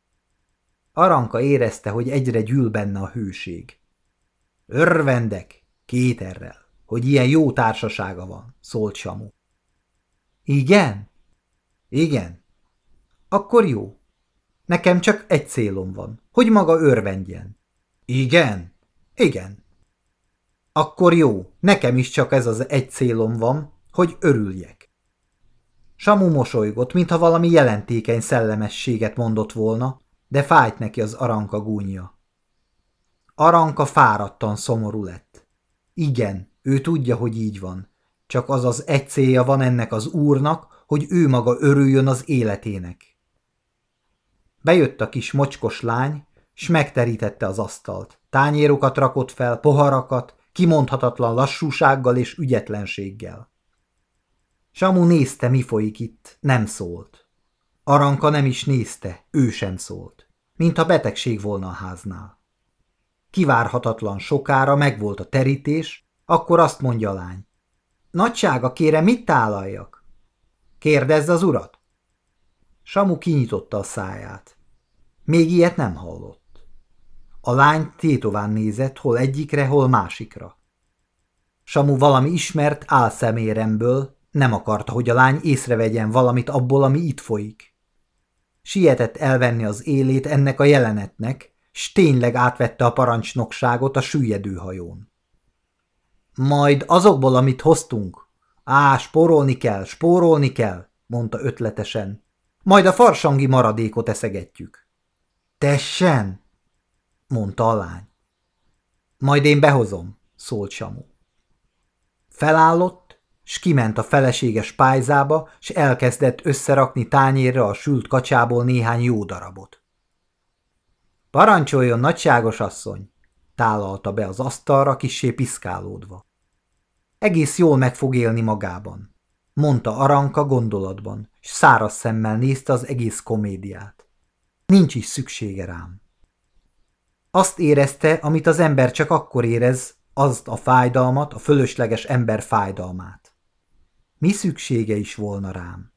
Speaker 2: Aranka érezte, hogy egyre gyűl benne a hőség. Örvendek, kéterrel, hogy ilyen jó társasága van, szólt Samu. Igen? Igen. Akkor jó. Nekem csak egy célom van, hogy maga örvendjen. Igen? Igen. Akkor jó, nekem is csak ez az egy célom van, hogy örüljek.
Speaker 1: Samu mosolygott, mintha valami jelentékeny szellemességet mondott volna, de fájt neki az aranka gúnyja. Aranka fáradtan szomorú lett. Igen, ő tudja, hogy így van. Csak az az egy célja van ennek az úrnak, hogy ő maga örüljön az életének. Bejött a kis mocskos lány, s megterítette az asztalt. Tányérokat rakott fel, poharakat, kimondhatatlan lassúsággal és ügyetlenséggel. Samu nézte, mi folyik itt, nem szólt. Aranka nem is nézte, ő sem szólt, mintha betegség volna a háznál. Kivárhatatlan sokára megvolt a terítés, akkor azt mondja a lány. Nagysága, kérem, mit tálaljak? Kérdezz az urat. Samu kinyitotta a száját. Még ilyet nem hallott. A lány tétován nézett, hol egyikre, hol másikra. Samu valami ismert álszeméremből nem akarta, hogy a lány észrevegyen valamit abból, ami itt folyik. Sietett elvenni az élét ennek a jelenetnek, s tényleg átvette a parancsnokságot a süllyedő hajón. Majd azokból, amit hoztunk. Á, spórolni kell, spórolni kell, mondta ötletesen. Majd a farsangi maradékot eszegetjük. Tessen, mondta a lány. Majd én behozom, szólt Samu. Felállott, s kiment a feleséges pályzába, s elkezdett összerakni tányérre a sült kacsából néhány jó darabot. Parancsoljon, nagyságos asszony, tálalta be az asztalra kissé piszkálódva. Egész jól meg fog élni magában, mondta Aranka gondolatban, s száraz szemmel nézte az egész komédiát. Nincs is szüksége rám. Azt érezte, amit az ember csak akkor érez, azt a fájdalmat, a fölösleges ember fájdalmát. Mi szüksége is volna rám?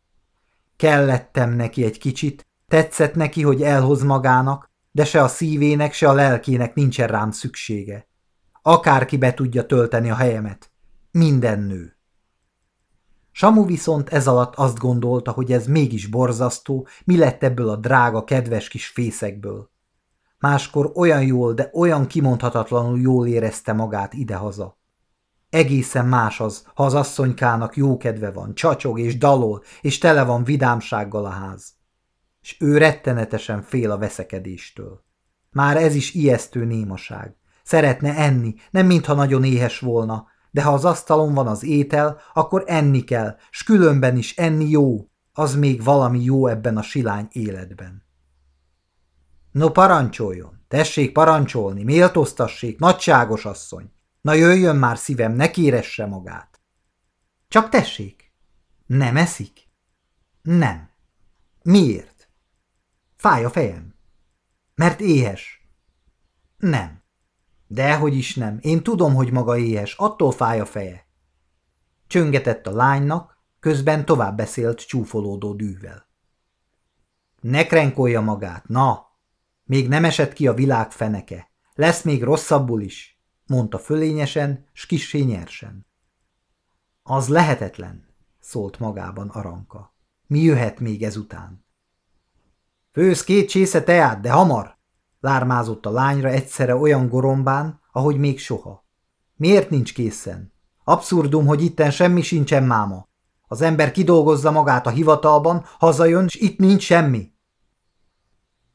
Speaker 1: Kellettem neki egy kicsit, tetszett neki, hogy elhoz magának, de se a szívének, se a lelkének nincsen rám szüksége. Akárki be tudja tölteni a helyemet. Minden nő. Samu viszont ez alatt azt gondolta, hogy ez mégis borzasztó, mi lett ebből a drága, kedves kis fészekből. Máskor olyan jól, de olyan kimondhatatlanul jól érezte magát idehaza. Egészen más az, ha az asszonykának jó kedve van, csacsog és dalol, és tele van vidámsággal a ház. És ő rettenetesen fél a veszekedéstől. Már ez is ijesztő némaság. Szeretne enni, nem mintha nagyon éhes volna, de ha az asztalon van az étel, akkor enni kell, s különben is enni jó, az még valami jó ebben a silány életben. No parancsoljon, tessék parancsolni, méltóztassék, nagyságos asszony. Na jöjjön már szívem, ne kéresse magát. Csak tessék. Nem eszik? Nem. Miért? Fáj a fejem. Mert éhes. Nem. Dehogy is nem. Én tudom, hogy maga éhes, attól fáj a feje. Csöngetett a lánynak, közben tovább beszélt csúfolódó dűvel. Ne krenkolja magát, na! Még nem esett ki a világ feneke. Lesz még rosszabbul is, mondta fölényesen, s kissé nyersen. Az lehetetlen, szólt magában Aranka. Mi jöhet még ezután? Fősz két csésze teát, de hamar! Lármázott a lányra egyszerre olyan gorombán, ahogy még soha. Miért nincs készen? Abszurdum, hogy itten semmi sincsen máma. Az ember kidolgozza magát a hivatalban, hazajön, és itt nincs semmi.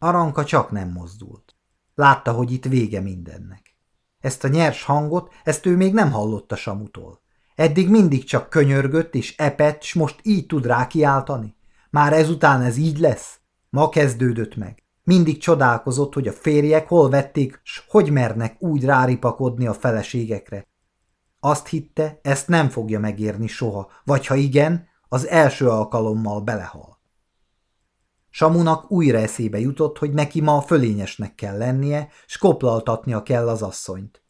Speaker 1: Aranka csak nem mozdult. Látta, hogy itt vége mindennek. Ezt a nyers hangot, ezt ő még nem hallotta Samutól. Eddig mindig csak könyörgött és epett, s most így tud rákiáltani. Már ezután ez így lesz? Ma kezdődött meg. Mindig csodálkozott, hogy a férjek hol vették, s hogy mernek úgy ráripakodni a feleségekre. Azt hitte, ezt nem fogja megérni soha, vagy ha igen, az első alkalommal belehal. Samunak újra eszébe jutott, hogy neki ma fölényesnek kell lennie, s koplaltatnia kell az asszonyt.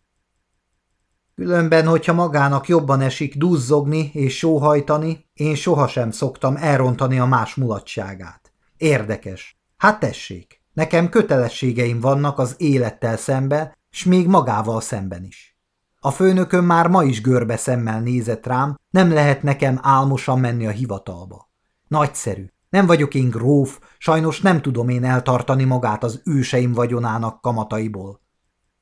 Speaker 1: Különben, hogyha magának jobban esik duzzogni és sóhajtani, én sohasem szoktam elrontani a más mulatságát. Érdekes. Hát tessék, nekem kötelességeim vannak az élettel szemben, s még magával szemben is. A főnököm már ma is görbe szemmel nézett rám, nem lehet nekem álmosan menni a hivatalba. Nagyszerű. Nem vagyok én gróf, sajnos nem tudom én eltartani magát az őseim vagyonának kamataiból.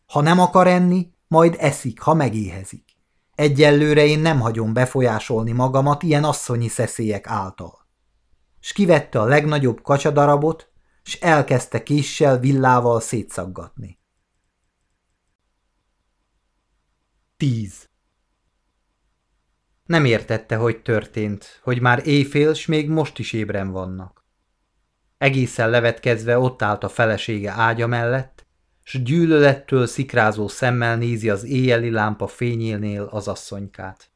Speaker 1: Ha nem akar enni, majd eszik, ha megéhezik. Egyelőre én nem hagyom befolyásolni magamat ilyen asszonyi szeszélyek által. s kivette a legnagyobb kacsadarabot, s elkezdte késsel villával szétszaggatni. 10. Nem értette, hogy történt, hogy már éjfél, s még most is ébren vannak. Egészen levetkezve ott állt a felesége ágya mellett, s gyűlölettől szikrázó szemmel nézi az éjjeli lámpa fényénél az asszonykát.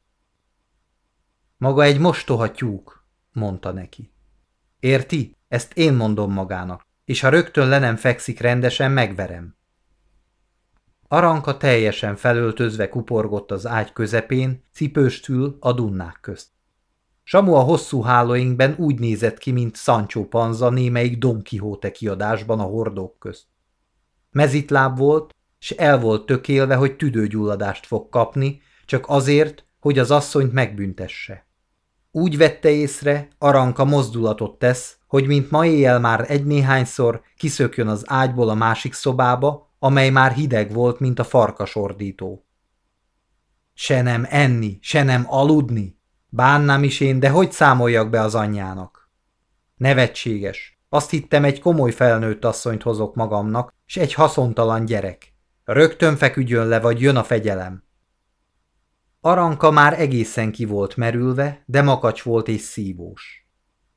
Speaker 1: Maga egy mostoha tyúk, mondta neki. Érti? Ezt én mondom magának, és ha rögtön le nem fekszik rendesen, megverem. Aranka teljesen felöltözve kuporgott az ágy közepén, cipőstül a dunnák közt. Samu a hosszú hálóinkben úgy nézett ki, mint Sancho Panza némelyik Don Quixote kiadásban a hordók közt. Mezitláb volt, s el volt tökélve, hogy tüdőgyulladást fog kapni, csak azért, hogy az asszonyt megbüntesse. Úgy vette észre, Aranka mozdulatot tesz, hogy mint ma éjjel már egy-néhányszor kiszökjön az ágyból a másik szobába, amely már hideg volt, mint a farkasordító. Se nem enni, se nem aludni. Bánnám is én, de hogy számoljak be az anyjának? Nevetséges. Azt hittem, egy komoly felnőtt asszonyt hozok magamnak, s egy haszontalan gyerek. Rögtön feküdjön le, vagy jön a fegyelem. Aranka már egészen ki volt merülve, de makacs volt és szívós.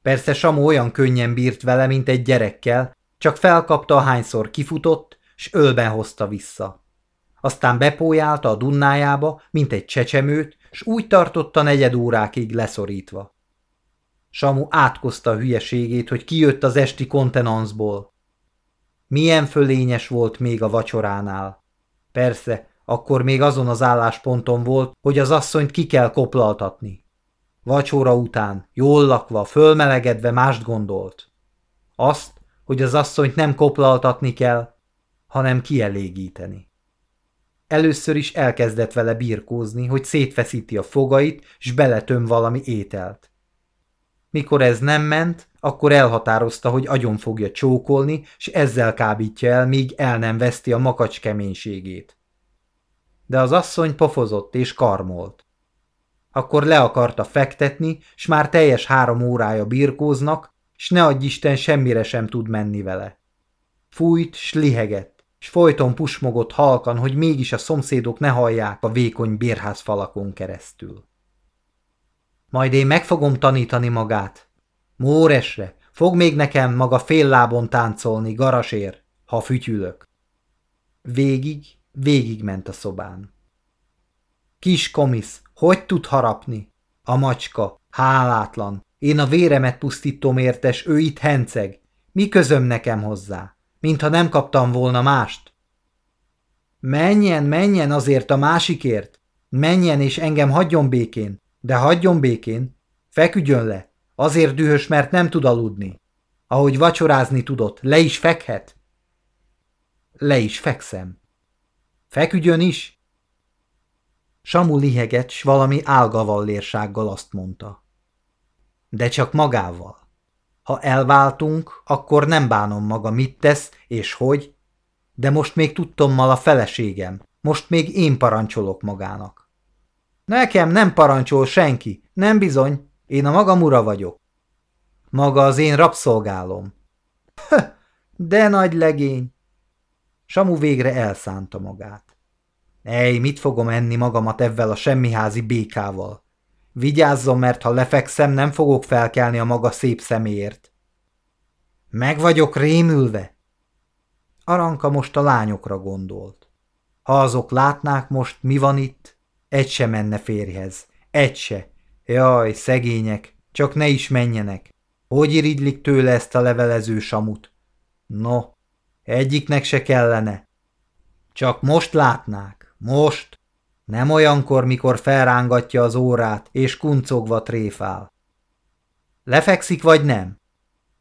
Speaker 1: Persze Samu olyan könnyen bírt vele, mint egy gyerekkel, csak felkapta, ahányszor kifutott, s ölben hozta vissza. Aztán bepójálta a dunnájába, mint egy csecsemőt, s úgy tartotta negyed órákig leszorítva. Samu átkozta a hülyeségét, hogy kijött az esti kontenanszból. Milyen fölényes volt még a vacsoránál. Persze, akkor még azon az állásponton volt, hogy az asszonyt ki kell koplaltatni. Vacsora után, jól lakva, fölmelegedve mást gondolt. Azt, hogy az asszonyt nem koplaltatni kell, hanem kielégíteni. Először is elkezdett vele birkózni, hogy szétfeszíti a fogait, s beletöm valami ételt. Mikor ez nem ment, akkor elhatározta, hogy agyon fogja csókolni, s ezzel kábítja el, míg el nem veszti a makacs keménységét. De az asszony pofozott és karmolt. Akkor le akarta fektetni, s már teljes három órája birkóznak, s ne adj Isten semmire sem tud menni vele. Fújt, s lihegett és folyton pusmogott halkan, hogy mégis a szomszédok ne hallják a vékony bérház falakon keresztül. Majd én meg fogom tanítani magát. Móresre, fog még nekem maga fél lábon táncolni, garasér, ha fütyülök. Végig, végig ment a szobán. Kis komisz, hogy tud harapni? A macska, hálátlan. Én a véremet pusztítom értes, ő itt henceg. Mi közöm nekem hozzá? Mintha nem kaptam volna mást. Menjen, menjen azért a másikért. Menjen és engem hagyjon békén. De hagyjon békén. Feküdjön le. Azért dühös, mert nem tud aludni. Ahogy vacsorázni tudott, le is fekhet. Le is fekszem. Feküdjön is. Samu liheget, s valami álgavallérsággal azt mondta. De csak magával. Ha elváltunk, akkor nem bánom maga, mit tesz és hogy, de most még tudtommal a feleségem, most még én parancsolok magának. Nekem nem parancsol senki, nem bizony, én a magam ura vagyok. Maga az én rabszolgálom. de nagy legény! Samu végre elszánta magát. Ej, mit fogom enni magamat ezzel a semmiházi békával? Vigyázzon, mert ha lefekszem, nem fogok felkelni a maga szép szeméért. Meg vagyok rémülve. Aranka most a lányokra gondolt. Ha azok látnák most, mi van itt, egy se menne férjhez. Egy se. Jaj, szegények, csak ne is menjenek. Hogy irigylik tőle ezt a levelező samut? No, egyiknek se kellene. Csak most látnák, most. Nem olyankor, mikor felrángatja az órát, és kuncogva tréfál. Lefekszik vagy nem?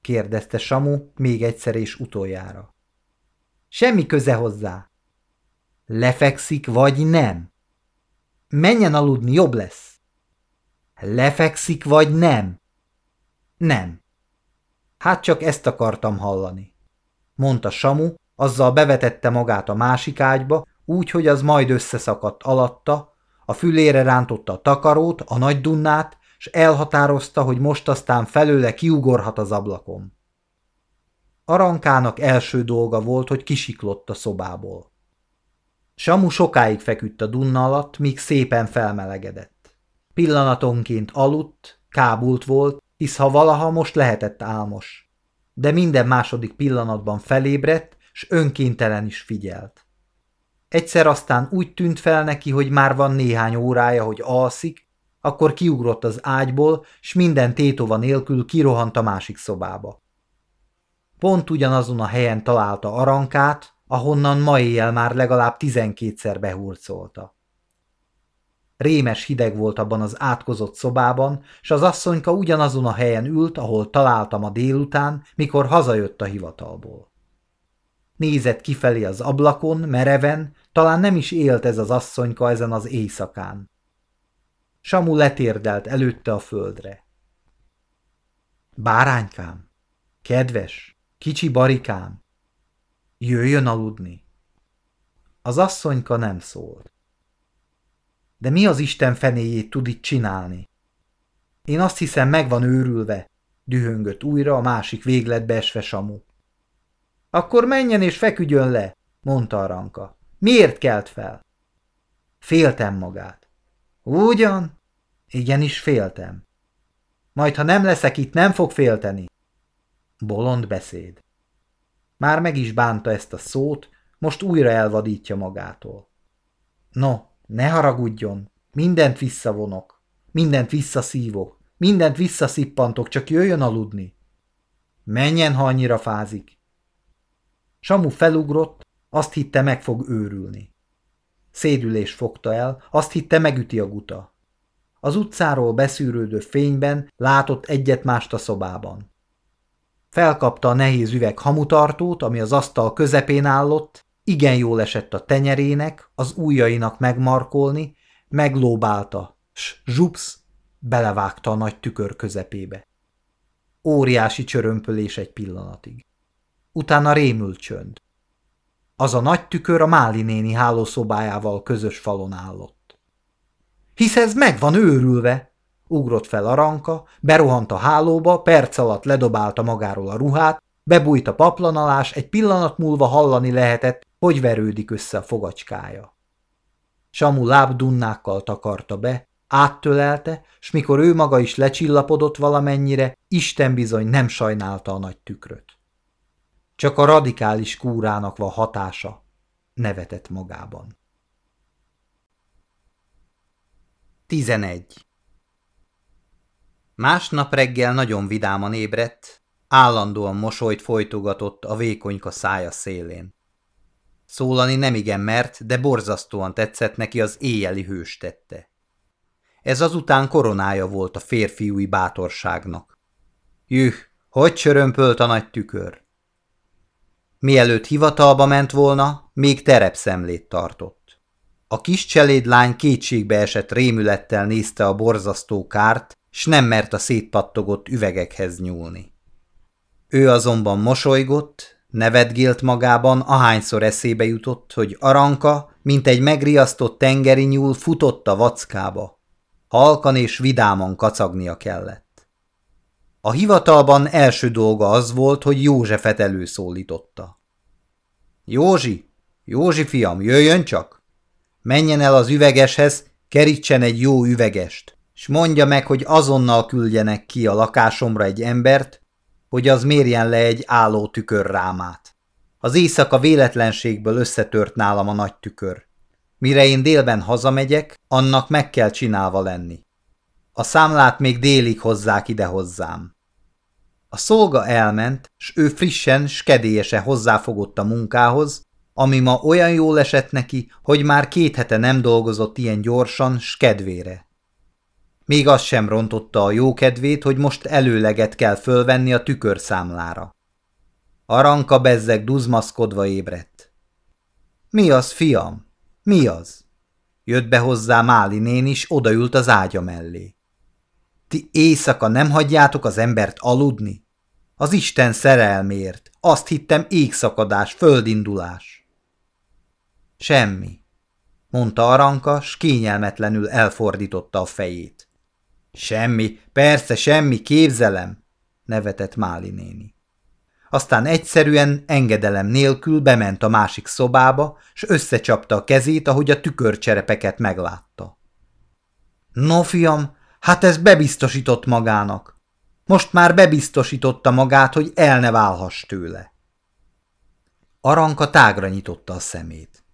Speaker 1: kérdezte Samu még egyszer és utoljára. Semmi köze hozzá. Lefekszik vagy nem? Menjen aludni, jobb lesz. Lefekszik vagy nem? Nem. Hát csak ezt akartam hallani, mondta Samu, azzal bevetette magát a másik ágyba, úgy, hogy az majd összeszakadt alatta, a fülére rántotta a takarót, a nagy dunnát, s elhatározta, hogy most aztán felőle kiugorhat az ablakon. Arankának első dolga volt, hogy kisiklott a szobából. Samu sokáig feküdt a dunna alatt, míg szépen felmelegedett. Pillanatonként aludt, kábult volt, hisz ha valaha most lehetett álmos. De minden második pillanatban felébredt, s önkéntelen is figyelt. Egyszer aztán úgy tűnt fel neki, hogy már van néhány órája, hogy alszik, akkor kiugrott az ágyból, s minden tétova nélkül kirohant a másik szobába. Pont ugyanazon a helyen találta arankát, ahonnan ma éjjel már legalább tizenkétszer behurcolta. Rémes hideg volt abban az átkozott szobában, s az asszonyka ugyanazon a helyen ült, ahol találtam a délután, mikor hazajött a hivatalból. Nézett kifelé az ablakon, mereven, talán nem is élt ez az asszonyka ezen az éjszakán. Samu letérdelt előtte a földre. Báránykám, kedves, kicsi barikám, jöjjön aludni. Az asszonyka nem szólt. De mi az Isten fenéjét tud itt csinálni? Én azt hiszem, meg van őrülve, dühöngött újra a másik végletbe esve Samu. Akkor menjen és feküdjön le, mondta a ranka. Miért kelt fel? Féltem magát. Ugyan? Igenis féltem. Majd, ha nem leszek itt, nem fog félteni. Bolond beszéd. Már meg is bánta ezt a szót, most újra elvadítja magától. No, ne haragudjon, mindent visszavonok, mindent visszaszívok, mindent visszaszippantok, csak jöjjön aludni. Menjen, ha annyira fázik. Samu felugrott, azt hitte meg fog őrülni. Szédülés fogta el, azt hitte megüti a guta. Az utcáról beszűrődő fényben látott egyet-mást a szobában. Felkapta a nehéz üveg hamutartót, ami az asztal közepén állott, igen jól esett a tenyerének, az ujjainak megmarkolni, meglóbálta, s zsupsz, belevágta a nagy tükör közepébe. Óriási csörömpölés egy pillanatig. Utána rémült csönd. Az a nagy tükör a Máli néni hálószobájával közös falon állott. Hisz ez meg van őrülve, ugrott fel a ranka, berohant a hálóba, perc alatt ledobálta magáról a ruhát, bebújt a paplanalás, egy pillanat múlva hallani lehetett, hogy verődik össze a fogacskája. Samu lábdunnákkal takarta be, áttölelte, s mikor ő maga is lecsillapodott valamennyire, Isten bizony nem sajnálta a nagy tükröt. Csak a radikális kúrának van hatása, nevetett magában. 11. Másnap reggel nagyon vidáman ébredt, állandóan mosolyt folytogatott a vékonyka szája szélén. Szólani nemigen mert, de borzasztóan tetszett neki az éjjeli hős tette. Ez azután koronája volt a férfiúi bátorságnak. Jüh, hogy csörömpölt a nagy tükör! Mielőtt hivatalba ment volna, még terepszemlét tartott. A kis cselédlány kétségbe esett rémülettel nézte a borzasztó kárt, s nem mert a szétpattogott üvegekhez nyúlni. Ő azonban mosolygott, nevetgélt magában, ahányszor eszébe jutott, hogy Aranka, mint egy megriasztott tengeri nyúl futott a vackába. Halkan és vidáman kacagnia kellett. A hivatalban első dolga az volt, hogy Józsefet előszólította. Józsi, Józsi fiam, jöjjön csak! Menjen el az üvegeshez, kerítsen egy jó üvegest s mondja meg, hogy azonnal küldjenek ki a lakásomra egy embert, hogy az mérjen le egy álló tükör rámát. Az éjszaka véletlenségből összetört nálam a nagy tükör. Mire én délben hazamegyek, annak meg kell csinálva lenni. A számlát még délig hozzák ide hozzám. A szolga elment, s ő frissen, skedélyese hozzáfogott a munkához, ami ma olyan jól esett neki, hogy már két hete nem dolgozott ilyen gyorsan, s kedvére. Még az sem rontotta a jókedvét, hogy most előleget kell fölvenni a tükörszámlára. Aranka bezzeg duzmaszkodva ébredt. Mi az, fiam? Mi az? Jött be hozzá Máli nén is, odaült az ágya mellé. Ti éjszaka nem hagyjátok az embert aludni? Az Isten szerelmért. Azt hittem égszakadás, földindulás. Semmi, mondta Aranka, s kényelmetlenül elfordította a fejét. Semmi, persze semmi, képzelem, nevetett Máli néni. Aztán egyszerűen engedelem nélkül bement a másik szobába, s összecsapta a kezét, ahogy a tükörcserepeket meglátta. No, fiam, hát ez bebiztosított magának. Most már bebiztosította magát, hogy el ne válhass tőle. Aranka tágra nyitotta a szemét.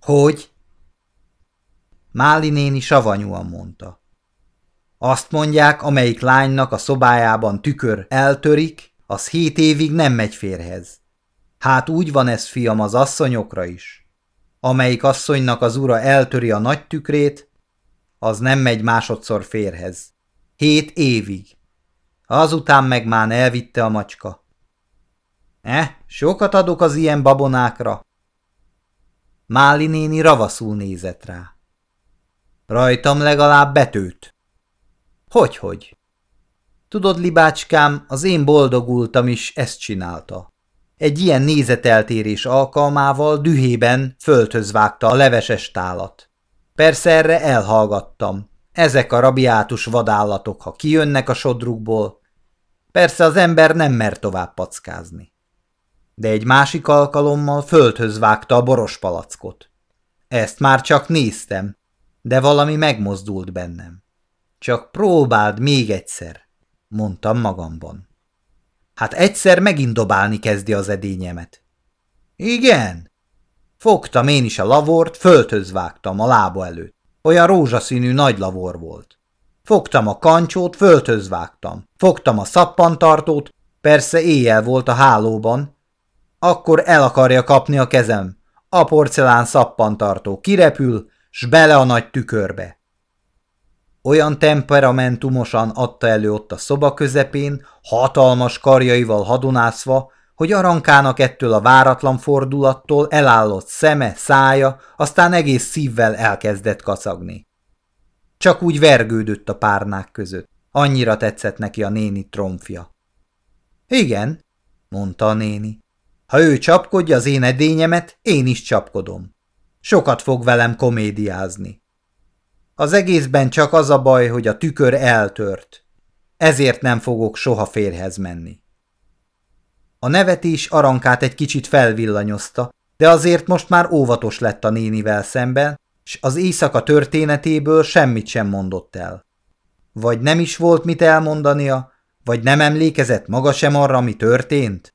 Speaker 1: Hogy? Máli néni savanyúan mondta. Azt mondják, amelyik lánynak a szobájában tükör eltörik, az hét évig nem megy férhez. Hát úgy van ez, fiam, az asszonyokra is. Amelyik asszonynak az ura eltöri a nagy tükrét, az nem megy másodszor férhez. Hét évig. Azután meg már elvitte a macska. Eh, sokat adok az ilyen babonákra. Máli néni ravaszul nézett rá. Rajtam legalább betőt. Hogy-hogy? Tudod, libácskám, az én boldogultam is ezt csinálta. Egy ilyen nézeteltérés alkalmával dühében földhöz vágta a leveses tálat. Persze erre elhallgattam. Ezek a rabiátus vadállatok, ha kijönnek a sodrukból, persze az ember nem mer tovább packázni. De egy másik alkalommal földhöz vágta a boros palackot. Ezt már csak néztem, de valami megmozdult bennem. Csak próbáld még egyszer, mondtam magamban. Hát egyszer megint dobálni kezdi az edényemet. Igen. Fogtam én is a lavort, földhöz vágtam a lába előtt. Olyan rózsaszínű nagy lavor volt. Fogtam a kancsót, földhöz vágtam. Fogtam a szappantartót, persze éjjel volt a hálóban. Akkor el akarja kapni a kezem. A porcelán szappantartó kirepül, s bele a nagy tükörbe. Olyan temperamentumosan adta elő ott a szoba közepén, hatalmas karjaival hadonászva, hogy arankának ettől a váratlan fordulattól elállott szeme, szája, aztán egész szívvel elkezdett kacagni. Csak úgy vergődött a párnák között. Annyira tetszett neki a néni tromfja. Igen, mondta a néni. Ha ő csapkodja az én edényemet, én is csapkodom. Sokat fog velem komédiázni. Az egészben csak az a baj, hogy a tükör eltört. Ezért nem fogok soha férhez menni. A nevetés arankát egy kicsit felvillanyozta, de azért most már óvatos lett a nénivel szemben, s az éjszaka történetéből semmit sem mondott el. Vagy nem is volt mit elmondania, vagy nem emlékezett maga sem arra, mi történt?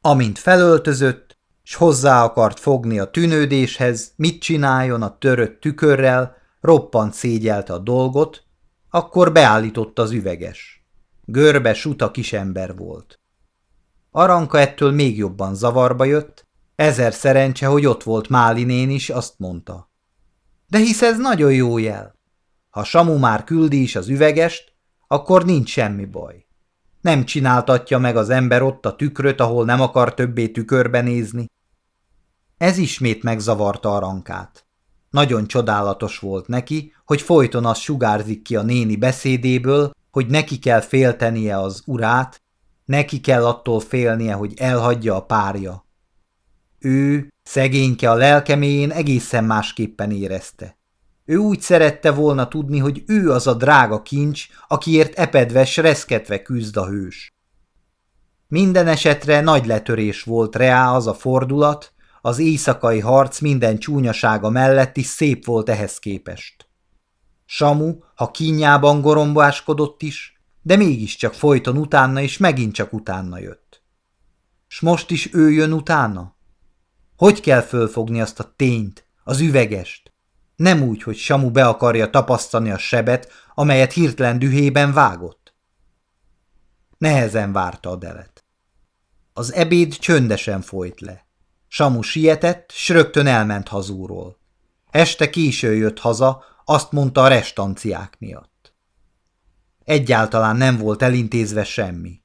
Speaker 1: Amint felöltözött, s hozzá akart fogni a tűnődéshez, mit csináljon a törött tükörrel, roppant szégyelte a dolgot, akkor beállított az üveges. Görbe suta kisember volt. Aranka ettől még jobban zavarba jött, ezer szerencse, hogy ott volt Málinén is, azt mondta. De hisz ez nagyon jó jel. Ha Samu már küldi is az üvegest, akkor nincs semmi baj. Nem csináltatja meg az ember ott a tükröt, ahol nem akar többé tükörbe nézni. Ez ismét megzavarta a rankát. Nagyon csodálatos volt neki, hogy folyton az sugárzik ki a néni beszédéből, hogy neki kell féltenie az urát, neki kell attól félnie, hogy elhagyja a párja. Ő, szegényke a lelkeméjén egészen másképpen érezte. Ő úgy szerette volna tudni, hogy ő az a drága kincs, akiért epedves, reszketve küzd a hős. Minden esetre nagy letörés volt reá az a fordulat, az éjszakai harc minden csúnyasága mellett is szép volt ehhez képest. Samu, ha kínjában gorombáskodott is, de mégiscsak folyton utána és megint csak utána jött. S most is ő jön utána? Hogy kell fölfogni azt a tényt, az üvegest? Nem úgy, hogy Samu be akarja tapasztani a sebet, amelyet hirtelen dühében vágott. Nehezen várta a delet. Az ebéd csöndesen folyt le. Samu sietett, s rögtön elment hazúról. Este késő jött haza, azt mondta a restanciák miatt. Egyáltalán nem volt elintézve semmi.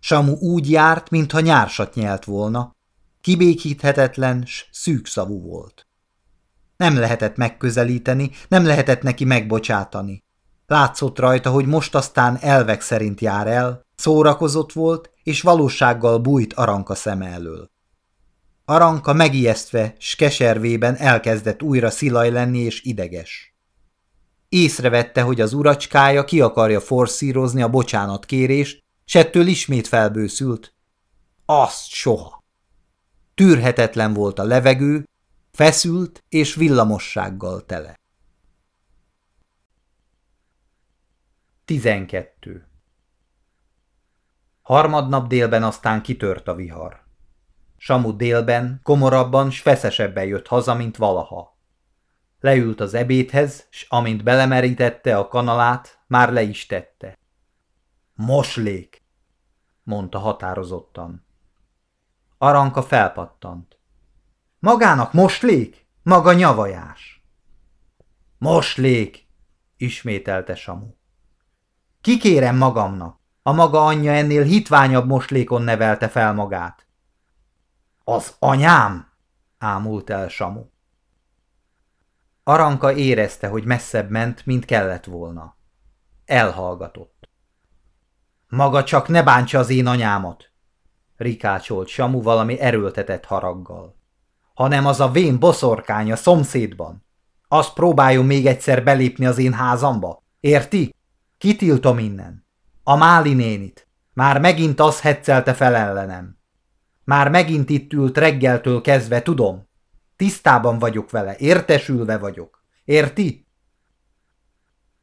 Speaker 1: Samu úgy járt, mintha nyársat nyelt volna, kibékíthetetlen s szűkszavú volt. Nem lehetett megközelíteni, nem lehetett neki megbocsátani. Látszott rajta, hogy most aztán elvek szerint jár el, szórakozott volt, és valósággal bújt Aranka szeme elől. Aranka megijesztve, s keservében elkezdett újra szilaj lenni és ideges. Észrevette, hogy az uracskája ki akarja forszírozni a bocsánatkérést, s ettől ismét felbőszült. Azt soha! Tűrhetetlen volt a levegő, feszült és villamossággal tele. 12. Harmadnap délben aztán kitört a vihar. Samu délben, komorabban s feszesebben jött haza, mint valaha. Leült az ebédhez, s amint belemerítette a kanalát, már le is tette. Moslék, mondta határozottan. Aranka felpattant. Magának moslék? Maga nyavajás. Moslék, ismételte Samu. Kikérem magamnak. A maga anyja ennél hitványabb moslékon nevelte fel magát. Az anyám? ámult el Samu. Aranka érezte, hogy messzebb ment, mint kellett volna. Elhallgatott. Maga csak ne bántsa az én anyámat, rikácsolt Samu valami erőltetett haraggal. Hanem az a vén boszorkány a szomszédban. Azt próbáljon még egyszer belépni az én házamba. Érti? Kitiltom innen. A Máli nénit. Már megint az heccelte fel ellenem. Már megint itt ült reggeltől kezdve, tudom. Tisztában vagyok vele, értesülve vagyok. Érti?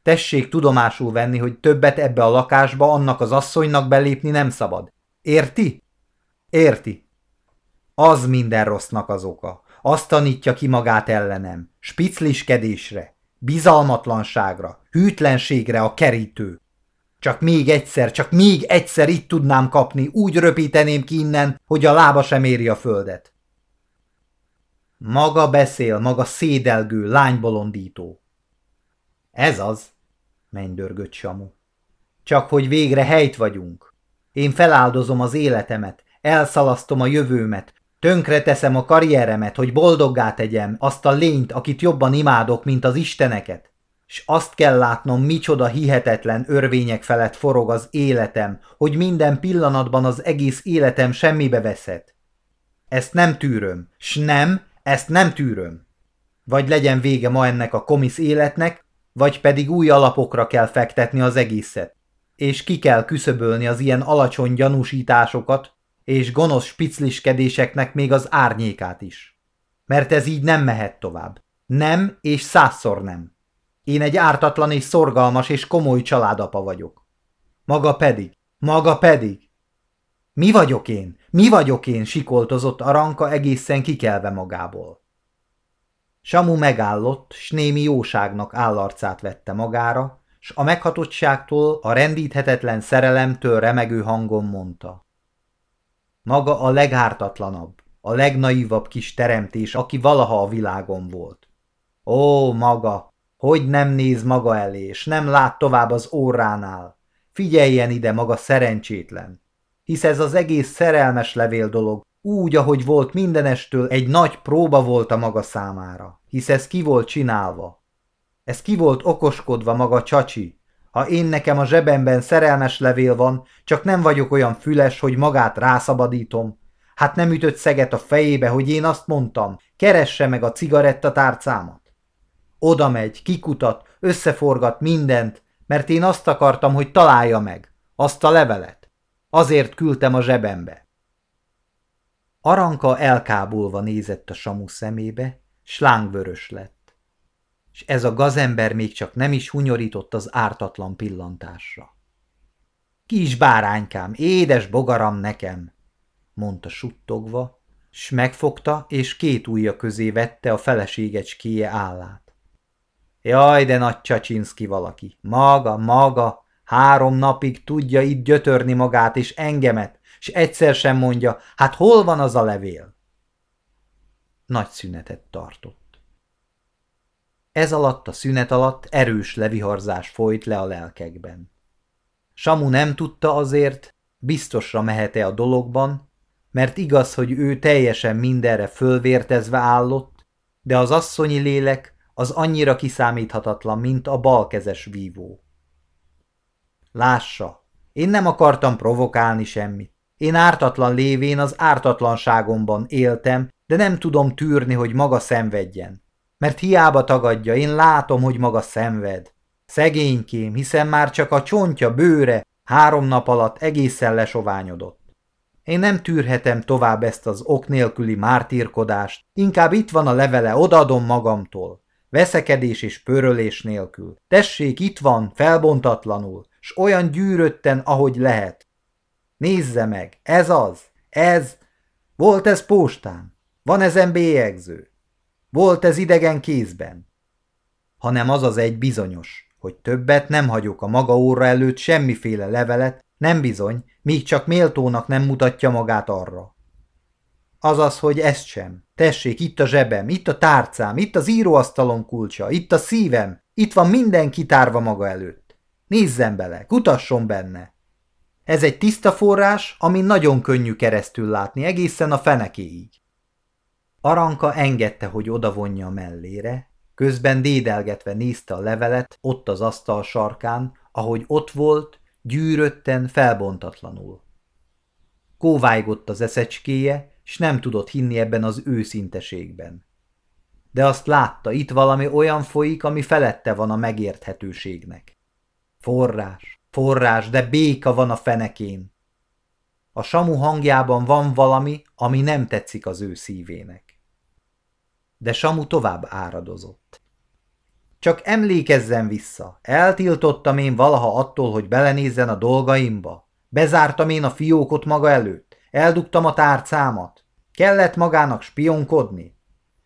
Speaker 1: Tessék tudomásul venni, hogy többet ebbe a lakásba annak az asszonynak belépni nem szabad. Érti? Érti. Az minden rossznak az oka. Azt tanítja ki magát ellenem. Spicliskedésre, bizalmatlanságra, hűtlenségre a kerítő. Csak még egyszer, csak még egyszer itt tudnám kapni, úgy röpíteném ki innen, hogy a lába sem éri a földet. Maga beszél, maga szédelgő, lánybolondító. Ez az, mennydörgött Samu. Csak hogy végre helyt vagyunk. Én feláldozom az életemet, elszalasztom a jövőmet, tönkre teszem a karrieremet, hogy boldoggá tegyem azt a lényt, akit jobban imádok, mint az isteneket s azt kell látnom, micsoda hihetetlen örvények felett forog az életem, hogy minden pillanatban az egész életem semmibe veszett. Ezt nem tűröm, s nem, ezt nem tűröm. Vagy legyen vége ma ennek a komisz életnek, vagy pedig új alapokra kell fektetni az egészet, és ki kell küszöbölni az ilyen alacsony gyanúsításokat, és gonosz spicliskedéseknek még az árnyékát is. Mert ez így nem mehet tovább. Nem, és százszor nem. Én egy ártatlan és szorgalmas és komoly családapa vagyok. Maga pedig, maga pedig. Mi vagyok én? Mi vagyok én? sikoltozott Aranka egészen kikelve magából. Samu megállott, s némi jóságnak állarcát vette magára, s a meghatottságtól, a rendíthetetlen szerelemtől remegő hangon mondta. Maga a leghártatlanabb, a legnaivabb kis teremtés, aki valaha a világon volt. Ó, maga, hogy nem néz maga elé, és nem lát tovább az óránál. Figyeljen ide maga szerencsétlen. Hisz ez az egész szerelmes levél dolog, úgy, ahogy volt mindenestől, egy nagy próba volt a maga számára. Hisz ez ki volt csinálva. Ez ki volt okoskodva maga csacsi. Ha én nekem a zsebemben szerelmes levél van, csak nem vagyok olyan füles, hogy magát rászabadítom. Hát nem ütött szeget a fejébe, hogy én azt mondtam, keresse meg a cigarettatárcámat. Oda megy, kikutat, összeforgat mindent, mert én azt akartam, hogy találja meg. Azt a levelet. Azért küldtem a zsebembe. Aranka elkábulva nézett a Samu szemébe, slángvörös lett. És ez a gazember még csak nem is hunyorított az ártatlan pillantásra. Kis báránykám, édes bogaram nekem, mondta suttogva, s megfogta, és két ujja közé vette a feleségecskéje állát. Jaj, de nagy Csacsinszki valaki. Maga, maga, három napig tudja itt gyötörni magát és engemet, és egyszer sem mondja, hát hol van az a levél? Nagy szünetet tartott. Ez alatt a szünet alatt erős leviharzás folyt le a lelkekben. Samu nem tudta azért, biztosra mehet-e a dologban, mert igaz, hogy ő teljesen mindenre fölvértezve állott, de az asszonyi lélek az annyira kiszámíthatatlan, mint a balkezes vívó. Lássa, én nem akartam provokálni semmit. Én ártatlan lévén az ártatlanságomban éltem, de nem tudom tűrni, hogy maga szenvedjen. Mert hiába tagadja, én látom, hogy maga szenved. Szegénykém, hiszen már csak a csontja, bőre három nap alatt egészen lesoványodott. Én nem tűrhetem tovább ezt az ok nélküli mártírkodást, inkább itt van a levele, odaadom magamtól. Veszekedés és pörölés nélkül. Tessék, itt van, felbontatlanul, s olyan gyűrötten, ahogy lehet. Nézze meg, ez az, ez. Volt ez postán, van ezen bélyegző. Volt ez idegen kézben. Hanem az az egy bizonyos, hogy többet nem hagyok a maga óra előtt semmiféle levelet, nem bizony, míg csak méltónak nem mutatja magát arra. Azaz, hogy ezt sem. Tessék, itt a zsebem, itt a tárcám, itt az íróasztalom kulcsa, itt a szívem, itt van minden kitárva maga előtt. Nézzen bele, kutasson benne. Ez egy tiszta forrás, ami nagyon könnyű keresztül látni, egészen a fenekéig. Aranka engedte, hogy odavonja mellére, közben dédelgetve nézte a levelet ott az asztal sarkán, ahogy ott volt, gyűrötten, felbontatlanul. Kóvájgott az eszecskéje, s nem tudott hinni ebben az őszinteségben. De azt látta, itt valami olyan folyik, ami felette van a megérthetőségnek. Forrás, forrás, de béka van a fenekén. A samu hangjában van valami, ami nem tetszik az ő szívének. De Samu tovább áradozott. Csak emlékezzen vissza, eltiltottam én valaha attól, hogy belenézzen a dolgaimba. Bezártam én a fiókot maga előtt, eldugtam a tárcámat. Kellett magának spionkodni.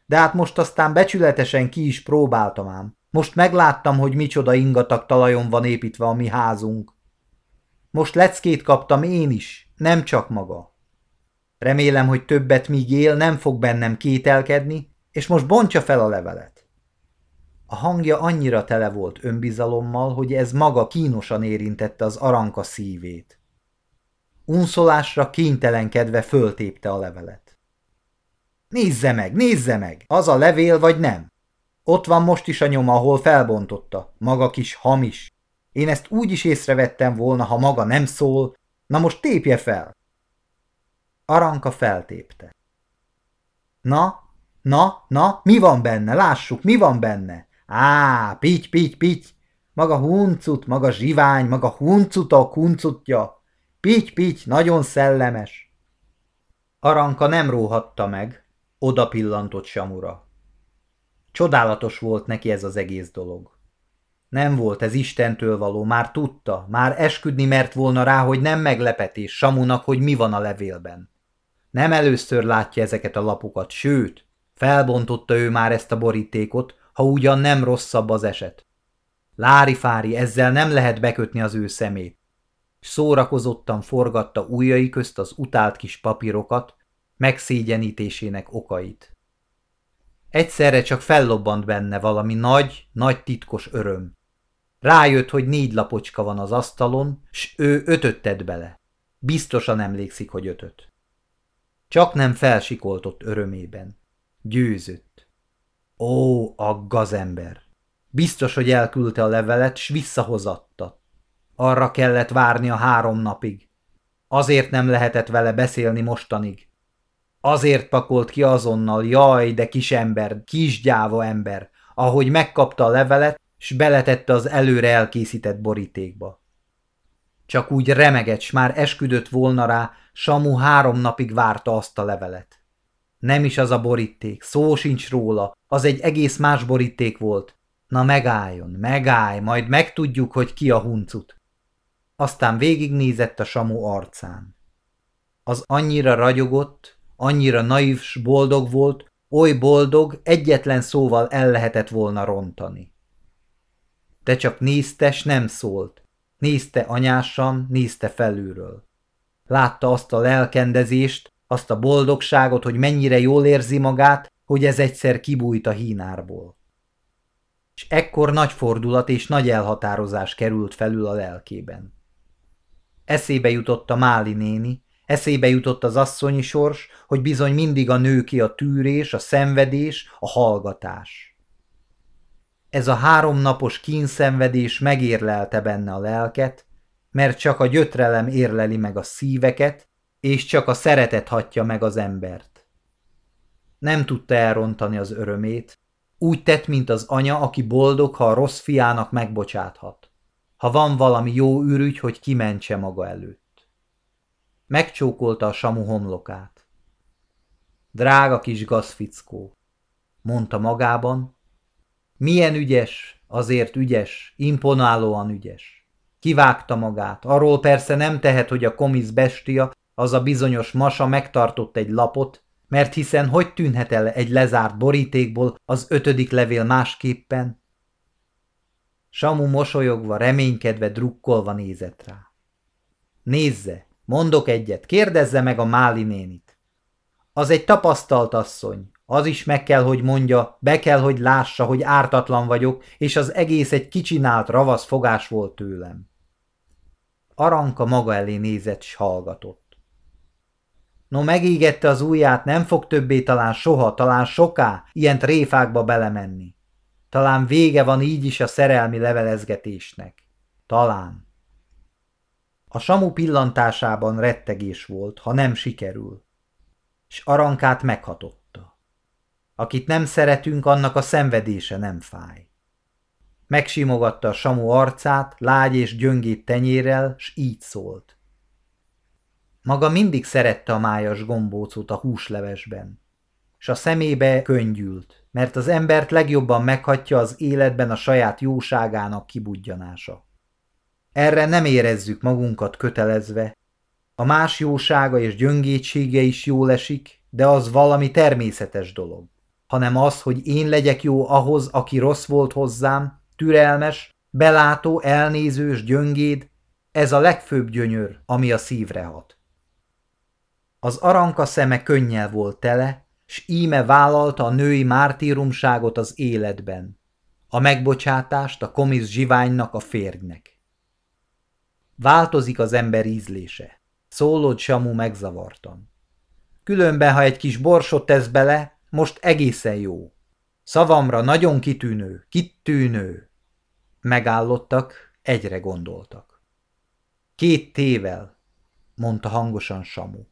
Speaker 1: De hát most aztán becsületesen ki is próbáltam ám. Most megláttam, hogy micsoda ingatag talajon van építve a mi házunk. Most leckét kaptam én is, nem csak maga. Remélem, hogy többet míg él, nem fog bennem kételkedni, és most bontja fel a levelet. A hangja annyira tele volt önbizalommal, hogy ez maga kínosan érintette az aranka szívét. Unszolásra kénytelenkedve föltépte a levelet. Nézze meg, nézze meg, az a levél vagy nem? Ott van most is a nyoma, ahol felbontotta, maga kis hamis. Én ezt úgy is észrevettem volna, ha maga nem szól, na most tépje fel. Aranka feltépte. Na, na, na, mi van benne, lássuk, mi van benne? Á, pitty, pitty, pitty, maga huncut, maga zsivány, maga huncutok, huncutja. Pitty, pitty, nagyon szellemes. Aranka nem róhatta meg, oda pillantott Samura. Csodálatos volt neki ez az egész dolog. Nem volt ez Istentől való, már tudta, már esküdni mert volna rá, hogy nem meglepetés Samunak, hogy mi van a levélben. Nem először látja ezeket a lapokat, sőt, felbontotta ő már ezt a borítékot, ha ugyan nem rosszabb az eset. Lári-fári, ezzel nem lehet bekötni az ő szemét. Szórakozottan forgatta ujjai közt az utált kis papírokat, megszégyenítésének okait. Egyszerre csak fellobbant benne valami nagy, nagy titkos öröm. Rájött, hogy négy lapocska van az asztalon, s ő ötöt tett bele. Biztosan emlékszik, hogy ötöt. Csak nem felsikoltott örömében. Győzött. Ó, a gazember! Biztos, hogy elküldte a levelet, s visszahozatta. Arra kellett várni a három napig. Azért nem lehetett vele beszélni mostanig. Azért pakolt ki azonnal, jaj, de kis ember, kisgyáva ember, ahogy megkapta a levelet, s beletette az előre elkészített borítékba. Csak úgy remegett, s már esküdött volna rá, Samu három napig várta azt a levelet. Nem is az a boríték, szó sincs róla, az egy egész más boríték volt. Na megálljon, megállj, majd megtudjuk, hogy ki a huncut. Aztán végignézett a Samu arcán. Az annyira ragyogott, annyira naív s boldog volt, oly boldog, egyetlen szóval el lehetett volna rontani. De csak nézte, s nem szólt. Nézte anyásan, nézte felülről. Látta azt a lelkendezést, azt a boldogságot, hogy mennyire jól érzi magát, hogy ez egyszer kibújt a hínárból. És ekkor nagy fordulat és nagy elhatározás került felül a lelkében. Eszébe jutott a Máli néni, eszébe jutott az asszonyi sors, hogy bizony mindig a nő ki a tűrés, a szenvedés, a hallgatás. Ez a háromnapos kínszenvedés megérlelte benne a lelket, mert csak a gyötrelem érleli meg a szíveket, és csak a szeretet hatja meg az embert. Nem tudta elrontani az örömét, Úgy tett, mint az anya, aki boldog, ha a rossz fiának megbocsáthat. Ha van valami jó ürügy, hogy kimentse maga előtt. Megcsókolta a Samu homlokát. Drága kis gazfickó, mondta magában. Milyen ügyes, azért ügyes, imponálóan ügyes. Kivágta magát, arról persze nem tehet, hogy a komisz bestia, az a bizonyos masa megtartott egy lapot, mert hiszen hogy tűnhet el egy lezárt borítékból az ötödik levél másképpen? Samu mosolyogva, reménykedve, drukkolva nézett rá. Nézze, mondok egyet, kérdezze meg a Máli nénit. Az egy tapasztalt asszony, az is meg kell, hogy mondja, be kell, hogy lássa, hogy ártatlan vagyok, és az egész egy kicsinált ravasz fogás volt tőlem. Aranka maga elé nézett, s hallgatott. No, megígette az ujját, nem fog többé talán soha, talán soká ilyen tréfákba belemenni. Talán vége van így is a szerelmi levelezgetésnek. Talán. A samu pillantásában rettegés volt, ha nem sikerül. S arankát meghatotta. Akit nem szeretünk, annak a szenvedése nem fáj. Megsimogatta a samu arcát, lágy és gyöngét tenyérrel, s így szólt. Maga mindig szerette a májas gombócot a húslevesben, és a szemébe köngyült, mert az embert legjobban meghatja az életben a saját jóságának kibudjanása. Erre nem érezzük magunkat kötelezve. A más jósága és gyöngétsége is jól esik, de az valami természetes dolog, hanem az, hogy én legyek jó ahhoz, aki rossz volt hozzám, türelmes, belátó, elnézős, gyöngéd, ez a legfőbb gyönyör, ami a szívre hat. Az aranka szeme könnyel volt tele, s íme vállalta a női mártírumságot az életben, a megbocsátást a komisz zsiványnak a férgnek. Változik az ember ízlése, szólod Samu megzavartan. Különben, ha egy kis borsot tesz bele, most egészen jó. Szavamra nagyon kitűnő, kitűnő. Megállottak, egyre gondoltak. Két tével, mondta hangosan Samu.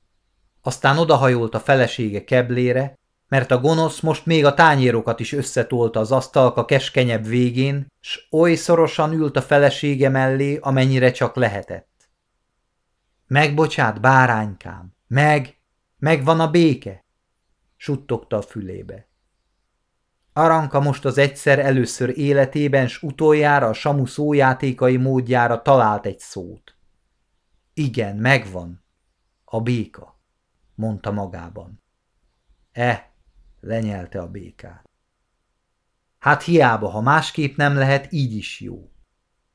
Speaker 1: Aztán odahajolt a felesége keblére, mert a gonosz most még a tányérokat is összetolta az asztalka keskenyebb végén, s oly szorosan ült a felesége mellé, amennyire csak lehetett. Megbocsát, báránykám, meg, megvan a béke, suttogta a fülébe. Aranka most az egyszer először életében, s utoljára a samu szójátékai módjára talált egy szót. Igen, megvan. A béka mondta magában. E, lenyelte a békát. Hát hiába, ha másképp nem lehet, így is jó.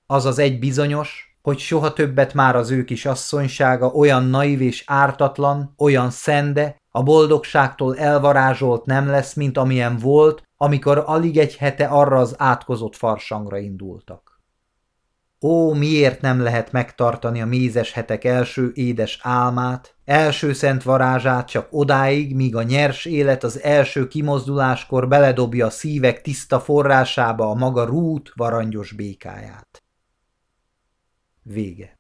Speaker 1: Az az egy bizonyos, hogy soha többet már az ő kis asszonysága olyan naív és ártatlan, olyan szende, a boldogságtól elvarázsolt nem lesz, mint amilyen volt, amikor alig egy hete arra az átkozott farsangra indultak. Ó, miért nem lehet megtartani a mézes hetek első édes álmát, első szent varázsát csak odáig, míg a nyers élet az első kimozduláskor beledobja a szívek tiszta forrásába a maga rút varangyos békáját. Vége